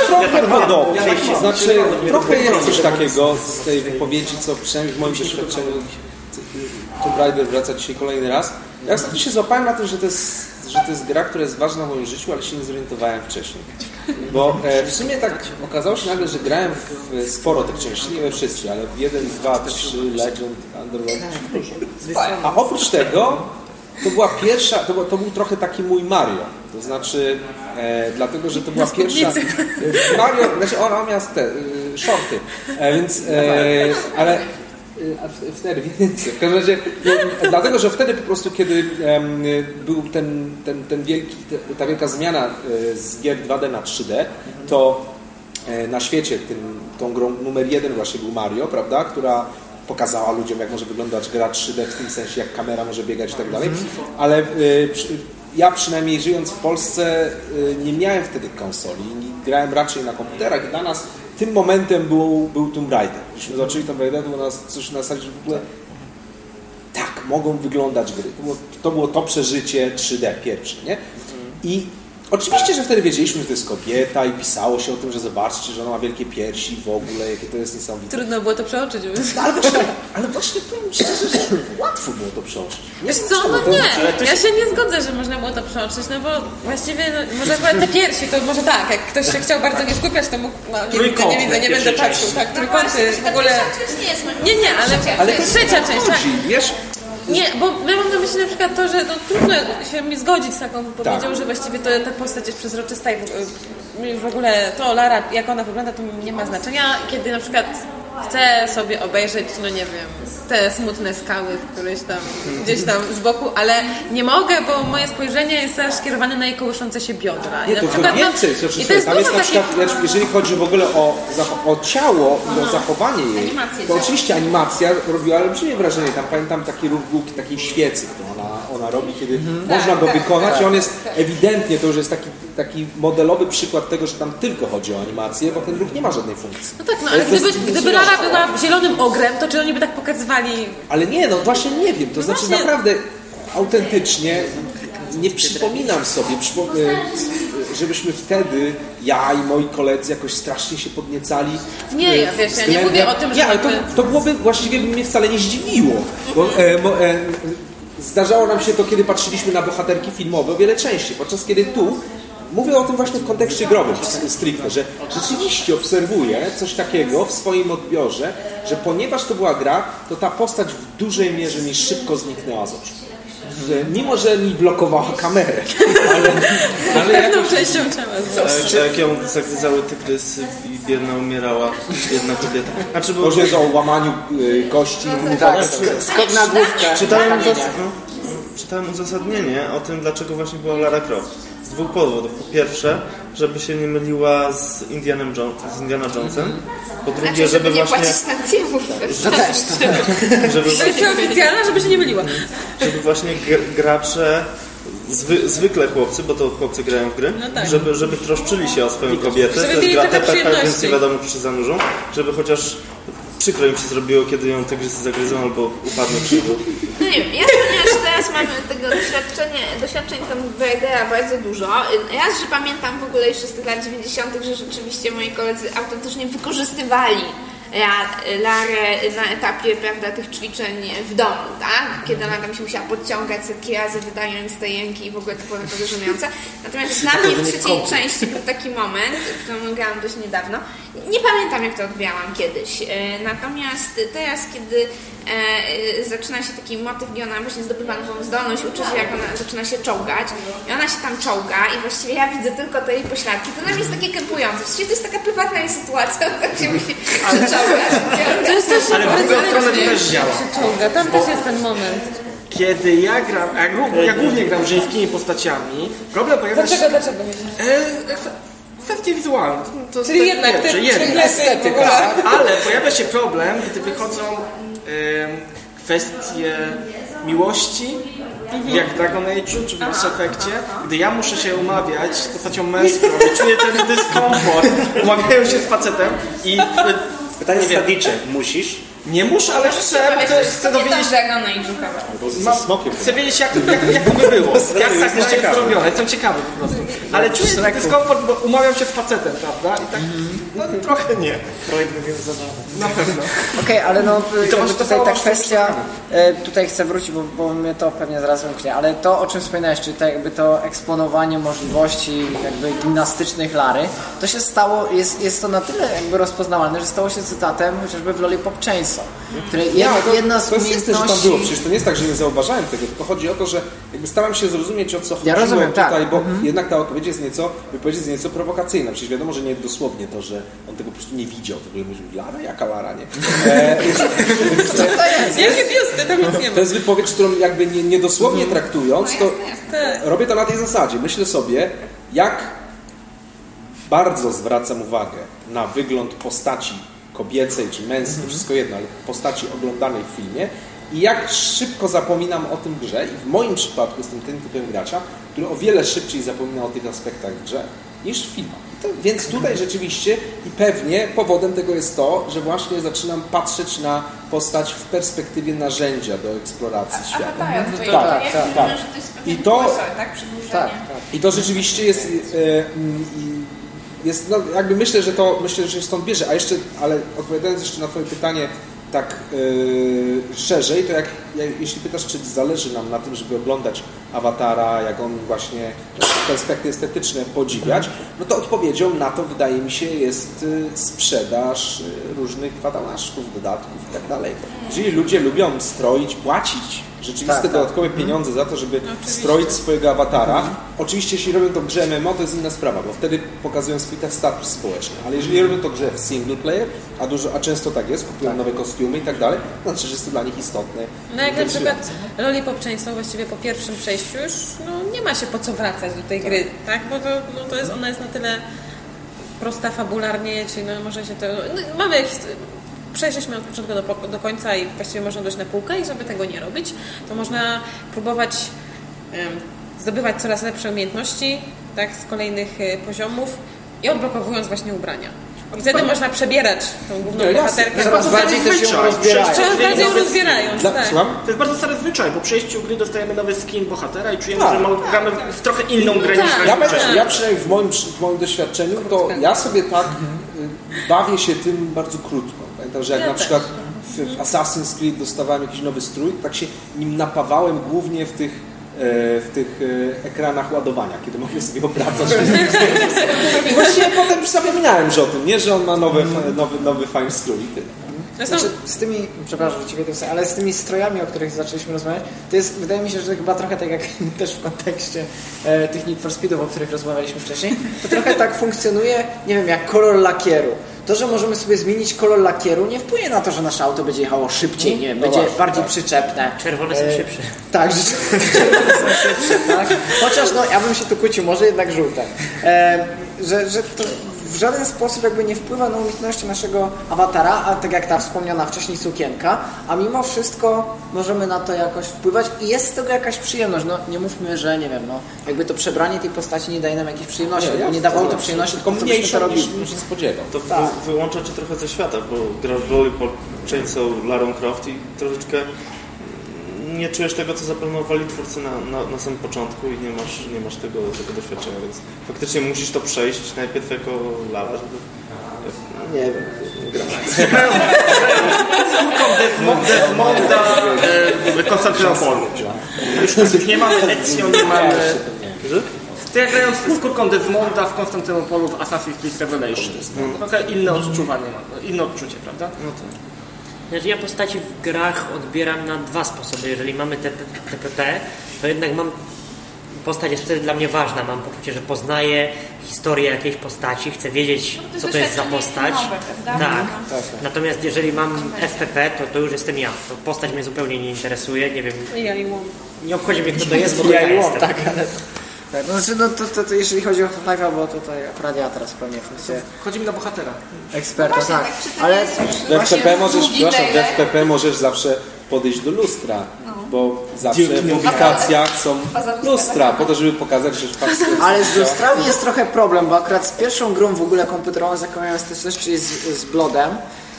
trochę podobne. Znaczy, trochę jest coś takiego z tej wypowiedzi, co przynajmniej w moim doświadczeniu Tomb Raider wraca dzisiaj kolejny raz. Ja ostatnio się złapałem na tym, że to, jest, że to jest gra, która jest ważna w moim życiu, ale się nie zorientowałem wcześniej. Bo e, w sumie tak okazało się nagle, że grałem w sporo tych części, nie we wszystkie, ale w 1, 2, 3, Legend, Underworld, a oprócz tego to była pierwsza, to, był- to był trochę taki mój Mario. To znaczy, e, dlatego, że to była pierwsza. *laughs* Mario, znaczy on, on miał te y, shorty, e, więc, e, ale a wtedy w jedynce. W każdym razie, no, dlatego, że wtedy po prostu, kiedy był ten, ten, ten wielki, ta wielka zmiana e, z gier 2D na 3D, to e, na świecie tym, tą grą numer jeden właśnie był Mario, prawda, która pokazała ludziom, jak może wyglądać gra 3D, w tym sensie, jak kamera może biegać i tak dalej, ale e, ja przynajmniej żyjąc w Polsce nie miałem wtedy konsoli, grałem raczej na komputerach i dla nas tym momentem był, był Tomb Raider. Gdyśmy zobaczyli Tomb Raider, to było nas coś na zasadzie, że w ogóle tak mogą wyglądać gry. To było to, było to przeżycie 3D pierwsze, nie? I oczywiście, że wtedy wiedzieliśmy, że to jest kobieta i pisało się o tym, że zobaczcie, że ona ma wielkie piersi w ogóle, jakie to jest niesamowite. Trudno było to przeoczyć. No, ale, właśnie, ale właśnie powiem szczerze, że łatwo było to przeoczyć. Nie Wiesz co, no to- nie, ja się nie zgodzę, że można było to przeoczyć, no bo właściwie, no, może akurat te piersi, to może tak, jak ktoś się chciał bardzo nie skupiać, to mógł, no, nie widzę, nie widzę, nie będę patrzył, tak, trójkąty w ogóle... nie Nie, nie, ale, Ale trzecia część, tak. wiesz, Nie, bo ja mam na myśli na przykład to, że no, trudno się mi zgodzić z taką wypowiedzią, Tak. że właściwie to, ta postać jest przezroczysta i w, w ogóle to Lara, jak ona wygląda, to nie ma znaczenia. Kiedy na przykład chcę sobie obejrzeć, no nie wiem, te smutne skały w któryś tam, gdzieś tam z boku, ale nie mogę, bo moje spojrzenie jest też skierowane na jej kołyszące się biodra. I Nie, na to, przykład, no, więcej, to, i to jest tam jest na takich... przykład, jeżeli chodzi w ogóle o, o ciało i o zachowanie jej, Animację to ciała. oczywiście animacja robiła olbrzymie wrażenie. Tam pamiętam taki ruch takiej świecy, którą ona, ona robi, kiedy można go tak, wykonać i on jest ewidentnie, to już jest taki, taki modelowy przykład tego, że tam tylko chodzi o animację, bo ten ruch nie ma żadnej funkcji. No tak, no ale gdyby, gdyby Lara była zielonym ogrem, to czy oni by tak pokazywali Ale nie, no właśnie nie wiem, to znaczy właśnie- naprawdę autentycznie nie przypominam sobie, przypo- e, żebyśmy wtedy, ja i moi koledzy jakoś strasznie się podniecali. Nie, ja wiesz, ja nie mówię o tym, że Nie, ale to, to byłoby, właściwie by mnie wcale nie zdziwiło, bo e, mo, e, zdarzało nam się to, kiedy patrzyliśmy na bohaterki filmowe o wiele częściej, podczas kiedy tu Mówię o tym właśnie w kontekście growym stricte, że rzeczywiście obserwuję coś takiego w swoim odbiorze, że ponieważ to była gra, to ta postać w dużej mierze mi szybko zniknęła z oczu. Że Mimo, że mi blokowała kamerę, *laughs* ale, ale jakoś częścią ciała. A jak ją zagryzały tygrysy i biedna umierała jedna kobieta. Znaczy, bo może jest o łamaniu y, kości. Tak, skok na główkę. czytałem, uzas- no, czytałem uzasadnienie o tym, dlaczego właśnie była Lara Croft. Dwóch powodów. Po pierwsze, żeby się nie myliła z Indianem Jones, z Indiana Jonesem. Po drugie, Znaczy, żeby żeby nie właśnie, płacić tantiemów. To też. *laughs* żeby, Wersja oficjalna, żeby się nie myliła. żeby właśnie gr- gracze Zwy, zwykle chłopcy, bo to chłopcy grają w gry, No tak. żeby, żeby troszczyli się o swoją kobietę, Żeby to jest gra TPK, więc nie wiadomo czy się zanurzą, żeby chociaż przykro im się zrobiło, kiedy ją tygrysy zagryzą albo upadną krzywu. No nie wiem, ja ponieważ teraz mamy tego doświadczenie, doświadczeń Tomb Raidera bardzo dużo. Raz, że pamiętam w ogóle jeszcze z tych lat 90., że rzeczywiście moi koledzy autentycznie wykorzystywali Larę na etapie prawda, tych ćwiczeń w domu, tak? Kiedy ona tam się musiała podciągać setki razy, wydając te jęki i w ogóle to było naprawdę żenujące. Natomiast dla mnie w trzeciej części był taki moment, w którym grałam dość niedawno. Nie pamiętam jak to odbierałam kiedyś. E, Natomiast teraz, kiedy e, zaczyna się taki motyw, gdzie ona właśnie zdobywa nową zdolność, uczy się jak ona zaczyna się czołgać i ona się tam czołga i właściwie ja widzę tylko te jej pośladki. To mnie jest takie krępujące. Właściwie to jest taka prywatna jej sytuacja, *laughs* tak się przeczołgać. To jest też Ale w drugą stronę to też działa. się czołga. Tam też jest ten moment. Kiedy ja gram, a głó- ja głównie gram żeńskimi postaciami, problem pojawia się... Dlaczego, dlaczego myślisz? E, e, kwestie wizualne. To, to Czyli tak jednak w ogóle. Ale pojawia się problem, gdy wychodzą kwestie miłości, jak w Dragon Age'u czy w Mass Effectie, gdy ja muszę się umawiać z postacią męską i czuję ten dyskomfort, umawiają się z facetem i e, Pytanie zasadnicze. Musisz? nie muszę, ale chcę, bo to jest, chcę dowiedzieć Dragon chyba. Mam, chcę wiedzieć, jak, jak, jak to by było. *laughs* Jak tak jest ciekawy. zrobione. Jestem ciekawy po prostu. Ale czuję ten dyskomfort, bo umawiam się z facetem, prawda? I tak, no trochę nie. Projekt mówiąc za Na pewno. Okej, ale no jakby może to tutaj ta kwestia, e, tutaj chcę wrócić, bo, bo mnie to pewnie zaraz umknie, ale to o czym wspominałeś, czyli to jakby to eksponowanie możliwości jakby gimnastycznych Lary, to się stało, jest, jest to na tyle jakby rozpoznawalne, że stało się cytatem chociażby w Lollipop Chainsaw, której Nie, jedna, ale to, jedna z to jest jasne, że tam umiejętności... było. Przecież to nie jest tak, że nie zauważałem tego, tylko chodzi o to, że jakby staram się zrozumieć o co chodziło rozumiem, tak. tutaj, bo jednak ta odpowiedź jest nieco, wypowiedź jest nieco prowokacyjna. Przecież wiadomo, że nie dosłownie to, że on tego po prostu nie widział. To było myślał, Lara? Jaka Lara, nie? E, więc, więc, Jakie biusty, tam nic nie ma. to jest wypowiedź, którą jakby nie, niedosłownie traktując, to Tak. robię to na tej zasadzie. Myślę sobie, jak bardzo zwracam uwagę na wygląd postaci kobiecej czy męskiej, wszystko jedno, ale postaci oglądanej w filmie i jak szybko zapominam o tym grze i w moim przypadku jestem tym typem gracza, który o wiele szybciej zapomina o tych aspektach w grze niż w filmach. To, więc tutaj rzeczywiście i pewnie powodem tego jest to, że właśnie zaczynam patrzeć na postać w perspektywie narzędzia do eksploracji świata. Tutaj Tak, tak, tak. pewien I to- tak? Tak, tak. I to rzeczywiście jest, e, jest no, jakby myślę, że to myślę, że się stąd bierze. A jeszcze, ale odpowiadając jeszcze na Twoje pytanie tak e, szerzej, to jak, jak, jeśli pytasz, czy zależy nam na tym, żeby oglądać awatara, jak on właśnie te aspekty estetyczne podziwiać, no to odpowiedzią na to wydaje mi się jest e, sprzedaż e, różnych fadanaszków, dodatków i tak dalej. Jeżeli ludzie lubią stroić, płacić rzeczywiste Tak, tak. dodatkowe pieniądze za to, żeby stroić swojego awatara. Oczywiście jeśli robią to grze MMO, to jest inna sprawa, bo wtedy pokazują swój status społeczny. Ale jeżeli robią to grze w single player, a, dużo, a często tak jest, kupują nowe kostiumy i tak dalej, to znaczy, że jest to dla nich istotne. No jak na przykład Lollipop Chainsaw właściwie po pierwszym przejściu już no, nie ma się po co wracać do tej gry, tak? Bo to, no, to jest, ona jest na tyle prosta fabularnie, czyli no, może się to... No, mamy przeszliśmy od początku do, do końca i właściwie można dojść na półkę i żeby tego nie robić, to można próbować em, zdobywać coraz lepsze umiejętności, tak, z kolejnych e, poziomów i odblokowując właśnie ubrania. I wtedy można przebierać tą główną No, bohaterkę. Coraz bardziej też ją rozbierają. Coraz bardziej ją rozbierając, Dla, tak. słucham? To jest bardzo stary zwyczaj. Po przejściu gry dostajemy nowy skin bohatera i czujemy, Tak. że ma- gramy w trochę inną grę niż tak. Ja, przynajmniej w moim, w moim doświadczeniu, to ja sobie tak y, bawię się tym bardzo krótko. Pamiętam, że jak Ja na przykład w, w Assassin's Creed dostawałem jakiś nowy strój, tak się nim napawałem głównie w tych, w tych e, ekranach ładowania, kiedy mogłem sobie obracać. *laughs* Właściwie potem zapominałem że o tym, nie, że on ma nowy, nowy, nowy fajny strój i tyle. Znaczy, z tymi, przepraszam, że ci wejdę w słowo, ale z tymi strojami, o których zaczęliśmy rozmawiać, to jest, wydaje mi się, że chyba trochę tak jak *laughs* też w kontekście e, tych Need for Speedów, o których rozmawialiśmy wcześniej, to trochę tak funkcjonuje, nie wiem, jak kolor lakieru. To, że możemy sobie zmienić kolor lakieru, nie wpłynie na to, że nasze auto będzie jechało szybciej, nie wiem, będzie bardziej przyczepne. Czerwone są E, szybsze. Tak, że *laughs* są szybsze, tak? Chociaż no, ja bym się tu kłócił, może jednak żółte. E, że, że to w żaden sposób jakby nie wpływa na umiejętności naszego awatara, a tak jak ta wspomniana wcześniej sukienka, a mimo wszystko możemy na to jakoś wpływać i jest z tego jakaś przyjemność. No nie mówmy, że nie wiem, no jakby to przebranie tej postaci nie daje nam jakiejś przyjemności, bo nie dawało to przyjemności, Tylko byśmy to robili. niż się spodziewał. To wy, wyłącza cię trochę ze świata, bo grasz w Lollipop Chainsaw Larą Croft i troszeczkę nie czujesz tego, co zaplanowali twórcy na, na, na samym początku i nie masz, nie masz tego, tego doświadczenia, więc faktycznie musisz to przejść najpierw jako Lara, żeby... Nie wiem, nie gram. Desmonda e, w Konstantynopolu. Już nie mamy Ezio, nie mamy... To ja grając z kurką Desmonda w Konstantynopolu w Assassin's Creed Revelations. Trochę inne odczuwanie inne odczucie, prawda? Znaczy ja postaci w grach odbieram na dwa sposoby. Jeżeli mamy te TPP, to jednak mam postać jest wtedy dla mnie ważna. Mam poczucie, że poznaję historię jakiejś postaci, chcę wiedzieć, No to co to jest za postać. nowe, tak. No. Natomiast jeżeli mam FPP, to, to już jestem ja. To postać mnie zupełnie nie interesuje. Nie wiem, ja i nie obchodzi mnie kto to jest, bo to ja, Ja i łom, jestem. tak, ale... Tak, no, znaczy, no to, to, to jeżeli chodzi o Half-Life'a, bo tutaj akurat ja teraz pełnię funkcję Chodzimy na bohatera. eksperta, Właśnie, tak. tak, czy to Ale jest W właśnie FPP możesz, drugi przepraszam, w trailer? FPP możesz zawsze podejść do lustra, bo zawsze Duke w Nukem. publikacjach są Faza lustra, lustra, tak. po to, żeby pokazać, że faktycznie... *laughs* Ale z lustrami jest trochę problem, bo akurat z pierwszą grą w ogóle komputerową, z jaką miałem styczność, czyli z, z Bloodem,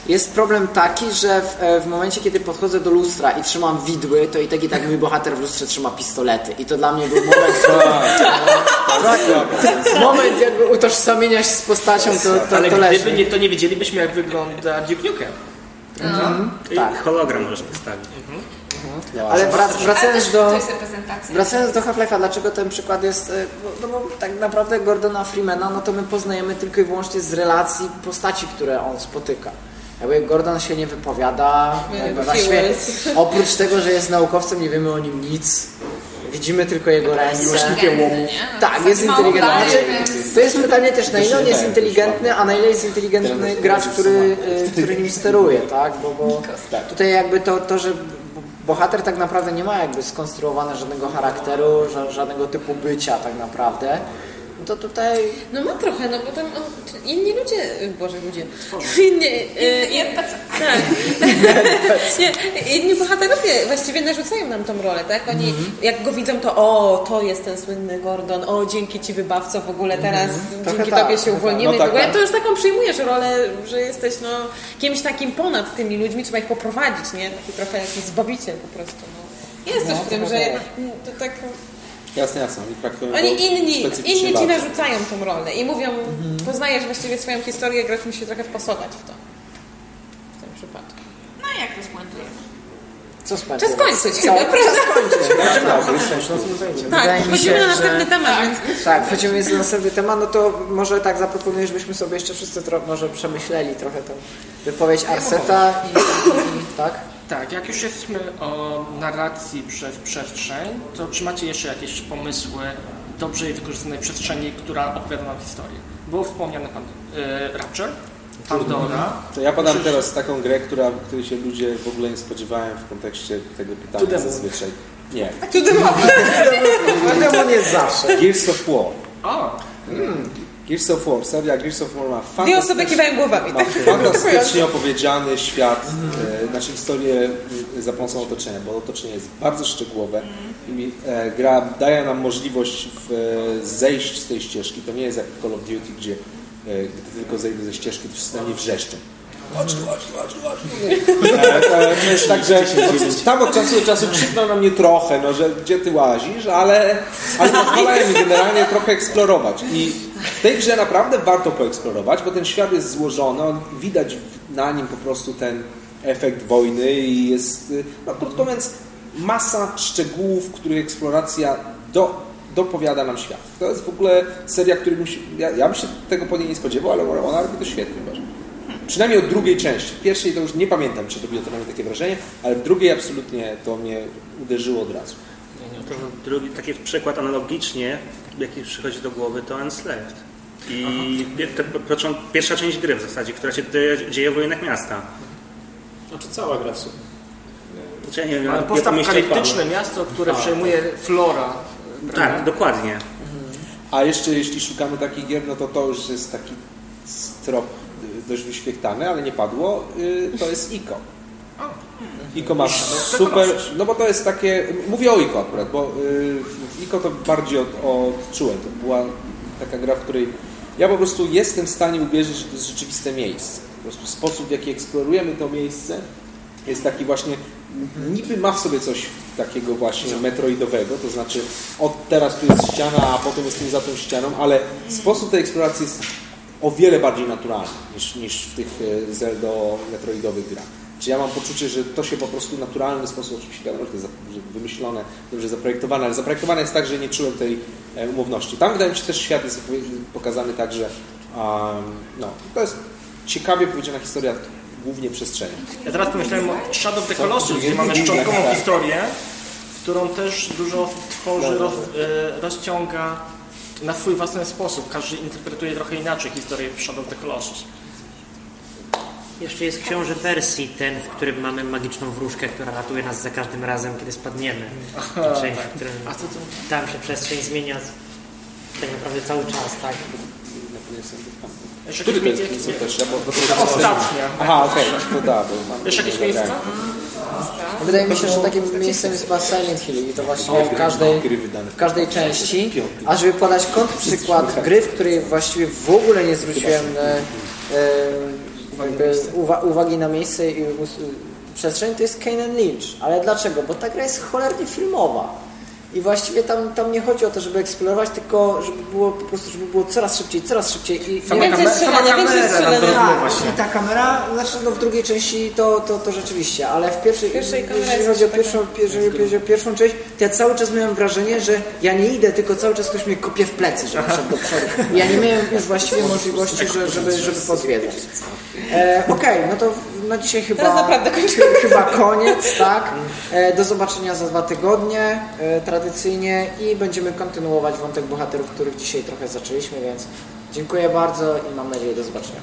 jest problem taki, że w, e, w momencie, kiedy podchodzę do lustra i trzymam widły, to i tak i tak mój bohater w lustrze trzyma pistolety. I to dla mnie był moment, *laughs* trochę, moment jakby utożsamienia się z postacią, to, to, Ale to leży. gdyby nie, to nie wiedzielibyśmy, jak wygląda Duke Nukem. Tak. Hologram możesz postawić. Ale wrac, Ale wracając też do... to. Wracając do Half-Life'a, dlaczego ten przykład jest, e, no bo tak naprawdę Gordona Freemana, no to my poznajemy tylko i wyłącznie z relacji postaci, które on spotyka. Jakby Gordon się nie wypowiada, jakby właściwie oprócz tego, że jest naukowcem, nie wiemy o nim nic. Widzimy tylko jego ręce. Tak, jest inteligentny. Znaczy, to jest pytanie też, na ile on jest inteligentny, a na ile jest inteligentny gracz, który, y, który nim steruje, tak? Bo, bo tutaj jakby to, to, że bohater tak naprawdę nie ma jakby skonstruowane żadnego charakteru, ża- żadnego typu bycia tak naprawdę, to tutaj No ma trochę, no bo tam o, inni ludzie, y, Boże ludzie, inni, *laughs* y, I NPC. tak, *laughs* *laughs* nie, inni bohaterowie właściwie narzucają nam tą rolę, tak? Oni jak go widzą, to o, to jest ten słynny Gordon, o, dzięki Ci wybawco w ogóle teraz, Trochę dzięki tak, Tobie się uwolnimy. tak. No tak, w ogóle tak. to już taką przyjmujesz rolę, że jesteś no, kimś takim ponad tymi ludźmi, trzeba ich poprowadzić, nie? Taki trochę jakiś zbawiciel po prostu, no. Jest coś w tym, że to tak... Jasne, jasne, oni traktują Oni inni, inni ci narzucają tą rolę i mówią, poznajesz właściwie swoją historię, gracz musi się trochę wpasować w to. W tym przypadku. No jak to spuentujemy? co? Czas kończyć Co? *laughs* chyba, prawda? Wydaje Tak, mi wchodzimy się, na następny że- temat, więc Tak, wchodzimy na następny temat, no to może tak zaproponuję, żebyśmy sobie jeszcze wszyscy może przemyśleli trochę tą wypowiedź Arseta i, i, i tak? Tak, jak już jesteśmy o narracji przez przestrzeń, to czy macie jeszcze jakieś pomysły dobrze wykorzystanej przestrzeni, która opowiada nam historię? Było wspomniane pan e, Rapture, Pandora. To ja podam teraz taką grę, która, której się ludzie w ogóle nie spodziewają w kontekście tego To pytania demon. zazwyczaj. Nie. *laughs* Demon jest zawsze. Gears of War. O, Gears of War, seria Gears of War ma Dwie fantastyczny, osoby kiwają głowami. ma Tak? fantastycznie opowiedziany świat, e, znaczy historię e, za pomocą otoczenia, bo otoczenie jest bardzo szczegółowe i e, gra daje nam możliwość w, zejść z tej ścieżki. To nie jest jak Call of Duty, gdzie e, gdy tylko zejdę ze ścieżki, to wszyscy na mnie wrzeszczą. Chodź chodź chodź chodź e, To jest tak, że tam od czasu do czasu krzykną na mnie trochę, no, że gdzie ty łazisz, ale, ale pozwalają mi generalnie trochę eksplorować. I w tej grze naprawdę warto poeksplorować, bo ten świat jest złożony, on, widać na nim po prostu ten efekt wojny i jest, y, no krótko mówiąc, masa szczegółów, których eksploracja do, dopowiada nam świat. To jest w ogóle seria, której bym się, ja, ja bym się tego po niej nie spodziewał, ale ona robi to świetnie. uważam. Przynajmniej od drugiej części. W pierwszej to już nie pamiętam, czy robiło to na mnie takie wrażenie, ale w drugiej absolutnie to mnie uderzyło od razu. To drugi, taki przykład analogicznie, jaki przychodzi do głowy, to Enslaved. I te, pierwsza część gry w zasadzie, która się dzieje, dzieje w ruinach miasta. Znaczy cała gra w sumie. Znaczy, ja nie wiem, ale postapokaliptyczne miasto, które przejmuje flora. Tak, dokładnie. A jeszcze jeśli szukamy takich gier, no to to już jest taki strop dość wyświechtany, ale nie padło, y, to jest ICO. ICO ma super, no bo to jest takie, mówię o ICO akurat, bo y, ICO to bardziej od, odczułem. To była taka gra, w której ja po prostu jestem w stanie uwierzyć, że to jest rzeczywiste miejsce. Po prostu sposób, w jaki eksplorujemy to miejsce jest taki właśnie, niby ma w sobie coś takiego właśnie metroidowego, to znaczy od teraz tu jest ściana, a potem jestem za tą ścianą, ale sposób tej eksploracji jest o wiele bardziej naturalny niż, niż w tych e, Zeldo-metroidowych grach. Czy ja mam poczucie, że to się po prostu w naturalny sposób, oczywiście wiadomo, że to jest wymyślone, dobrze zaprojektowane, ale zaprojektowane jest tak, że nie czułem tej e, umowności. Tam wydaje mi się też świat jest pokazany tak, że um, no, to jest ciekawie powiedziana historia głównie przestrzeni. Ja teraz pomyślałem o Shadow of the Colossus, gdzie mamy szczątkową tak. historię, którą też dużo tworzy, roz, e, rozciąga na swój własny sposób. Każdy interpretuje trochę inaczej historię w Shadow of the Colossus. Jeszcze jest książę Persji, ten, w którym mamy magiczną wróżkę, która ratuje nas za każdym razem, kiedy spadniemy. Ta część, w którym A co to? tam się przestrzeń zmienia tak naprawdę cały czas, tak? Jeszcze Który to jest? Ta ostatnia. Aha, okej, to da, bo mam... Jeszcze jakieś miejsca? Wydaje mi się, że takim miejscem jest chyba Silent Hill i to właśnie w każdej, w każdej części. A żeby podać kontrprzykład gry, w której właściwie w ogóle nie zwróciłem e, e, uwa- uwagi na miejsce i przestrzeń, to jest Kane Lynch. Ale dlaczego? Bo ta gra jest cholernie filmowa. I właściwie tam, tam nie chodzi o to, żeby eksplorować, tylko żeby było po prostu, żeby było coraz szybciej, coraz szybciej. I Sama Więcej kamer- strzelania, sama więcej strzelania. tak, i ta kamera, znaczy no w drugiej części to, to, to rzeczywiście, ale w pierwszej, pierwszej jeżeli chodzi o pierwszą, jeżeli chodzi o pierwszą część, to ja cały czas miałem wrażenie, że ja nie idę, tylko cały czas ktoś mnie kopie w plecy, żeby szedł do przodu. I ja nie miałem już właściwie możliwości, że, żeby, żeby pozwiedzać. E, Okej, no to na dzisiaj chyba, Teraz naprawdę kończymy. chyba koniec, tak? E, do zobaczenia za dwa tygodnie, e, tradycyjnie i będziemy kontynuować wątek bohaterów, których dzisiaj trochę zaczęliśmy, więc dziękuję bardzo i mam nadzieję do zobaczenia.